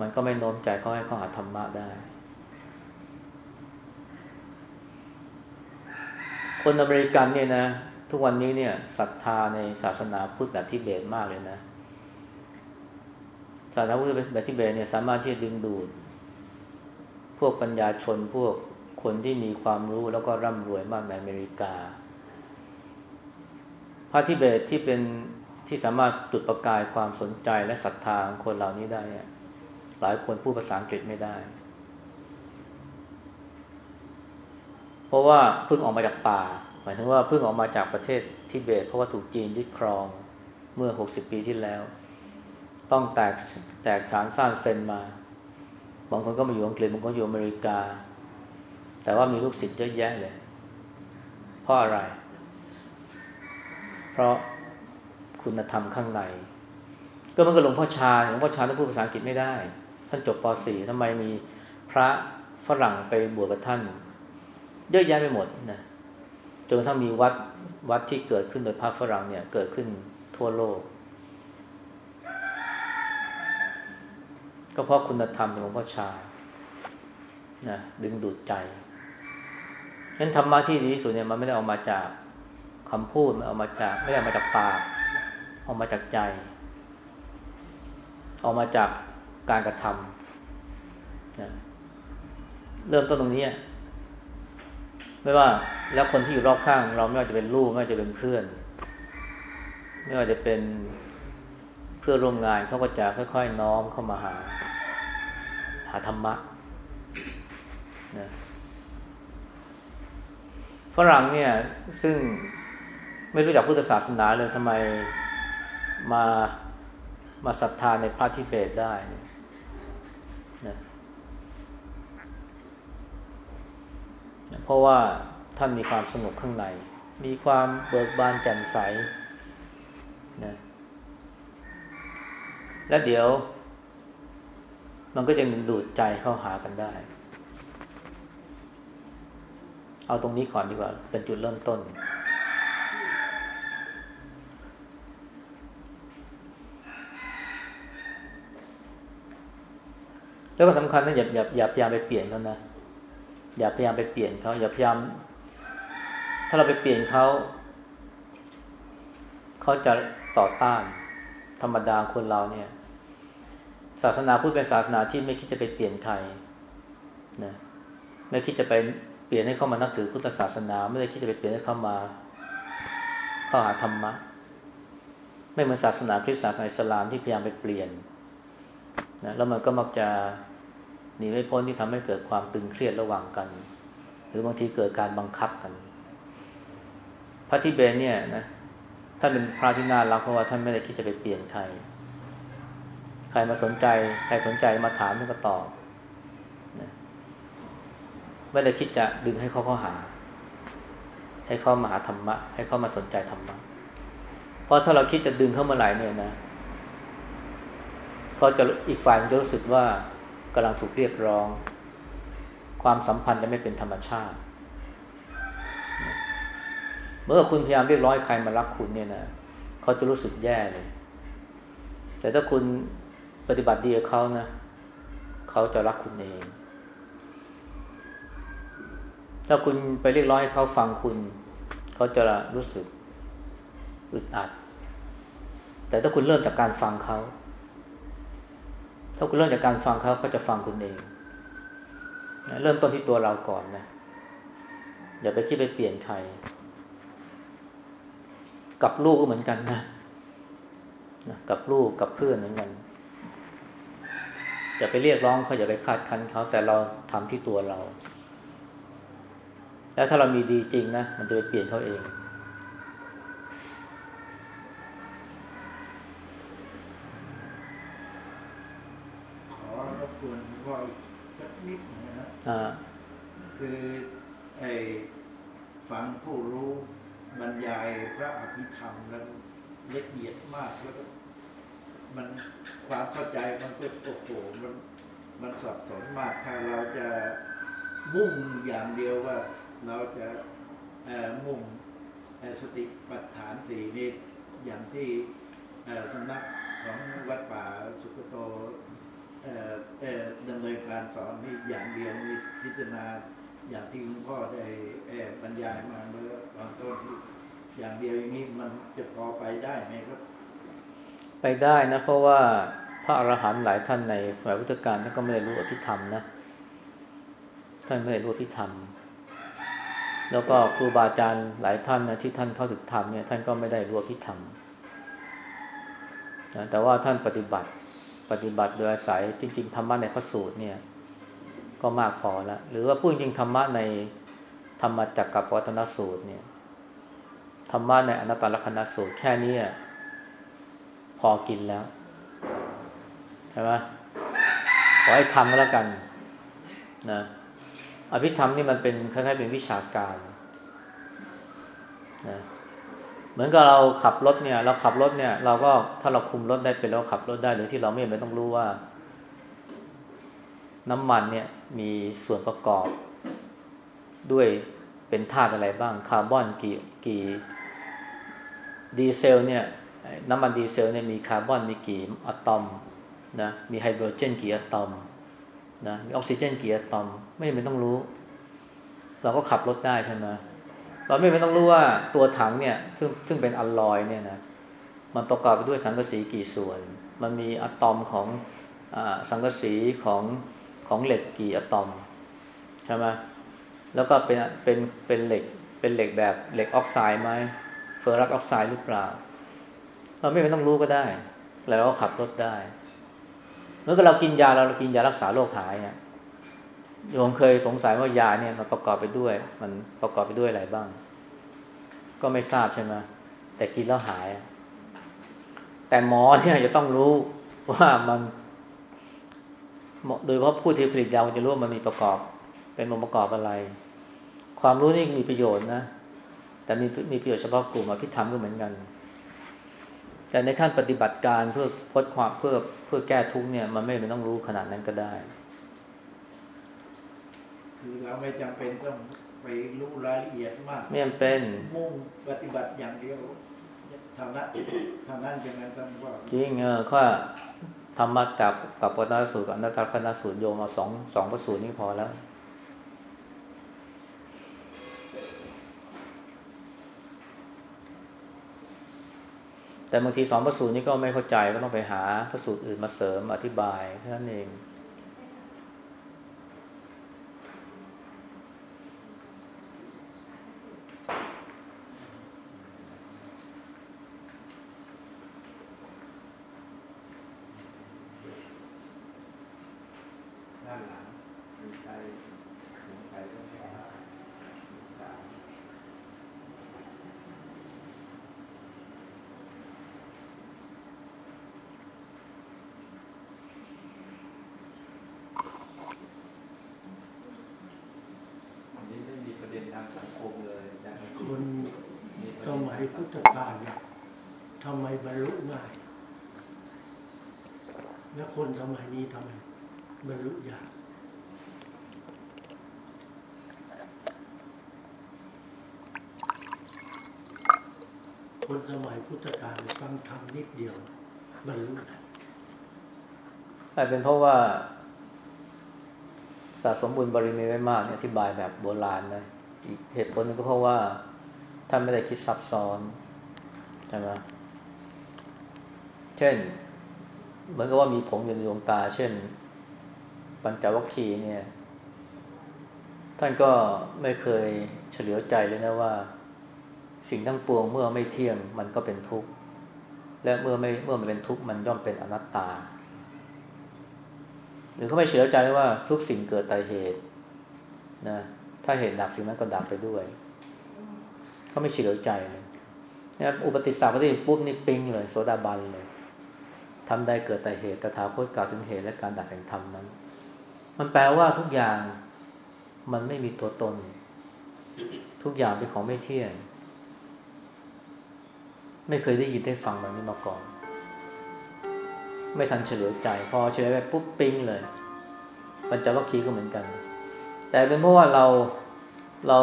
มันก็ไม่โน้มใจเขาให้เขาหาธรรมะได้ คนอเมริกันเนี่ยนะ ทุกวันนี้เนี่ยศรัทธาในศาสนาพุทธแบบทิเบตมากเลยนะศาสนาพุทธแบบทิเบตเนี่ยสามารถที่จะดึงดูด พวกปัญญาชนพวกคนที่มีความรู้แล้วก็ร่ำรวยมากในอเมริกาพระทิเบตที่เป็นที่สามารถจุดประกายความสนใจและศรัทธาของคนเหล่านี้ได้เนี่ย หลายคนพูดภาษาอังกฤษไม่ได้ เพราะว่าเพิ่งออกมาจากป่า หมายถึงว่าเพิ่งออกมาจากประเทศทิเบต เพราะว่าถูกจีนยึดครองเมื่อ 60 ปีที่แล้ว ต้องแตกแตกฉานซ่านเซนมา บางคนก็มาอยู่อังกฤษบางคนอยู่อเมริกา แต่ว่ามีลูกศิษย์เยอะแยะเลย เพราะอะไร เพราะคุณธรรมข้างใน ก็มันก็หลวงพ่อชาหลวงพ่อชาท่านพูดภาษาอังกฤษไม่ได้ ท่านจบป .4 ทำไมมีพระฝรั่งไปบวชกับท่าน เยอะแยะไปหมดนะจนกระทั่งมีวัดวัดที่เกิดขึ้นโดยพระฝรั่งเนี่ย เกิดขึ้นทั่วโลก ก็เพราะคุณธรรมของหลวงพ่อชานะดึงดูดใจนั้นธรรมะที่ดีที่สุดเนี่ยมันไม่ได้ออกมาจากคำพูดมันออกมาจาก ไม่ได้ออกมาจากปากออกมาจากใจ ออกมาจาก การกระทำนะเริ่มต้นตรงนี้ ไม่ว่าแล้วคนที่อยู่รอบข้าง เราไม่ว่าจะเป็นลูกไม่ว่าจะเป็นเพื่อน ไม่ว่าจะเป็นเพื่อร่วมงานเขาก็จะค่อย ๆ น้อมเข้ามาหา หาธรรมะนะฝรั่งเนี่ย ซึ่งไม่รู้จักพุทธศาสนาเลยทำไมมามาศรัทธาในพระทิเบตได้นะ เพราะว่าท่านมีความสงบข้างใน มีความเบิกบานแจ่มใสนะและเดี๋ยวมันก็จะดึงดูดใจเข้าหากันได้ เอาตรงนี้ก่อนดีกว่า เป็นจุดเริ่มต้น แล้วก็สำคัญนะอย่าอย่าอย่าพยายามไปเปลี่ยนเขานะ อย่าพยายามไปเปลี่ยนเขาอย่าพยายาม ถ้าเราไปเปลี่ยนเขาเขาจะต่อต้าน ธรรมดาคนเราเนี่ย ศาสนาพุทธเป็นศาสนาที่ไม่คิดจะไปเปลี่ยนใครนะไม่คิดจะไปเปลี่ยนให้เขามานับถือพุทธศาสนา ไม่ได้คิดจะไปเปลี่ยนให้เขามาเข้าหาธรรมะ ไม่เหมือนศาสนาคริสต์ศาสนาอิสลามที่พยายามไปเปลี่ยนนะแล้วมันก็มักจะ หนีไม่พ้นที่ทำให้เกิดความตึงเครียดระหว่างกัน หรือบางทีเกิดการบังคับกัน พระทิเบนเนี่ยนะท่านเป็นพระที่น่ารักเพราะว่าท่านไม่ได้คิดจะไปเปลี่ยนใคร ใครมาสนใจ ใครสนใจมาถามท่านก็ตอบไม่ได้คิดจะดึงให้เขาเข้าหา ให้เขามาหาธรรมะ ให้เขามาสนใจธรรมะ เพราะถ้าเราคิดจะดึงเข้ามาไหลเนี่ยนะเขาจะอีกฝ่ายจะรู้สึกว่า กำลังถูกเรียกร้อง ความสัมพันธ์จะไม่เป็นธรรมชาติ เมื่อคุณพยายามเรียกร้องให้ใครมารักคุณเนี่ยนะเขาจะรู้สึกแย่เลย แต่ถ้าคุณปฏิบัติดีกับเขานะเขาจะรักคุณเอง ถ้าคุณไปเรียกร้องให้เขาฟังคุณ เขาจะรู้สึกอึดอัด แต่ถ้าคุณเริ่มจากการฟังเขา ถ้าคุณเริ่มจากการฟังเขาเขาจะฟังคุณเอง เริ่มต้นที่ตัวเราก่อนนะ อย่าไปคิดไปเปลี่ยนใคร กับลูกก็เหมือนกันนะกับลูกกับเพื่อนเหมือนกันอย่าไปเรียกร้องเขาอย่าไปคาดคันเขาแต่เราทำที่ตัวเรา แล้วถ้าเรามีดีจริงนะมันจะไปเปลี่ยนเขาเอง ขอรบกวนหลวงพ่ออีกสักนิดหนึงนะ อ่า คือไอ้ฟังผู้รู้บรรยายพระอภิธรรมแล้วละเอียดมากแล้วก็มันความเข้าใจมันก็โอ้โหมันมันสับสนมากถ้าเราจะมุ่งอย่างเดียวว่าเราจะมุ่งสติปัฏฐานสี่นี่อย่างที่สำนักของวัดป่าสุกโต ดำเนินการสอนนี่อย่างเดียวนี่พิจารณาอย่างที่หลวงพ่อได้เอ่อบรรยายมาเมื่อตอนต้นอย่างเดียวอย่างนี้มันจะพอไปได้ไหมครับ ไปได้นะ เพราะว่าพระอรหันต์หลายท่านในสมัยพุทธกาลท่านก็ไม่ได้รู้อภิธรรมนะท่านไม่ได้รู้อภิธรรม แล้วก็ครูบาอาจารย์หลายท่านนะที่ท่านเข้าถึงธรรมเนี่ยท่านก็ไม่ได้รู้อภิธรรมนะแต่ว่าท่านปฏิบัติ ปฏิบัติโดยอาศัยจริงๆธรรมะในพระสูตรเนี่ยก็มากพอแล้วหรือว่าพูดจริงๆธรรมะในธรรมจักรกับวัฒนสูตรเนี่ยธรรมะในอนัตตลกนสูตรแค่นี้พอกินแล้วใช่ไหมขอให้ทำก็แล้วกันนะอภิธรรมนี่มันเป็นคล้ายๆเป็นวิชาการนะ เหมือนกับเราขับรถเนี่ย เราขับรถเนี่ย เราก็ถ้าเราคุมรถได้เป็นเราขับรถได้โดยที่เราไม่จำเป็นต้องรู้ว่า น้ำมันเนี่ยมีส่วนประกอบ ด้วยเป็นธาตุอะไรบ้างคาร์บอนกี่กี่ดีเซลเนี่ยน้ำมันดีเซลเนี่ยมีคาร์บอนมีกี่อะตอมนะมีไฮโดรเจนกี่อะตอมนะมีออกซิเจนกี่อะตอม ไม่จำเป็นต้องรู้ เราก็ขับรถได้ใช่ไหม เราไม่เป็นต้องรู้ว่าตัวถังเนี่ยซึ่งซึ่งเป็นอลลอยเนี่ยนะมันประกอบไปด้วยสังกะสีกี่ส่วน มันมีอะตอมของอสังกะสีของของเหล็กกี่อะตอมใช่ไหมแล้วก็เป็นเป็นเป็นเหล็กเป็นเหล็กแบบเหล็กออกไซด์ไหมเฟอร์รัสออกไซด์หรือเปล่า เราไม่เป็นต้องรู้ก็ได้ แล้วเราก็ขับรถได้ เมื่อเรากินยาเรากินยารักษาโรคหายเนี่ย โยมเคยสงสัยว่ายาเนี่ยมันประกอบไปด้วย มันประกอบไปด้วยอะไรบ้าง ก็ไม่ทราบใช่ไหมแต่กินแล้วหาย แต่หมอเนี่ยจะต้องรู้ว่ามัน โดยเฉพาะผู้ที่ผลิตยาจะรู้ว่ามันมีประกอบ เป็นองค์ประกอบอะไร ความรู้นี่มีประโยชน์นะแต่มีมีประโยชน์เฉพาะกลุ่มอภิธรรมก็เหมือนกัน แต่ในขั้นปฏิบัติการเพื่อพดความเพื่อเพื่อแก้ทุกเนี่ย มันไม่เป็นต้องรู้ขนาดนั้นก็ได้ คือเราไม่จำเป็นต้องไปรู้รายละเอียดมาก ไม่จำเป็นมุ่งปฏิบัติอย่างเดียวเท่านั้นเท่านั้นใช่ไหมท่านว่าจริงเออข้อธรรมะกับกับปตสูตรกับอนัตตลกนสูตรโยมเอาสองสองประสูตรนี้พอแล้วแต่บางทีสองประสูตรนี้ก็ไม่เข้าใจก็ต้องไปหาประสูตรอื่นมาเสริมอธิบายแค่นั้นเอง ด้านหลังมีใจถึงใจก็แค่สาม อันนี้ไม่มีประเด็นทางสังคมเลยนะครับ คน มัยพุทธกาลเนี่ยทำไมบรรลุง่าย แล้วคนสมัยนี้ทำไมบรรลุยากคนสมัยพุทธกาลฟังธรรมนิดเดียวบรรลุได้อาจเป็นเพราะว่า สะสมบุญบารมีไว้มากเนี่ยอธิบายแบบโบราณนะอีกเหตุผลหนึงก็เพราะว่า ท่านไม่ได้คิดซับซ้อนใช่ไหมเช่น เหมือนกับว่ามีผงอยู่ในดวงตา เช่นปัญจวัคคีย์เนี่ย ท่านก็ไม่เคยเฉลียวใจเลยนะว่า สิ่งทั้งปวงเมื่อไม่เที่ยงมันก็เป็นทุกข์ และเมื่อไม่เมื่อมันเป็นทุกข์มันย่อมเป็นอนัตตา หรือเขาไม่เฉลียวใจเลยว่าทุกสิ่งเกิดแต่เหตุนะถ้าเหตุดับสิ่งนั้นก็ดับไปด้วย เขาไม่เฉลียวใจเลยนะอุปติสสะพอได้ยินปุ๊บนี่ปิ๊งเลยโสดาบันเลยทำได้เกิดแต่เหตุตถาคตกล่าวถึงเหตุและการดับแห่งธรรมนั้น มันแปลว่าทุกอย่างมันไม่มีตัวตน ทุกอย่างเป็นของไม่เที่ยง ไม่เคยได้ยินได้ฟังแบบนี้มาก่อน ไม่ทันเฉลียวใจ พอเฉลียวไปปุ๊บปิ๊งเลยปัญจวัคคีย์ก็เหมือนกัน แต่เป็นเพราะว่าเราเรา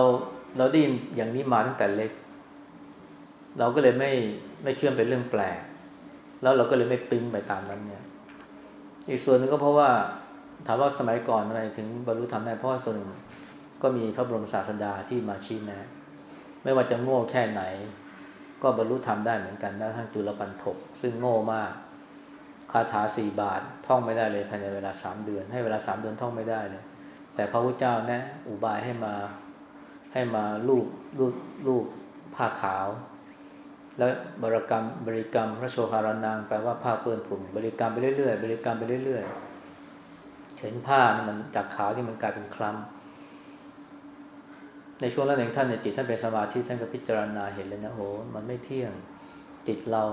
เราได้ยินอย่างนี้มาตั้งแต่เล็ก เราก็เลยไม่ไม่เชื่อมเป็นเรื่องแปลก แล้วเราก็เลยไม่ปิ๊งไปตามนั้นเนี่ย อีกส่วนหนึ่งก็เพราะว่าถามว่าสมัยก่อนทำไมถึงบรรลุธรรมได้เพราะว่าส่วนหนึ่งก็มีพระบรมศาสดาที่มาชี้แนะ ไม่ว่าจะโง่แค่ไหน ก็บรรลุธรรมได้เหมือนกันนะทั้งจุลปันถก ซึ่งโง่มากคาถาสี่บาทท่องไม่ได้เลยภายในเวลาสามเดือน ให้เวลาสามเดือนท่องไม่ได้เลยแต่พระพุทธเจ้าแนะอุบายให้มา ให้มาลูบลูบลูบผ้าขาว แล้วบริกรรมบริกรรมพระโชหารนางแปลว่าผ้าเปื้อนฝุ่นบริกรรมไปเรื่อยๆบริกรรมไปเรื่อยๆเห็นผ้ามันจากขาวที่มันกลายเป็นคล้ำในช่วงนั้นเองท่านเนี่ยจิตท่านเป็นสมาธิท่านก็พิจารณาเห็นเลยนะโหมันไม่เที่ยงจิตเรา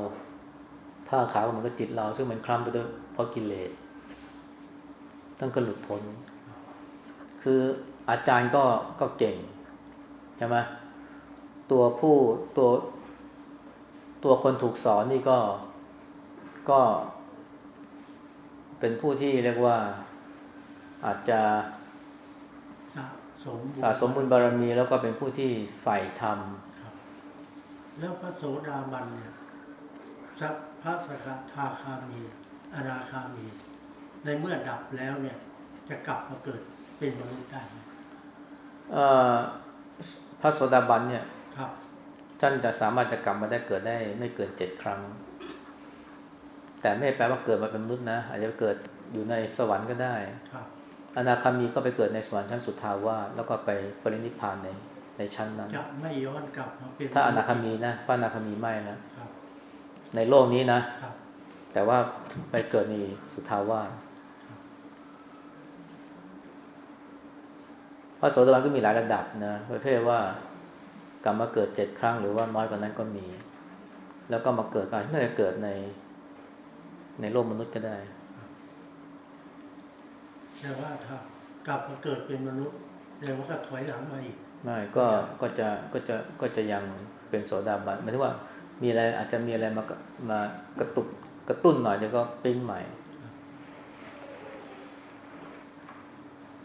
ผ้าขาวมันก็จิตเรา ซึ่งมันคล้ำไปด้วยเพราะกิเลสท่านก็หลุดพ้น คืออาจารย์ก็ก็เก่ง ใช่ไหมตัวผู้ตัวตัวคนถูกสอนนี่ก็ก็ เป็นผู้ที่เรียกว่าอาจจะสะสมญสะสมบุญบารมีแล้วก็เป็นผู้ที่ใฝ่ธรรมแล้วพระโสดาบันเนี่ยสัพพระสกทาคามีอนาคามี ในเมื่อดับแล้วเนี่ยจจะกลับมาเกิดเป็นมนุษย์ได้ไหมเอ่อ พระโสดาบันเนี่ยครับท่านจะสามารถจะกลับมาได้เกิดได้ไม่เกินเจ็ดครั้ง แต่ไม่แปลว่าเกิดมาเป็นมนุษย์นะอาจจะเกิดอยู่ในสวรรค์ก็ได้ครับอนาคามีก็ไปเกิดในสวรรค์ชั้นสุทธาวาสแล้วก็ไปปรินิพพานในในชั้นนั้นจะไม่ย้อนกลับมาเป็นถ้าอนาคามีนะพระอนาคามีไม่นะครับในโลกนี้นะครับแต่ว่าไปเกิดในสุทาวาส พระโสดาบันก็มีหลายระดับนะประเภทว่ากลับมาเกิดเจ็ดครั้งหรือว่าน้อยกว่านั้นก็มี แล้วก็มาเกิดก็ไม่ได้เกิดในในโลกมนุษย์ก็ได้แต่ว่าถ้ากลับมาเกิดเป็นมนุษย์เดี๋ยวก็ถอยหลังมาอีกไม่ก็ก็จะก็จะก็จะยังเป็นโสดาบันหมายถึงว่ามีอะไรอาจจะมีอะไรมากระมากระตุกกระตุ้นหน่อยเดี๋ยวก็ปิ้งใหม่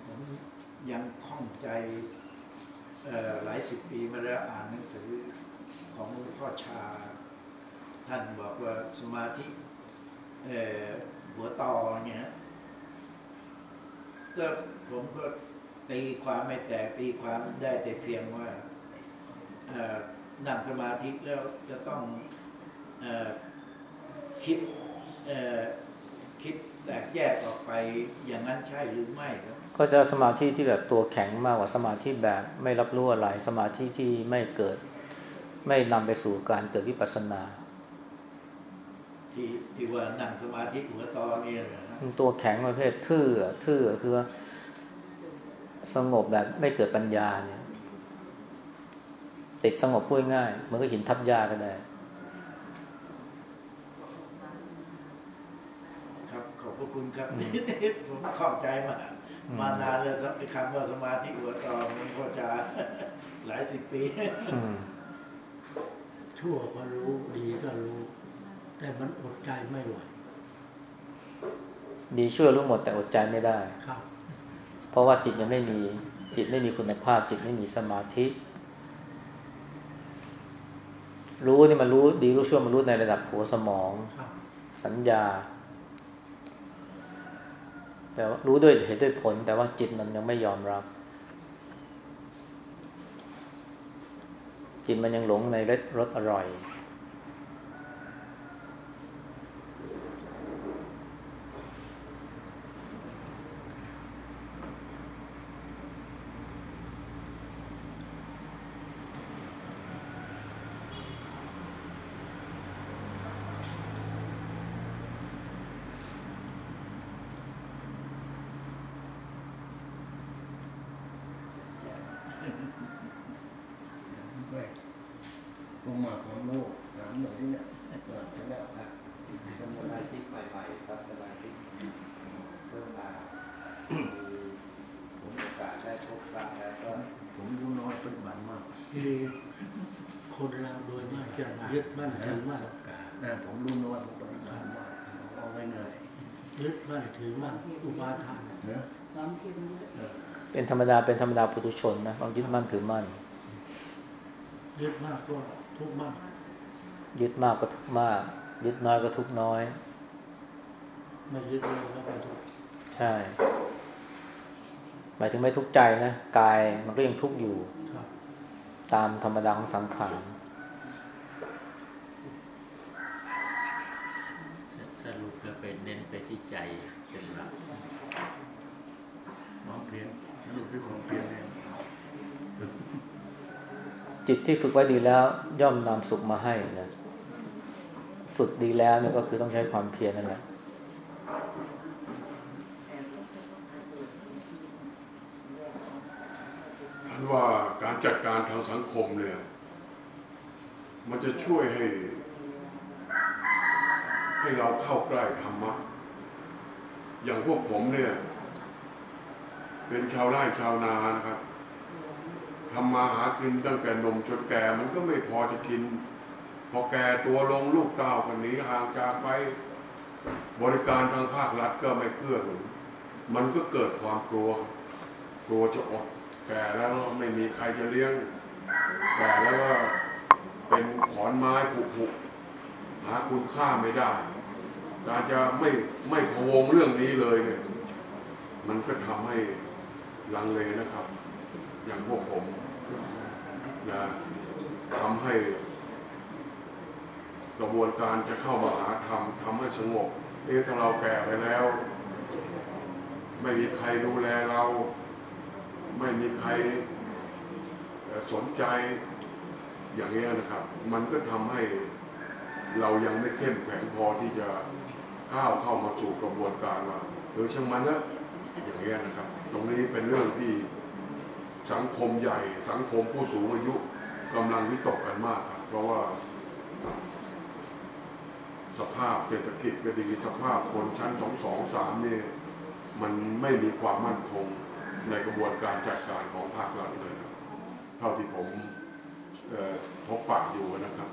ผมยัง ข้องใจหลายสิบปีมาแล้วอ่านหนังสือของหลวงพ่อชา ท่านบอกว่าสมาธิหัวต่อเนี่ยก็ผมก็ตีความไม่แตกตีความได้แต่เพียงว่านั่งสมาธิแล้วจะต้องอคิดคิดแตกแยกออกไปอย่างนั้นใช่หรือไม่ครับ ก็จะสมาธิที่แบบตัวแข็งมากกว่าสมาธิแบบไม่รับรู้อะไร สมาธิที่ไม่เกิด ไม่นำไปสู่การเกิดวิปัสสนา ที่ที่ว่านั่งสมาธิหัวตอเนี่ยเหรอฮะตัวแข็งประเภททื่อทื่อคือว่าสงบแบบไม่เกิดปัญญาเนี่ยติดสงบพูดง่ายเหมันก็หินทับหญ้าก็ได้ครับขอบพระคุณครับผมเข้าใจมาก มานานแล้วครับไอ้คำว่าสมาธิหัวตอมันก็จะหลายสิบปีอืมชั่วก็รู้ดีก็รู้ แต่มันอดใจไม่ไหวดีช่วยรู้หมดแต่อดใจไม่ได้ครับ เพราะว่าจิตยังไม่มีจิตไม่มีคุณภาพ จิตไม่มีสมาธิ รู้นี่มันรู้ดีรู้ชั่วมันรู้ในระดับหัวสมองครับสัญญา แต่ว่ารู้ด้วยเหตุด้วยผล แต่ว่าจิตมันยังไม่ยอมรับ จิตมันยังหลงในรสรสอร่อย แรกลงมาของโลกถามหน่อยที่เนี่ยก่อนจะได้ครับ เป็นสมาธิใหม่ๆครับสมาธิเพิ่มมามีผมโอกาสได้พบปะแล้วก็ ผมรู้น้อยปฏิบัติมาก คือคนเราโดยมากจะยึดมั่นถือมั่น แต่ผมรู้น้อยผมปฏิบัติมากเอาง่าย ยึดมั่นถือมั่นอุปาทาน ๆนะ เป็นธรรมดาเป็นธรรมดาปุถุชนนะต้องยึดมั่นถือมั่นยึดมากก็ทุกข์มาก ยึดมากก็ทุกข์มาก ยึดน้อยก็ทุกข์น้อย ไม่ยึดเลยแล้วก็ทุกข์ใช่หมายถึงไม่ทุกข์ใจนะกายมันก็ยังทุกข์อยู่ครับตามธรรมดาของสังขาร สรุปแล้วไปเน้นไปที่ใจเป็นหลัก น้องเพียนลูกที่ของเพียนเอง จิตที่ฝึกไว้ดีแล้วย่อมนำสุขมาให้นะฝึกดีแล้วเนี่ยก็คือต้องใช้ความเพียรนั่นแหละท่านว่าการจัดการทางสังคมเนี่ย มันจะช่วยให้ ให้เราเข้าใกล้ธรรมะ อย่างพวกผมเนี่ย เป็นชาวไร่ชาวนานะครับ ทำมาหากินตั้งแต่หนมจนแก่มันก็ไม่พอจะกิน พอแก่ตัวลงลูกเต้ากันหนีห่างจากไป บริการทางภาครัฐก็ไม่เพื่อหนุนมันก็เกิดความกลัว กลัวจะอดแก่แล้วไม่มีใครจะเลี้ยง แก่แล้วก็เป็นขอนไม้ผุผุหาคุณค่าไม่ได้ การจะไม่ไม่พวงเรื่องนี้เลยเนี่ย มันก็ทำให้ลังเลนะครับ อย่างพวกผม นะทำให้กระบวนการจะเข้ามาหาธรรมทำให้สงบเอ๊ะถ้าเราแก่ไปแล้ว ไม่มีใครดูแลเรา ไม่มีใครสนใจอย่างนี้นะครับ มันก็ทำให้เรายังไม่เข้มแข็งพอที่จะก้าวเข้ามาสู่กระบวนการว่าเออช่างมันนะอย่างนี้นะครับ ตรงนี้เป็นเรื่องที่ สังคมใหญ่ สังคมผู้สูงอายุกำลังวิตกกันมากครับเพราะว่า สภาพเศรษฐกิจก็ดีสภาพคนชั้นสองสองสามนี่มันไม่มีความมั่นคงในกระบวนการจัดการของภาครัฐเลยครับเท่าที่ผมพบปะอยู่นะครับ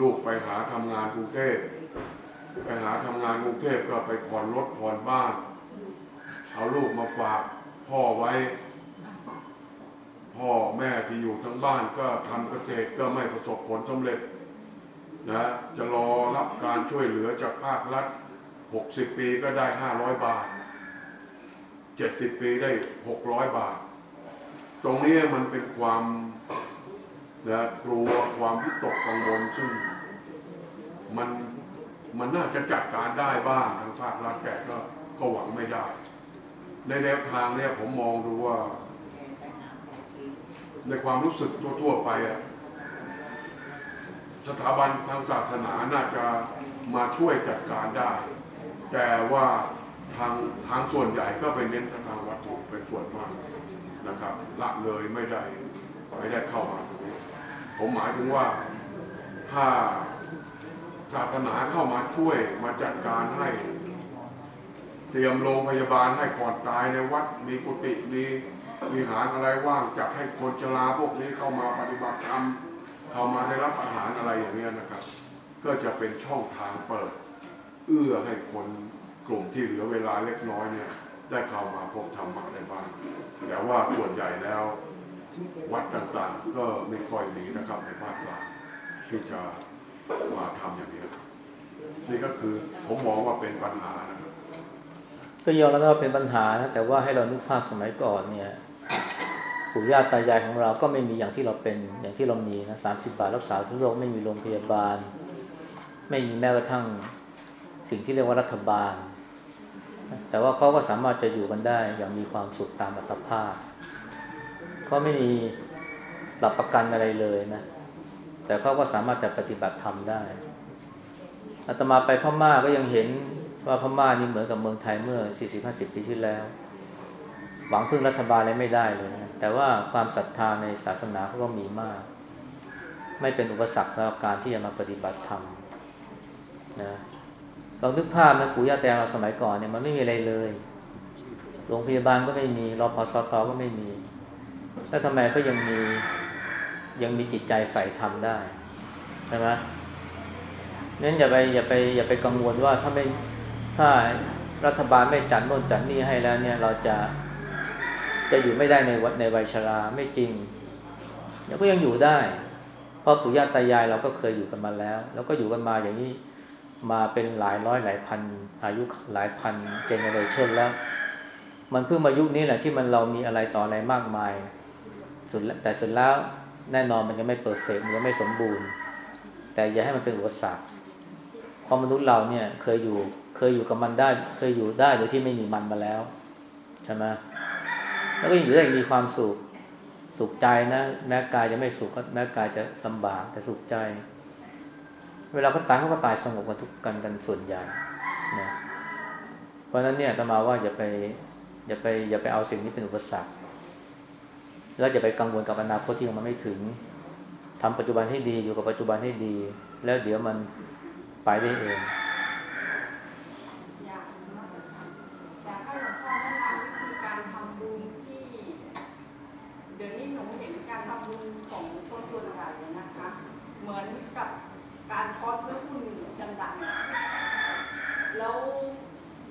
ลูกไปหาทำงานกรุงเทพไปหาทำงานกรุงเทพก็ไปผ่อนรถผ่อนบ้าน เอาลูกมาฝากพ่อไว้ พ่อแม่ที่อยู่ทั้งบ้านก็ทำเกษตรก็ไม่ประสบผลสำเร็จนะจะรอรับการช่วยเหลือจากภาครัฐ 60 ปีก็ได้ 500 บาท 70 ปีได้ 600 บาท ตรงนี้มันเป็นความนะกลัวความวิตกกังวลซึ่งมันมันน่าจะจัดการได้บ้างทางภาครัฐแต่ก็ก็หวังไม่ได้ ในแนวทางเนี่ยผมมองดูว่า ในความรู้สึกทั่วๆไปอะสถาบันทางศาสนาน่าจะมาช่วยจัดการได้ แต่ว่าทางทางส่วนใหญ่ก็ไปเน้นทางวัตถุเป็นส่วนมากนะครับ ละเลยไม่ได้ไม่ได้เข้ามาตรงนี้ผมหมายถึงว่าถ้าศาสนาเข้ามาช่วยมาจัดการให้ เตรียมโรงพยาบาลให้ก่อนตายในวัดมีกุฏิมี มีหารอะไรว่างจัดให้คนชราพวกนี้เข้ามาปฏิบัติธรรมเข้ามาได้รับอาหารอะไรอย่างเงี้ยนะครับ ก็จะเป็นช่องทางเปิด เอื้อให้คนกลุ่มที่เหลือเวลาเล็กน้อยเนี่ยได้เข้ามาพบธรรมะในบ้างแต่ว่าส่วนใหญ่แล้ว วัดต่างๆ ก็ไม่ค่อยมีนะครับในภาคกลางที่จะมาทำอย่างนี้นี่ก็คือผมมองว่าเป็นปัญหานะครับก็ยอมรับว่าเป็นปัญหานะแต่ว่าให้เรานึกภาพสมัยก่อนเนี่ย ปู่ย่าตายายของเราก็ไม่มีอย่างที่เราเป็นอย่างที่เรามีนะสามสิบบาทรักษาทุกโรคไม่มีโรงพยาบาล ไม่มีแม้กระทั่งสิ่งที่เรียกว่ารัฐบาล แต่ว่าเขาก็สามารถจะอยู่กันได้อย่างมีความสุขตามอัตภาพเขาไม่มีหลักประกันอะไรเลยนะ แต่เขาก็สามารถจะปฏิบัติธรรมได้อาตมาไปพม่าก็ยังเห็นว่าพม่านี่เหมือนกับเมืองไทยเมื่อ 40-50 ปีที่แล้ว หวังพึ่งรัฐบาลอะไรไม่ได้เลยนะแต่ว่าความศรัทธาในศาสนาเขาก็มีมาก ไม่เป็นอุปสรรคสำหรับการที่จะมาปฏิบัติธรรมนะลองนึกภาพนะปู่ย่าตายายเราสมัยก่อนเนี่ยมันไม่มีอะไรเลยโรงพยาบาลก็ไม่มีรอพอสตก็ไม่มี แล้วทำไมเขายังมียังมีจิตใจใฝ่ธรรมได้ใช่ไหมนั้นอย่าไปอย่าไปอย่าไปกังวลว่าถ้าไม่ถ้ารัฐบาลไม่จัดโน่นจัดนี่ให้แล้วเนี่ยเราจะ จะอยู่ไม่ได้ในวัดในวัยชราไม่จริงเราก็ยังอยู่ได้ เพราะปู่ย่าตายายเราก็เคยอยู่กันมาแล้ว แล้วก็อยู่กันมาอย่างนี้มาเป็นหลายร้อยหลายพัน อายุหลายพันเจเนอเรชันแล้ว มันเพิ่งมายุคนี้แหละที่มันเรามีอะไรต่ออะไรมากมายสุดแต่สุดแล้วแน่นอนมันยังไม่เปิดเฟกมันยังไม่สมบูรณ์ แต่อย่าให้มันเป็นอุปสรรคเพราะมนุษย์เราเนี่ยเคยอยู่เคยอยู่กับมันได้ เคยอยู่ได้โดยที่ไม่มีมันมาแล้วใช่ไหม แล้วก็ยังอยู่ได้อย่างมีความสุขสุขใจนะแม้กายจะไม่สุขก็แม้กายจะลำบากแต่สุขใจ เวลาเขาตายเขาก็ตายสงบกันทุกกันกันส่วนใหญ่นะเพราะฉะนั้นเนี่ยตมาว่าอย่าไปอย่าไปอย่าไปเอาสิ่งนี้เป็นอุปสรรค แล้วอย่าไปกังวลกับอนาคตที่ยังมาไม่ถึงทำปัจจุบันให้ดีอยู่กับปัจจุบันให้ดี แล้วเดี๋ยวมันไปได้เอง อยากอยากให้หลวงพ่อแนะนำวิธีการทำบุญที่ เดี๋ยวนี้หนูเห็นการทำบุญของคนส่วนใหญ่เนี่ยนะคะ เหมือนกับการช็อตซื้อหุ้นดังๆแล้ว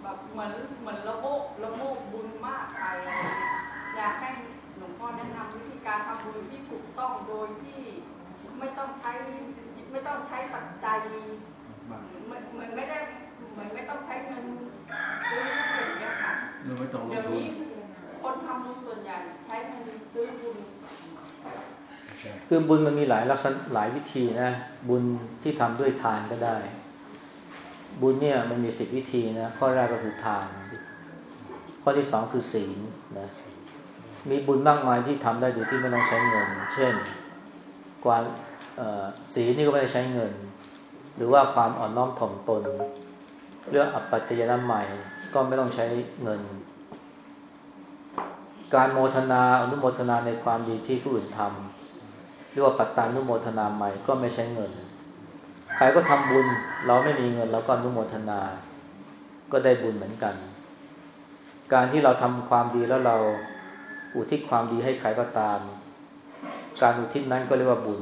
แบบเหมือนเหมือนระโบระโมบบุญมากไปอะไรเงี้ยอยากให้หลวงพ่อแนะนำวิธีการทำบุญที่ถูกต้องโดยที่ไม่ต้องใช้ไม่ต้องใช้ปัจจัย มัน เหมือนเหมือนไม่ได้เหมือนไม่ต้องใช้เงินซื้ออย่างเงี้ยค่ะ ไม่ต้องล เดี๋ ง ยว ทุน นี้คนทำบุญส่วนใหญ่ใช้เงินซื้อบุญ คือบุญมันมีหลายลักษณะหลายวิธีนะ บุญที่ทำด้วยทานก็ได้ บุญเนี่ยมันมีสิบวิธีนะข้อแรกก็คือทาน ข้อที่สองคือศีลนะมีบุญมากมายที่ทำได้โดยที่ไม่ต้องใช้เงิน เช่นความศีลนี่ก็ไม่ได้ใช้เงิน หรือว่าความอ่อนน้อมถ่อมตน เรื่องอัปปัจจยนะใหม่ก็ไม่ต้องใช้เงิน การโมทนาอนุโมทนาในความดีที่ผู้อื่นทำ เรียกว่าปัตตานุโมทนาใหม่ก็ไม่ใช้เงิน ใครก็ทำบุญ เราไม่มีเงินเราก็นุโมทนา ก็ได้บุญเหมือนกัน การที่เราทำความดีแล้วเราอุทิศความดีให้ใครก็ตาม การอุทิศนั้นก็เรียกว่าบุญ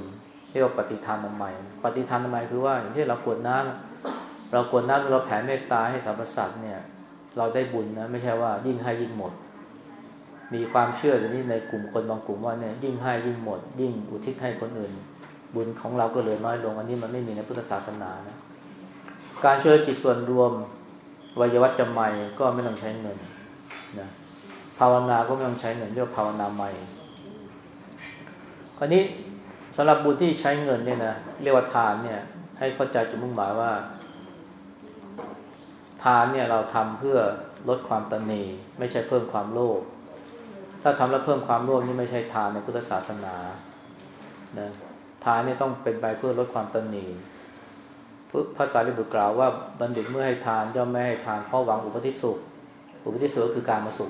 เรียกว่าปฏิทานใหม่ปฏิทานใหม่คือว่าอย่างเช่นเรากวดน้ำเรากวดน้ำเราแผ่เมตตาให้สรรพสัตว์เนี่ย เราได้บุญนะไม่ใช่ว่ายิ่งให้ยิ่งหมด มีความเชื่ออย่นี้ในกลุ่มคนบางกลุ่มว่าเนี่ยยิ่งให้ยิ่งหมด ยิ่งอุทิศให้คนอื่น บุญของเราก็เหลือน้อยลง อันนี้มันไม่มีในพุทธศาสนานะการช่วยกิจส่วนรวมวัยวัจจะใหม่ก็ไม่ต้องใช้เงินนะภาวนาก็ไม่ต้องใช้เงินเรียกว่าภาวนาใหม่คราวนี้สำหรับบุญที่ใช้เงินเนี่ยนะเรียกว่าทานเนี่ย ให้เข้าใจจุดมุ่งหมายว่า ทานเนี่ยเราทำเพื่อลดความตนีไม่ใช่เพิ่มความโลภ ถ้าทำแล้วเพิ่มความโลภนี่ไม่ใช่ทานในพุทธศาสนานะทานเนี่ยต้องเป็นไปเพื่อลดความตนีภาษาลิบุตรกล่าวว่าบัณฑิตเมื่อให้ทานย่อมไม่ให้ทานเพราะหวังอุปทิสุข อุปทิสุขก็คือการมาสุข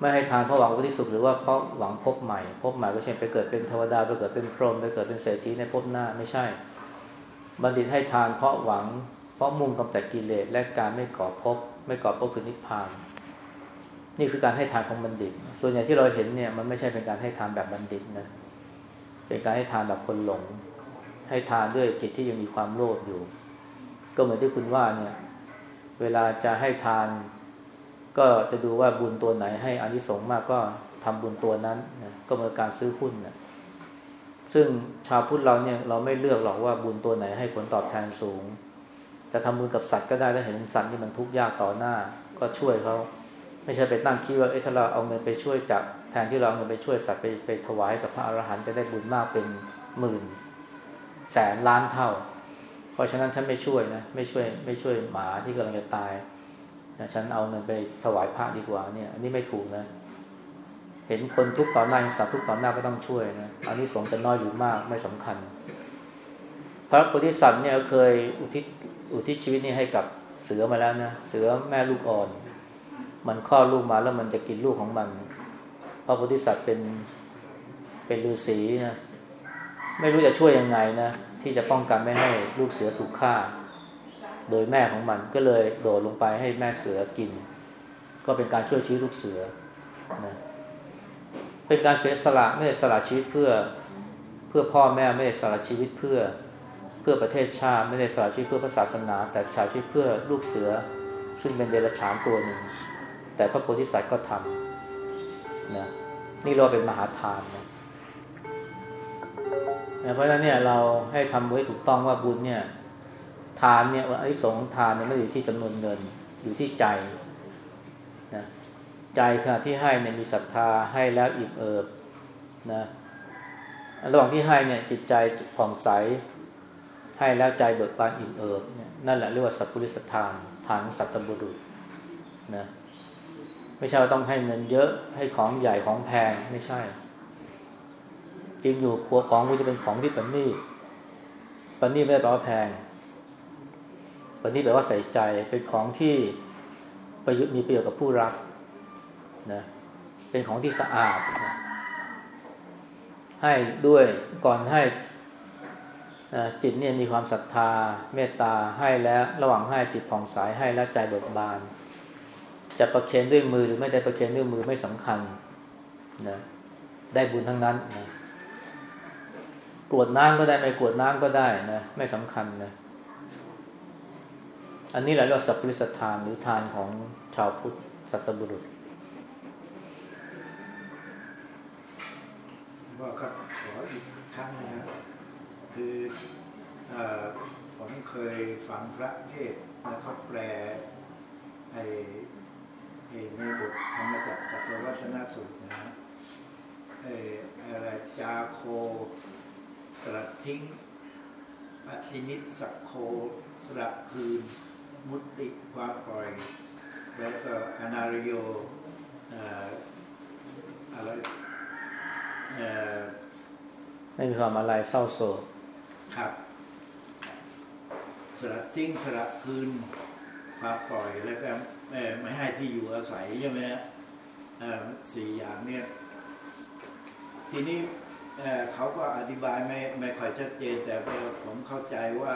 ไม่ให้ทานเพราะหวังอุปทิสุขหรือว่าเพราะหวังพบใหม่พบใหม่ก็เช่นไปเกิดเป็นเทวดาไปเกิดเป็นพรหมไปเกิดเป็นเศรษฐีในภพหน้าไม่ใช่ บัณฑิตให้ทานเพราะหวังเพราะมุ่งกำจัดกิเลสและการไม่ก่อภพไม่ก่อภพคือนิพพาน นี่คือการให้ทานของบัณฑิต ส่วนใหญ่ที่เราเห็นเนี่ยมันไม่ใช่เป็นการให้ทานแบบบัณฑิตนะ เป็นการให้ทานแบบคนหลง ให้ทานด้วยจิตที่ยังมีความโลภอยู่ ก็เหมือนที่คุณว่าเนี่ย เวลาจะให้ทาน ก็จะดูว่าบุญตัวไหนให้อานิสงส์มากก็ทำบุญตัวนั้นนะก็เหมือนการซื้อหุ้นนะซึ่งชาวพุทธเราเนี่ยเราไม่เลือกหรอกว่าบุญตัวไหนให้ผลตอบแทนสูง จะทำบุญกับสัตว์ก็ได้แล้วเห็นสัตว์ที่มันทุกข์ยากต่อหน้า ก็ช่วยเขา ไม่ใช่ไปตั้งคิดว่าเอ้ถ้าเราเอาเงินไปช่วยจากแทนที่เราเอาเงินไปช่วยสัตว์ไปไปถวายกับพระอรหันต์จะได้บุญมากเป็นหมื่นแสนล้านเท่า เพราะฉะนั้นฉันไม่ช่วยนะไม่ช่วย ไม่ช่วยหมาที่กำลังจะตายนะฉันเอาเงินไปถวายพระดีกว่าเนี่ย อันนี้ไม่ถูกนะ เห็นคนทุกต่อหน้าเห็นสัตว์ทุกต่อหน้าก็ต้องช่วยนะอันนี้สงส์จะน้อยหรือมากไม่สำคัญ พระโพธิสัตว์เนี่ยเคยอุทิศอุทิศชีวิตนี้ให้กับเสือมาแล้วนะเสือแม่ลูกอ่อน มันคลอดลูกมาแล้วมันจะกินลูกของมันพระโพธิสัตว์เป็นเป็นฤาษีนะไม่รู้จะช่วยยังไงนะที่จะป้องกันไม่ให้ลูกเสือถูกฆ่า โดยแม่ของมันก็เลยโดดลงไปให้แม่เสือกิน ก็เป็นการช่วยชีวิตลูกเสือนะเป็นการเสียสละไม่ได้สละชีวิตเพื่อเพื่อพ่อแม่ไม่ได้สละชีวิตเพื่อเพื่อประเทศชาติไม่ได้สละชีวิตเพื่อศาสนา แต่สละชีวิตเพื่อลูกเสือ ซึ่งเป็นเดรัจฉานตัวหนึ่ง แต่พระโพธิสัตว์ก็ทำนะนี่เราเป็นมหาทานนะเพราะฉะนั้นเนี่ยเราให้ทำไว้ถูกต้องว่าบุญเนี่ย ทานเนี่ยไอ้สงทานเนี่ยไม่อยู่ที่จำนวนเงิน อยู่ที่ใจนะใจขณะที่ให้เนี่ยมีศรัทธาให้แล้วอิ่มเอิบนะระหว่างที่ให้เนี่ยจิตใจผ่องใส ให้แล้วใจเบิกบานอิ่มเอิบเนี่ยนั่นแหละเรียกว่าสัพพุริสทานทานสัตบุรุษนะ ไม่ใช่ว่าต้องให้เงินเยอะให้ของใหญ่ของแพงไม่ใช่ จริงอยู่ครัวของคุณจะเป็นของที่ปณีปณีไม่ได้แปลว่าแพงปณีแปลว่าใส่ใจเป็นของที่ประโยชน์มีประโยชน์กับผู้รับนะเป็นของที่สะอาดนะให้ด้วยก่อนให้จิตเนี่ยมีความศรัทธา เมตตาให้แล้วระหว่างให้จิตผ่องใสให้แล้วใจเบิกบาน จะประเคนด้วยมือหรือไม่ได้ประเคนด้วยมือไม่สำคัญนะได้บุญทั้งนั้นนะกรวดน้ำก็ได้ไม่กรวดน้ำก็ได้นะไม่สำคัญนะอันนี้แหละเรียกว่าสัพพิสทานหรือทานของชาวพุทธสัตบุรุษว่าครับขออีกครั้งนะครับคืออผมเคยฟังพระเทศน์แล้วเขาแปลไอ เอกในบทธรรมจักรปัจวัฒนสูตรนะฮะเอออะไรจาโค สลัดทิ้งปฏินิสักโคสลับคืน มุติความปล่อย แล้วก็อนาริโยอ่ออะไรเอ่อไม่มีความอะไรเศร้าโศกครับ สลัดทิ้งสลับคืนความปล่อยแล้วก็ ไม่ให้ที่อยู่อาศัยใช่ไหมฮะเอ่อสี่อย่างเนี่ย ทีนี้เอ่อเขาก็อธิบายไม่ไม่ค่อยชัดเจน แต่ผมเข้าใจว่า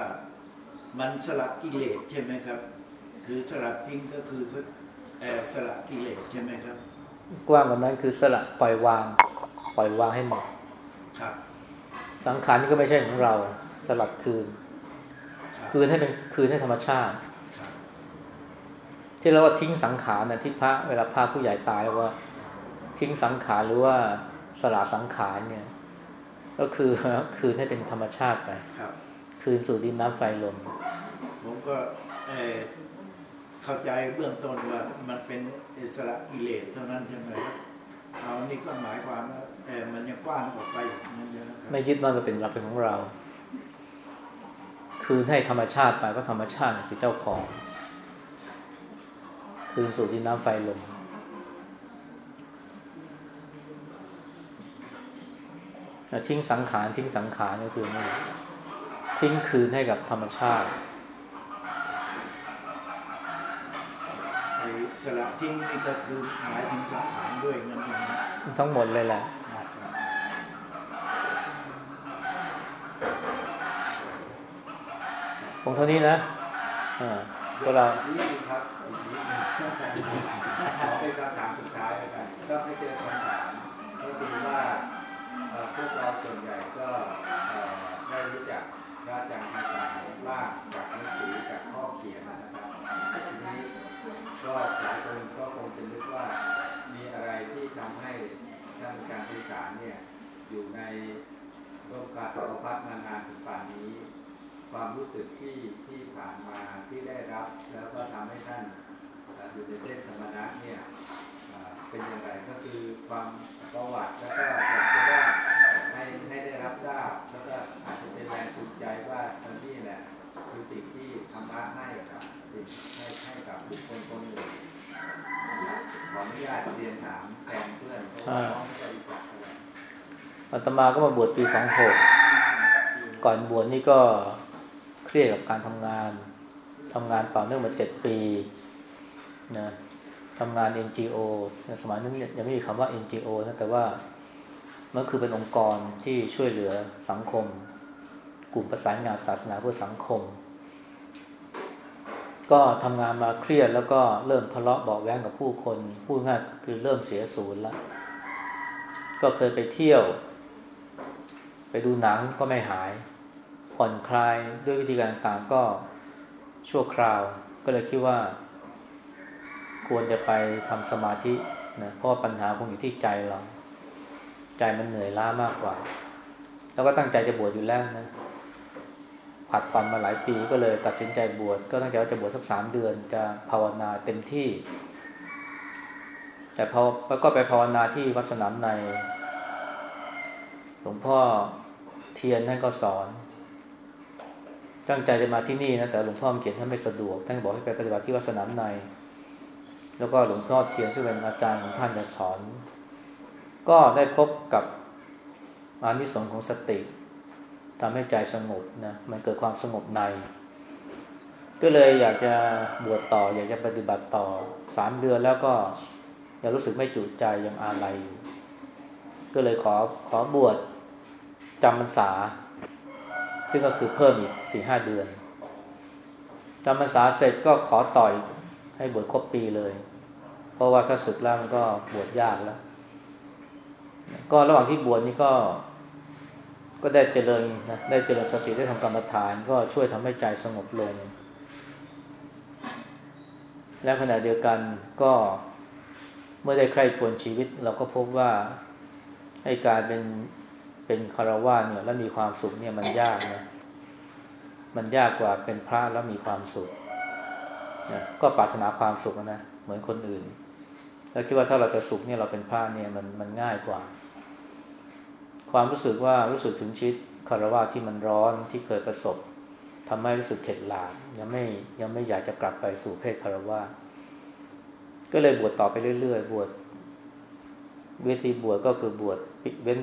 มันสลับกิเลสใช่ไหมครับ คือสลับทิ้งก็คือสเอ่อสลับกิเลสใช่ไหมครับ กว้างกว่านั้นคือสละปล่อยวาง ปล่อยวางให้หมดครับ สังขารนี่ก็ไม่ใช่ของเราสลัดคืนครับคืนให้เป็นคืนให้ธรรมชาติครับ ที่เราว่าทิ้งสังขารนะที่พระเวลาพระผู้ใหญ่ตายว่า ทิ้งสังขารหรือว่าสละสังขารเนี่ย ก็คือคืนให้เป็นธรรมชาติไปครับคืนสู่ดินน้ำไฟลม ผมก็เอ่อเข้าใจเบื้องต้นว่ามันเป็นอิสระกิเลสเท่านั้นใช่ไหมครับเอานี่ก็หมายความว่าแต่มันยังกว้างออกไปอย่างนั้นเยอะนะครับไม่ยึดว่ามันเป็นเราเป็นของเรา คืนให้ธรรมชาติไปเพราะธรรมชาติคือเจ้าของ คืนสู่ดินน้ำไฟลมทิ้งสังขารทิ้งสังขารก็คือนี่ทิ้งคืนให้กับธรรมชาติไอ้สละทิ้งนี่ก็คือหมายถึงสังขารด้วยนั่นเองนะทั้งหมดเลยแหละครับคงเท่านี้นะอ่าพวกเรา ขอเป็นคำถามสุดท้ายแล้วกันก็ให้เจอคำถามก็คือว่าพวกเราส่วนใหญ่ก็ได้รู้จักพระอาจารย์ภาษาล่างจากหนังสือจากข้อเขียนนะครับทีนี้ก็หลายคนก็คงจะนึกว่ามีอะไรที่ทำให้ท่านอาจารย์พิสารเนี่ยอยู่ในร่มการสัมพันธ์มานานถึงป่านนี้ ความรู้สึกที่ที่ผ่านมาที่ได้รับ แล้วก็ทำให้ท่าน อ่ออยู่ในเส้นธรรมนะเนี่ยเอ่อเป็นอย่างไรก็คือความประวัติแล้วก็อยากจะว่าให้ให้ได้รับทราบแล้วก็อาจจะเป็นแรงจูงใจว่าตอนนี้แหละคือสิ่งที่ธรรมะให้กับสิ่งให้ให้กับบุคคลคนหนึ่งนะครับขออนุญาตเรียนถามแทนเพื่อนเพราะว่าน้องไม่ได้รู้จักเท่าไหร่อาตมาก็มาบวชปีสองหกก่อนบวชนี่ก็เครียดกับการทำงานทำงานต่อเนื่องมาเจ็ดปี นะทำงาน NGO สมัยนั้นยังไม่มีคำว่า NGO นะแต่ว่ามันคือเป็นองค์กรที่ช่วยเหลือสังคม กลุ่มประสานงานศาสนาเพื่อสังคม ก็ทำงานมาเครียดแล้วก็เริ่มทะเลาะเบาแว้งกับผู้คนพูดง่ายคือเริ่มเสียศูนย์แล้ว ก็เคยไปเที่ยว ไปดูหนังก็ไม่หาย ผ่อนคลายด้วยวิธีการต่างก็ชั่วคราว ก็เลยคิดว่า ควรจะไปทำสมาธินะเพราะปัญหาคงอยู่ที่ใจเรา ใจมันเหนื่อยล้ามากกว่า แล้วก็ตั้งใจจะบวชอยู่แล้วนะผัดฟันมาหลายปีก็เลยตัดสินใจบวชก็ตั้งใจว่าจะบวชสักสามเดือนจะภาวนาเต็มที่ แต่พอแล้วก็ไปภาวนาที่วัดสนามใน หลวงพ่อเทียนท่านก็สอนตั้งใจจะมาที่นี่นะแต่หลวงพ่อเขียนท่านไม่สะดวกท่านบอกให้ไปปฏิบัติที่วัดสนามใน แล้วก็หลวงพ่อเทียนซึ่งเป็นอาจารย์ของท่านจะสอน ก็ได้พบกับอานิสงส์ของสติทำให้ใจสงบนะมันเกิดความสงบใน ก็เลยอยากจะบวชต่อ อยากจะปฏิบัติต่อสามเดือนแล้วก็ยังรู้สึกไม่จุใจยังอาลัยก็เลยขอขอบวชจำพรรษา ซึ่งก็คือเพิ่มอีกสี่ห้าเดือนจำพรรษาเสร็จก็ขอต่อยให้บวชครบปีเลย ราะว่าถ้าศึกแล้วมันก็บวชยากแล้ว ก็ระหว่างที่บวชนี่ก็ ก็ได้เจริญนะได้เจริญสติได้ทำกรรมฐาน ก็ช่วยทำให้ใจสงบลง และขณะเดียวกันก็เมื่อได้ใคร่ควรชีวิต เราก็พบว่าให้การเป็นเป็นคารวะเนี่ยแล้วมีความสุขเนี่ยมันยากนะมันยากกว่าเป็นพระแล้วมีความสุขนะก็ปรารถนาความสุขนะเหมือนคนอื่น แล้วคิดว่าถ้าเราจะสุขเนี่ยเราเป็นพระเนี่ยมันมันง่ายกว่า ความรู้สึกว่ารู้สึกถึงชีวิตคารวะที่มันร้อนที่เคยประสบทำให้รู้สึกเข็ดหลาบยังไม่ยังไม่อยากจะกลับไปสู่เพศคารวะก็เลยบวชต่อไปเรื่อยๆ บวชวิธีบวชก็คือบวชเว้น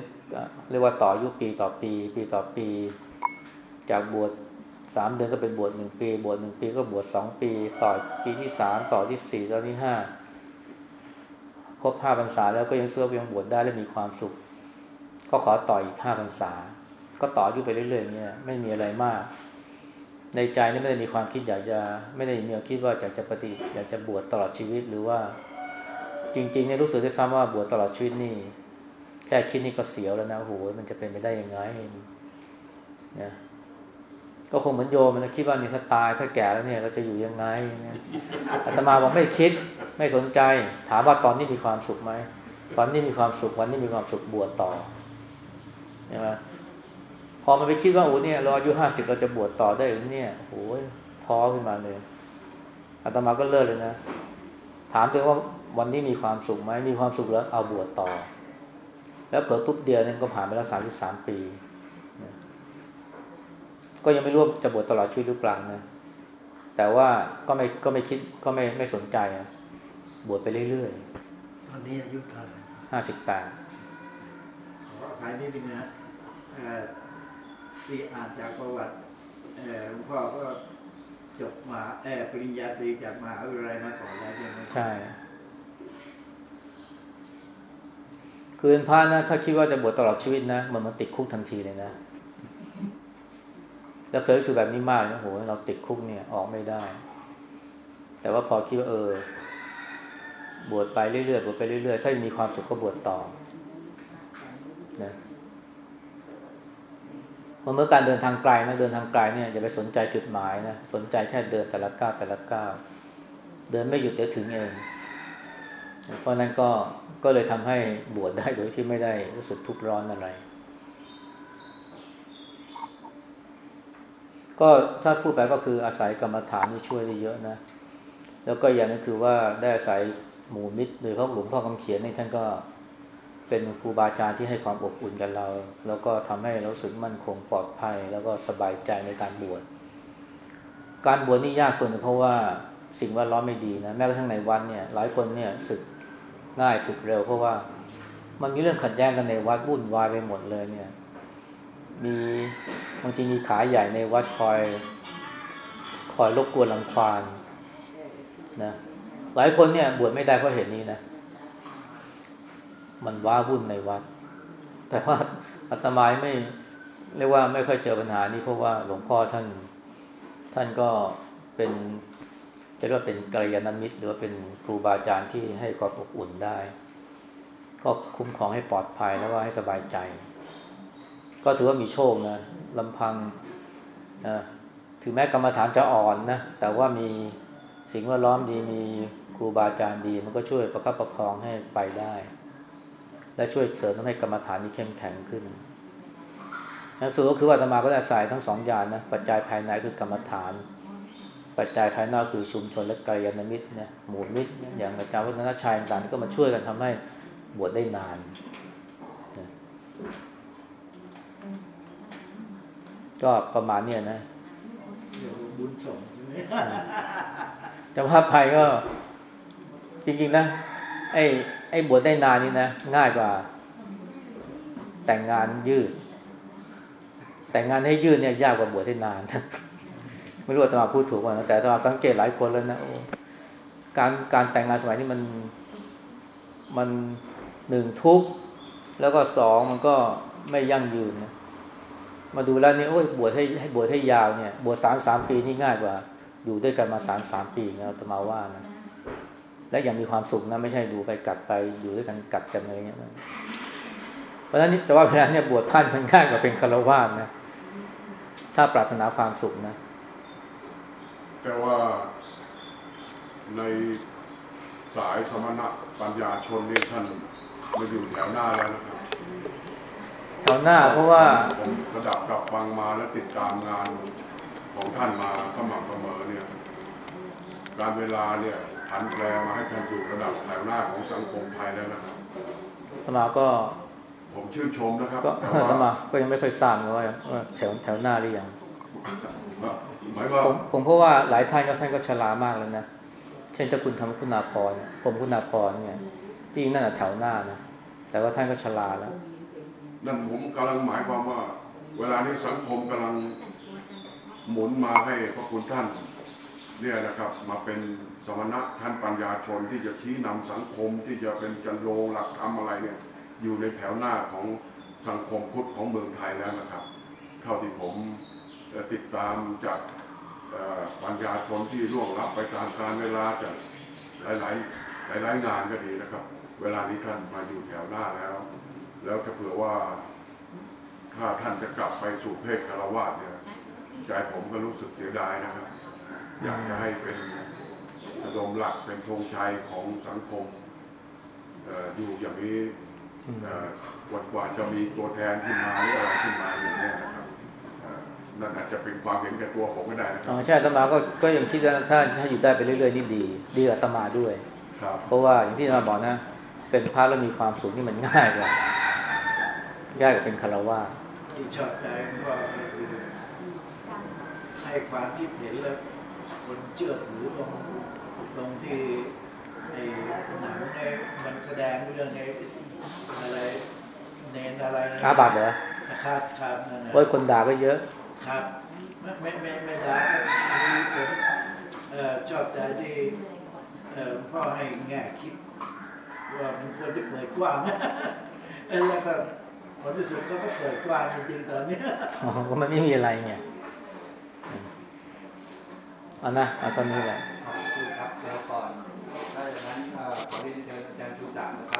เรียกว่าต่อยุปีต่อปี ปีต่อปี จากบวชสามเดือนก็เป็นบวชหนึ่งปี บวชหนึ่งปีก็บวชสองปี ต่อปีที่สามต่อที่สี่ต่อที่ห้า ครบห้าพรรษาแล้วก็ยังเสื้อยังบวชได้และมีความสุข ก็ขอต่ออีกห้าพรรษา ก็ต่ออายุไปเรื่อยๆเนี่ยไม่มีอะไรมาก ในใจนี่ไม่ได้มีความคิดอยากจะไม่ได้มีความคิดว่าอยากจะปฏิอยากจะบวชตลอดชีวิตหรือว่า จริงๆเนี่ยรู้สึกได้ซ้ำว่าบวชตลอดชีวิตนี่แค่คิดนี่ก็เสียวแล้วนะโหมันจะเป็นไปได้ยังไงเนี่ย ก็คงเหมือนโยมมันคิดว่านี่ถ้าตายถ้าแก่แล้วเนี่ยเราจะอยู่ยังไงอาตมาบอกไม่คิดไม่สนใจ ถามว่าตอนนี้มีความสุขไหมตอนนี้มีความสุขวันนี้มีความสุขบวชต่อใช่ไหมพอมันไปคิดว่าโอ้เนี่ยเราอายุห้าสิบเราจะบวชต่อได้หรือเนี่ยโอ้ยท้อขึ้นมาเลยอาตมาก็เลิกเลยนะถามตัวว่าวันนี้มีความสุขไหมมีความสุขแล้วเอาบวชต่อ แล้วเผลอปุ๊บเดียวนึงก็ผ่านไปแล้วสามสิบสามปี ก็ยังไม่รู้จะบวชตลอดชีวิตหรือเปล่านะแต่ว่าก็ไม่ก็ไม่คิดก็ไม่ไม่สนใจอะบวชไปเรื่อยตอนนี้อายุเท่าไหร่ๆห้าสิบแปดขออภัยนิดนึงนะเอ่อที่อ่านจากประวัติเอ่อหลวงพ่อก็จบมาเออปริญญาตรีจากมหาวิทยาลัยมาก่อนแล้วใช่ไหมใช่คือเป็นพระนะถ้าคิดว่าจะบวชตลอดชีวิตนะมันมันติดคุกทันทีเลยนะ แล้วเคยรู้สึกแบบนี้มากนะโหเราติดคุกเนี่ยออกไม่ได้ แต่ว่าพอคิดว่าเออ บวชไปเรื่อยๆบวชไปเรื่อยๆ ถ้ามีความสุขก็บวชต่อนะพราะเมื่อการเดินทางไกลนะเดินทางไกลเนี่ยอย่าไปสนใจจุดหมายนะสนใจแค่เดินแต่ละก้าวแต่ละก้าวเดินไม่หยุดเดี๋ยวถึงเอง เพราะนั้นก็ก็เลยทำให้บวชได้โดยที่ไม่ได้รู้สึกทุกข์ร้อนอะไร ก็ถ้าพูดไปก็คืออาศัยกรรมฐานนี่ช่วยได้เยอะนะ แล้วก็อย่างนึงคือว่าได้อาศัยหมู่มิตรโดยพระหลวงพ่อคำเขียนนี่ท่านก็เป็นครูบาอาจารย์ที่ให้ความอบอุ่นกับเรา แล้วก็ทำให้เราสึกมั่นคงปลอดภัย แล้วก็สบายใจในการบวช การบวชนี่ยากส่วนหนึ่งเพราะว่าสิ่งแวดล้อมไม่ดีนะแม้กระทั่งในวัดเนี่ยหลายคนเนี่ยสึกง่ายสึกเร็ว เพราะว่ามันมีเรื่องขัดแย้งกันในวัดวุ่นวายไปหมดเลยเนี่ย มี บางทีมีขาใหญ่ในวัดคอย คอยรบกวนรังควานนะหลายคนเนี่ย บวชไม่ได้เพราะเหตุนี้นะ มันว้าวุ่นในวัด แต่ว่าอาตมาไม่เรียกว่าไม่ค่อยเจอปัญหานี้เพราะว่าหลวงพ่อท่าน ท่านก็เป็นจะเรียกว่าเป็นกัลยาณมิตร หรือว่าเป็นครูบาอาจารย์ที่ให้ความอบอุ่นได้ ก็คุ้มครองให้ปลอดภัยแล้วก็ให้สบายใจ ก็ถือว่ามีโชคนะลำพังนะถึงแม้กรรมฐานจะอ่อนนะแต่ว่ามีสิ่งแวดล้อมดีมีครูบาอาจารย์ดี มันก็ช่วยประคับประคองให้ไปได้ และช่วยเสริมทำให้กรรมฐานนี้เข้มแข็งขึ้นนั่นสุดก็คือว่าอาตมาก็ได้อาศัยทั้งสองอย่างนะปัจจัยภายในคือกรรมฐาน ปัจจัยภายนอกคือชุมชนและกัลยาณมิตรเนี่ยหมู่มิตร อย่างอาจารย์วัฒนชัยต่างๆก็มาช่วยกันทำให้บวชได้นานนะ ก็ประมาณเนี้ยนะเดี๋ยวบุญส่งใช่ไหมแต่ว่าภัยก็ จริง ๆ นะ ไอ้ไอ้บวชได้นานนี่นะ ง่ายกว่า แต่งงานยืด แต่งงานให้ยืดเนี่ยยากกว่าบวชให้นานไม่รู้ว่าตมาพูดถูกป่ะนะแต่ตมาสังเกตหลายคนแล้วนะโอ้การการแต่งงานสมัยนี้มันมันหนึ่งทุกข์แล้วก็สองมันก็ไม่ยั่งยืนนะ มาดูแล้วเนี่ยโอ้ยบวชให้ให้บวชให้ยาวเนี่ย บวชสามสามปีนี่ง่ายกว่า อยู่ด้วยกันมาสามสามปีนะตมาว่านะและอยังมีความสุขนะไม่ใช่ดูไปกัดไปอยู่ด้วยกันกัดกันอะไรเงี้ยเพราะฉะนั้นจะว่าเวลาเนี่ยบวชพันมันง่ายกว่าเป็นคารวะนะถ้าปรารถนาความสุขนะแต่ว่าในสายสมณะปัญญาชนนี่ท่านมาอยู่แถวหน้าแล้วนะครับ แถวหน้าเพราะว่าผมกระดับกลับฟังมาและติดตามงานของท่านมาสม่ำเสมอเนี่ย การเวลาเนี่ยผันแปรมาให้ท่านอยู่ระดับแถวหน้าของสังคมไทยแล้วนะครับอาตมาก็ ผมชื่นชมนะครับก็แต่อาตมาว่าก็ยังไม่ค่อยทราบเลยว่าว่าแถวแถวหน้าหรือยังหมายว่าผมผมเพราะว่าหลายท่านก็ท่านก็ชรามากแล้วนะเช่นเจ้าคุณธรรมคุณาพรเนี่ยผมคุณาพรเนี่ยจริงนั่นแหะแถวหน้านะแต่ว่าท่านก็ชราแล้ว นั่นผมกำลังหมายความว่า เวลานี้สังคมกำลังหมุนมาให้พระคุณท่านเนี่ยนะครับมาเป็นสมณะท่านปัญญาชนที่จะชี้นำสังคมที่จะเป็นจันโลหลักธรรมอะไรเนี่ยอยู่ในแถวหน้าของสังคมพุทธของเมืองไทยแล้วนะครับ เท่าที่ผมติดตามจากปัญญาชนที่ร่วงรับไปตามการเวลาจากหลาย ๆ หลาย ๆ งานก็ดีนะครับ เวลานี้ท่านมาอยู่แถวหน้าแล้ว แล้วถ้าเผื่อว่าถ้าท่านจะกลับไปสู่เพศคารวะเนี่ยใจผมก็รู้สึกเสียดายนะครับ อยากจะให้เป็นสดมหลักเป็นธงชัยของสังคมเอ่ออยู่อย่างนี้เอ่อกว่ากว่าจะมีตัวแทนขึ้นมาหรืออะไรขึ้นมาอย่างนี้ยนะครับเอ่อนั่นอาจจะเป็นความเห็นแก่ตัวผมก็ได้นะคอ๋รัอบใช่อาตมาก็ก็ยังคิดว่าถ้าถ้าอยู่ได้ไปเรื่อยๆนี่ดี ดีกับอาตมาด้วยครับเพราะว่าอย่างที่อาตมาบอกนะ เป็นพระแล้วมีความสุขที่มันง่ายกว่าง่ายกว่าเป็นคารวะที่ชอบใจก็คือให้ความคิดเห็นแล้วคนเชื่อถือตรงตรงที่ไอ้หนังไอ้มันแสดงเรื่องไอ้อะไรเนนอะไรนะอาบัตเหรอนะครับครับนั่นนะโอ้ยคนด่าก็เยอะครับไม่ไม่ไม่ไม่ได้คือผมเอ่อชอบใจที่เอ่อพ่อให้แง่คิด ว่ามันควรจะเปิดกว้างแล้วก็ผลที่สุดก็เปิดกว้างจริงๆตอนนี้อ๋อก็มันไม่มีอะไรเนี่ยเอานะเอาตอนนี้แหละครับแล้วก่อนถ้าอย่างนั้นขอเรียนเชิญอาจารย์ชูจักนะครับ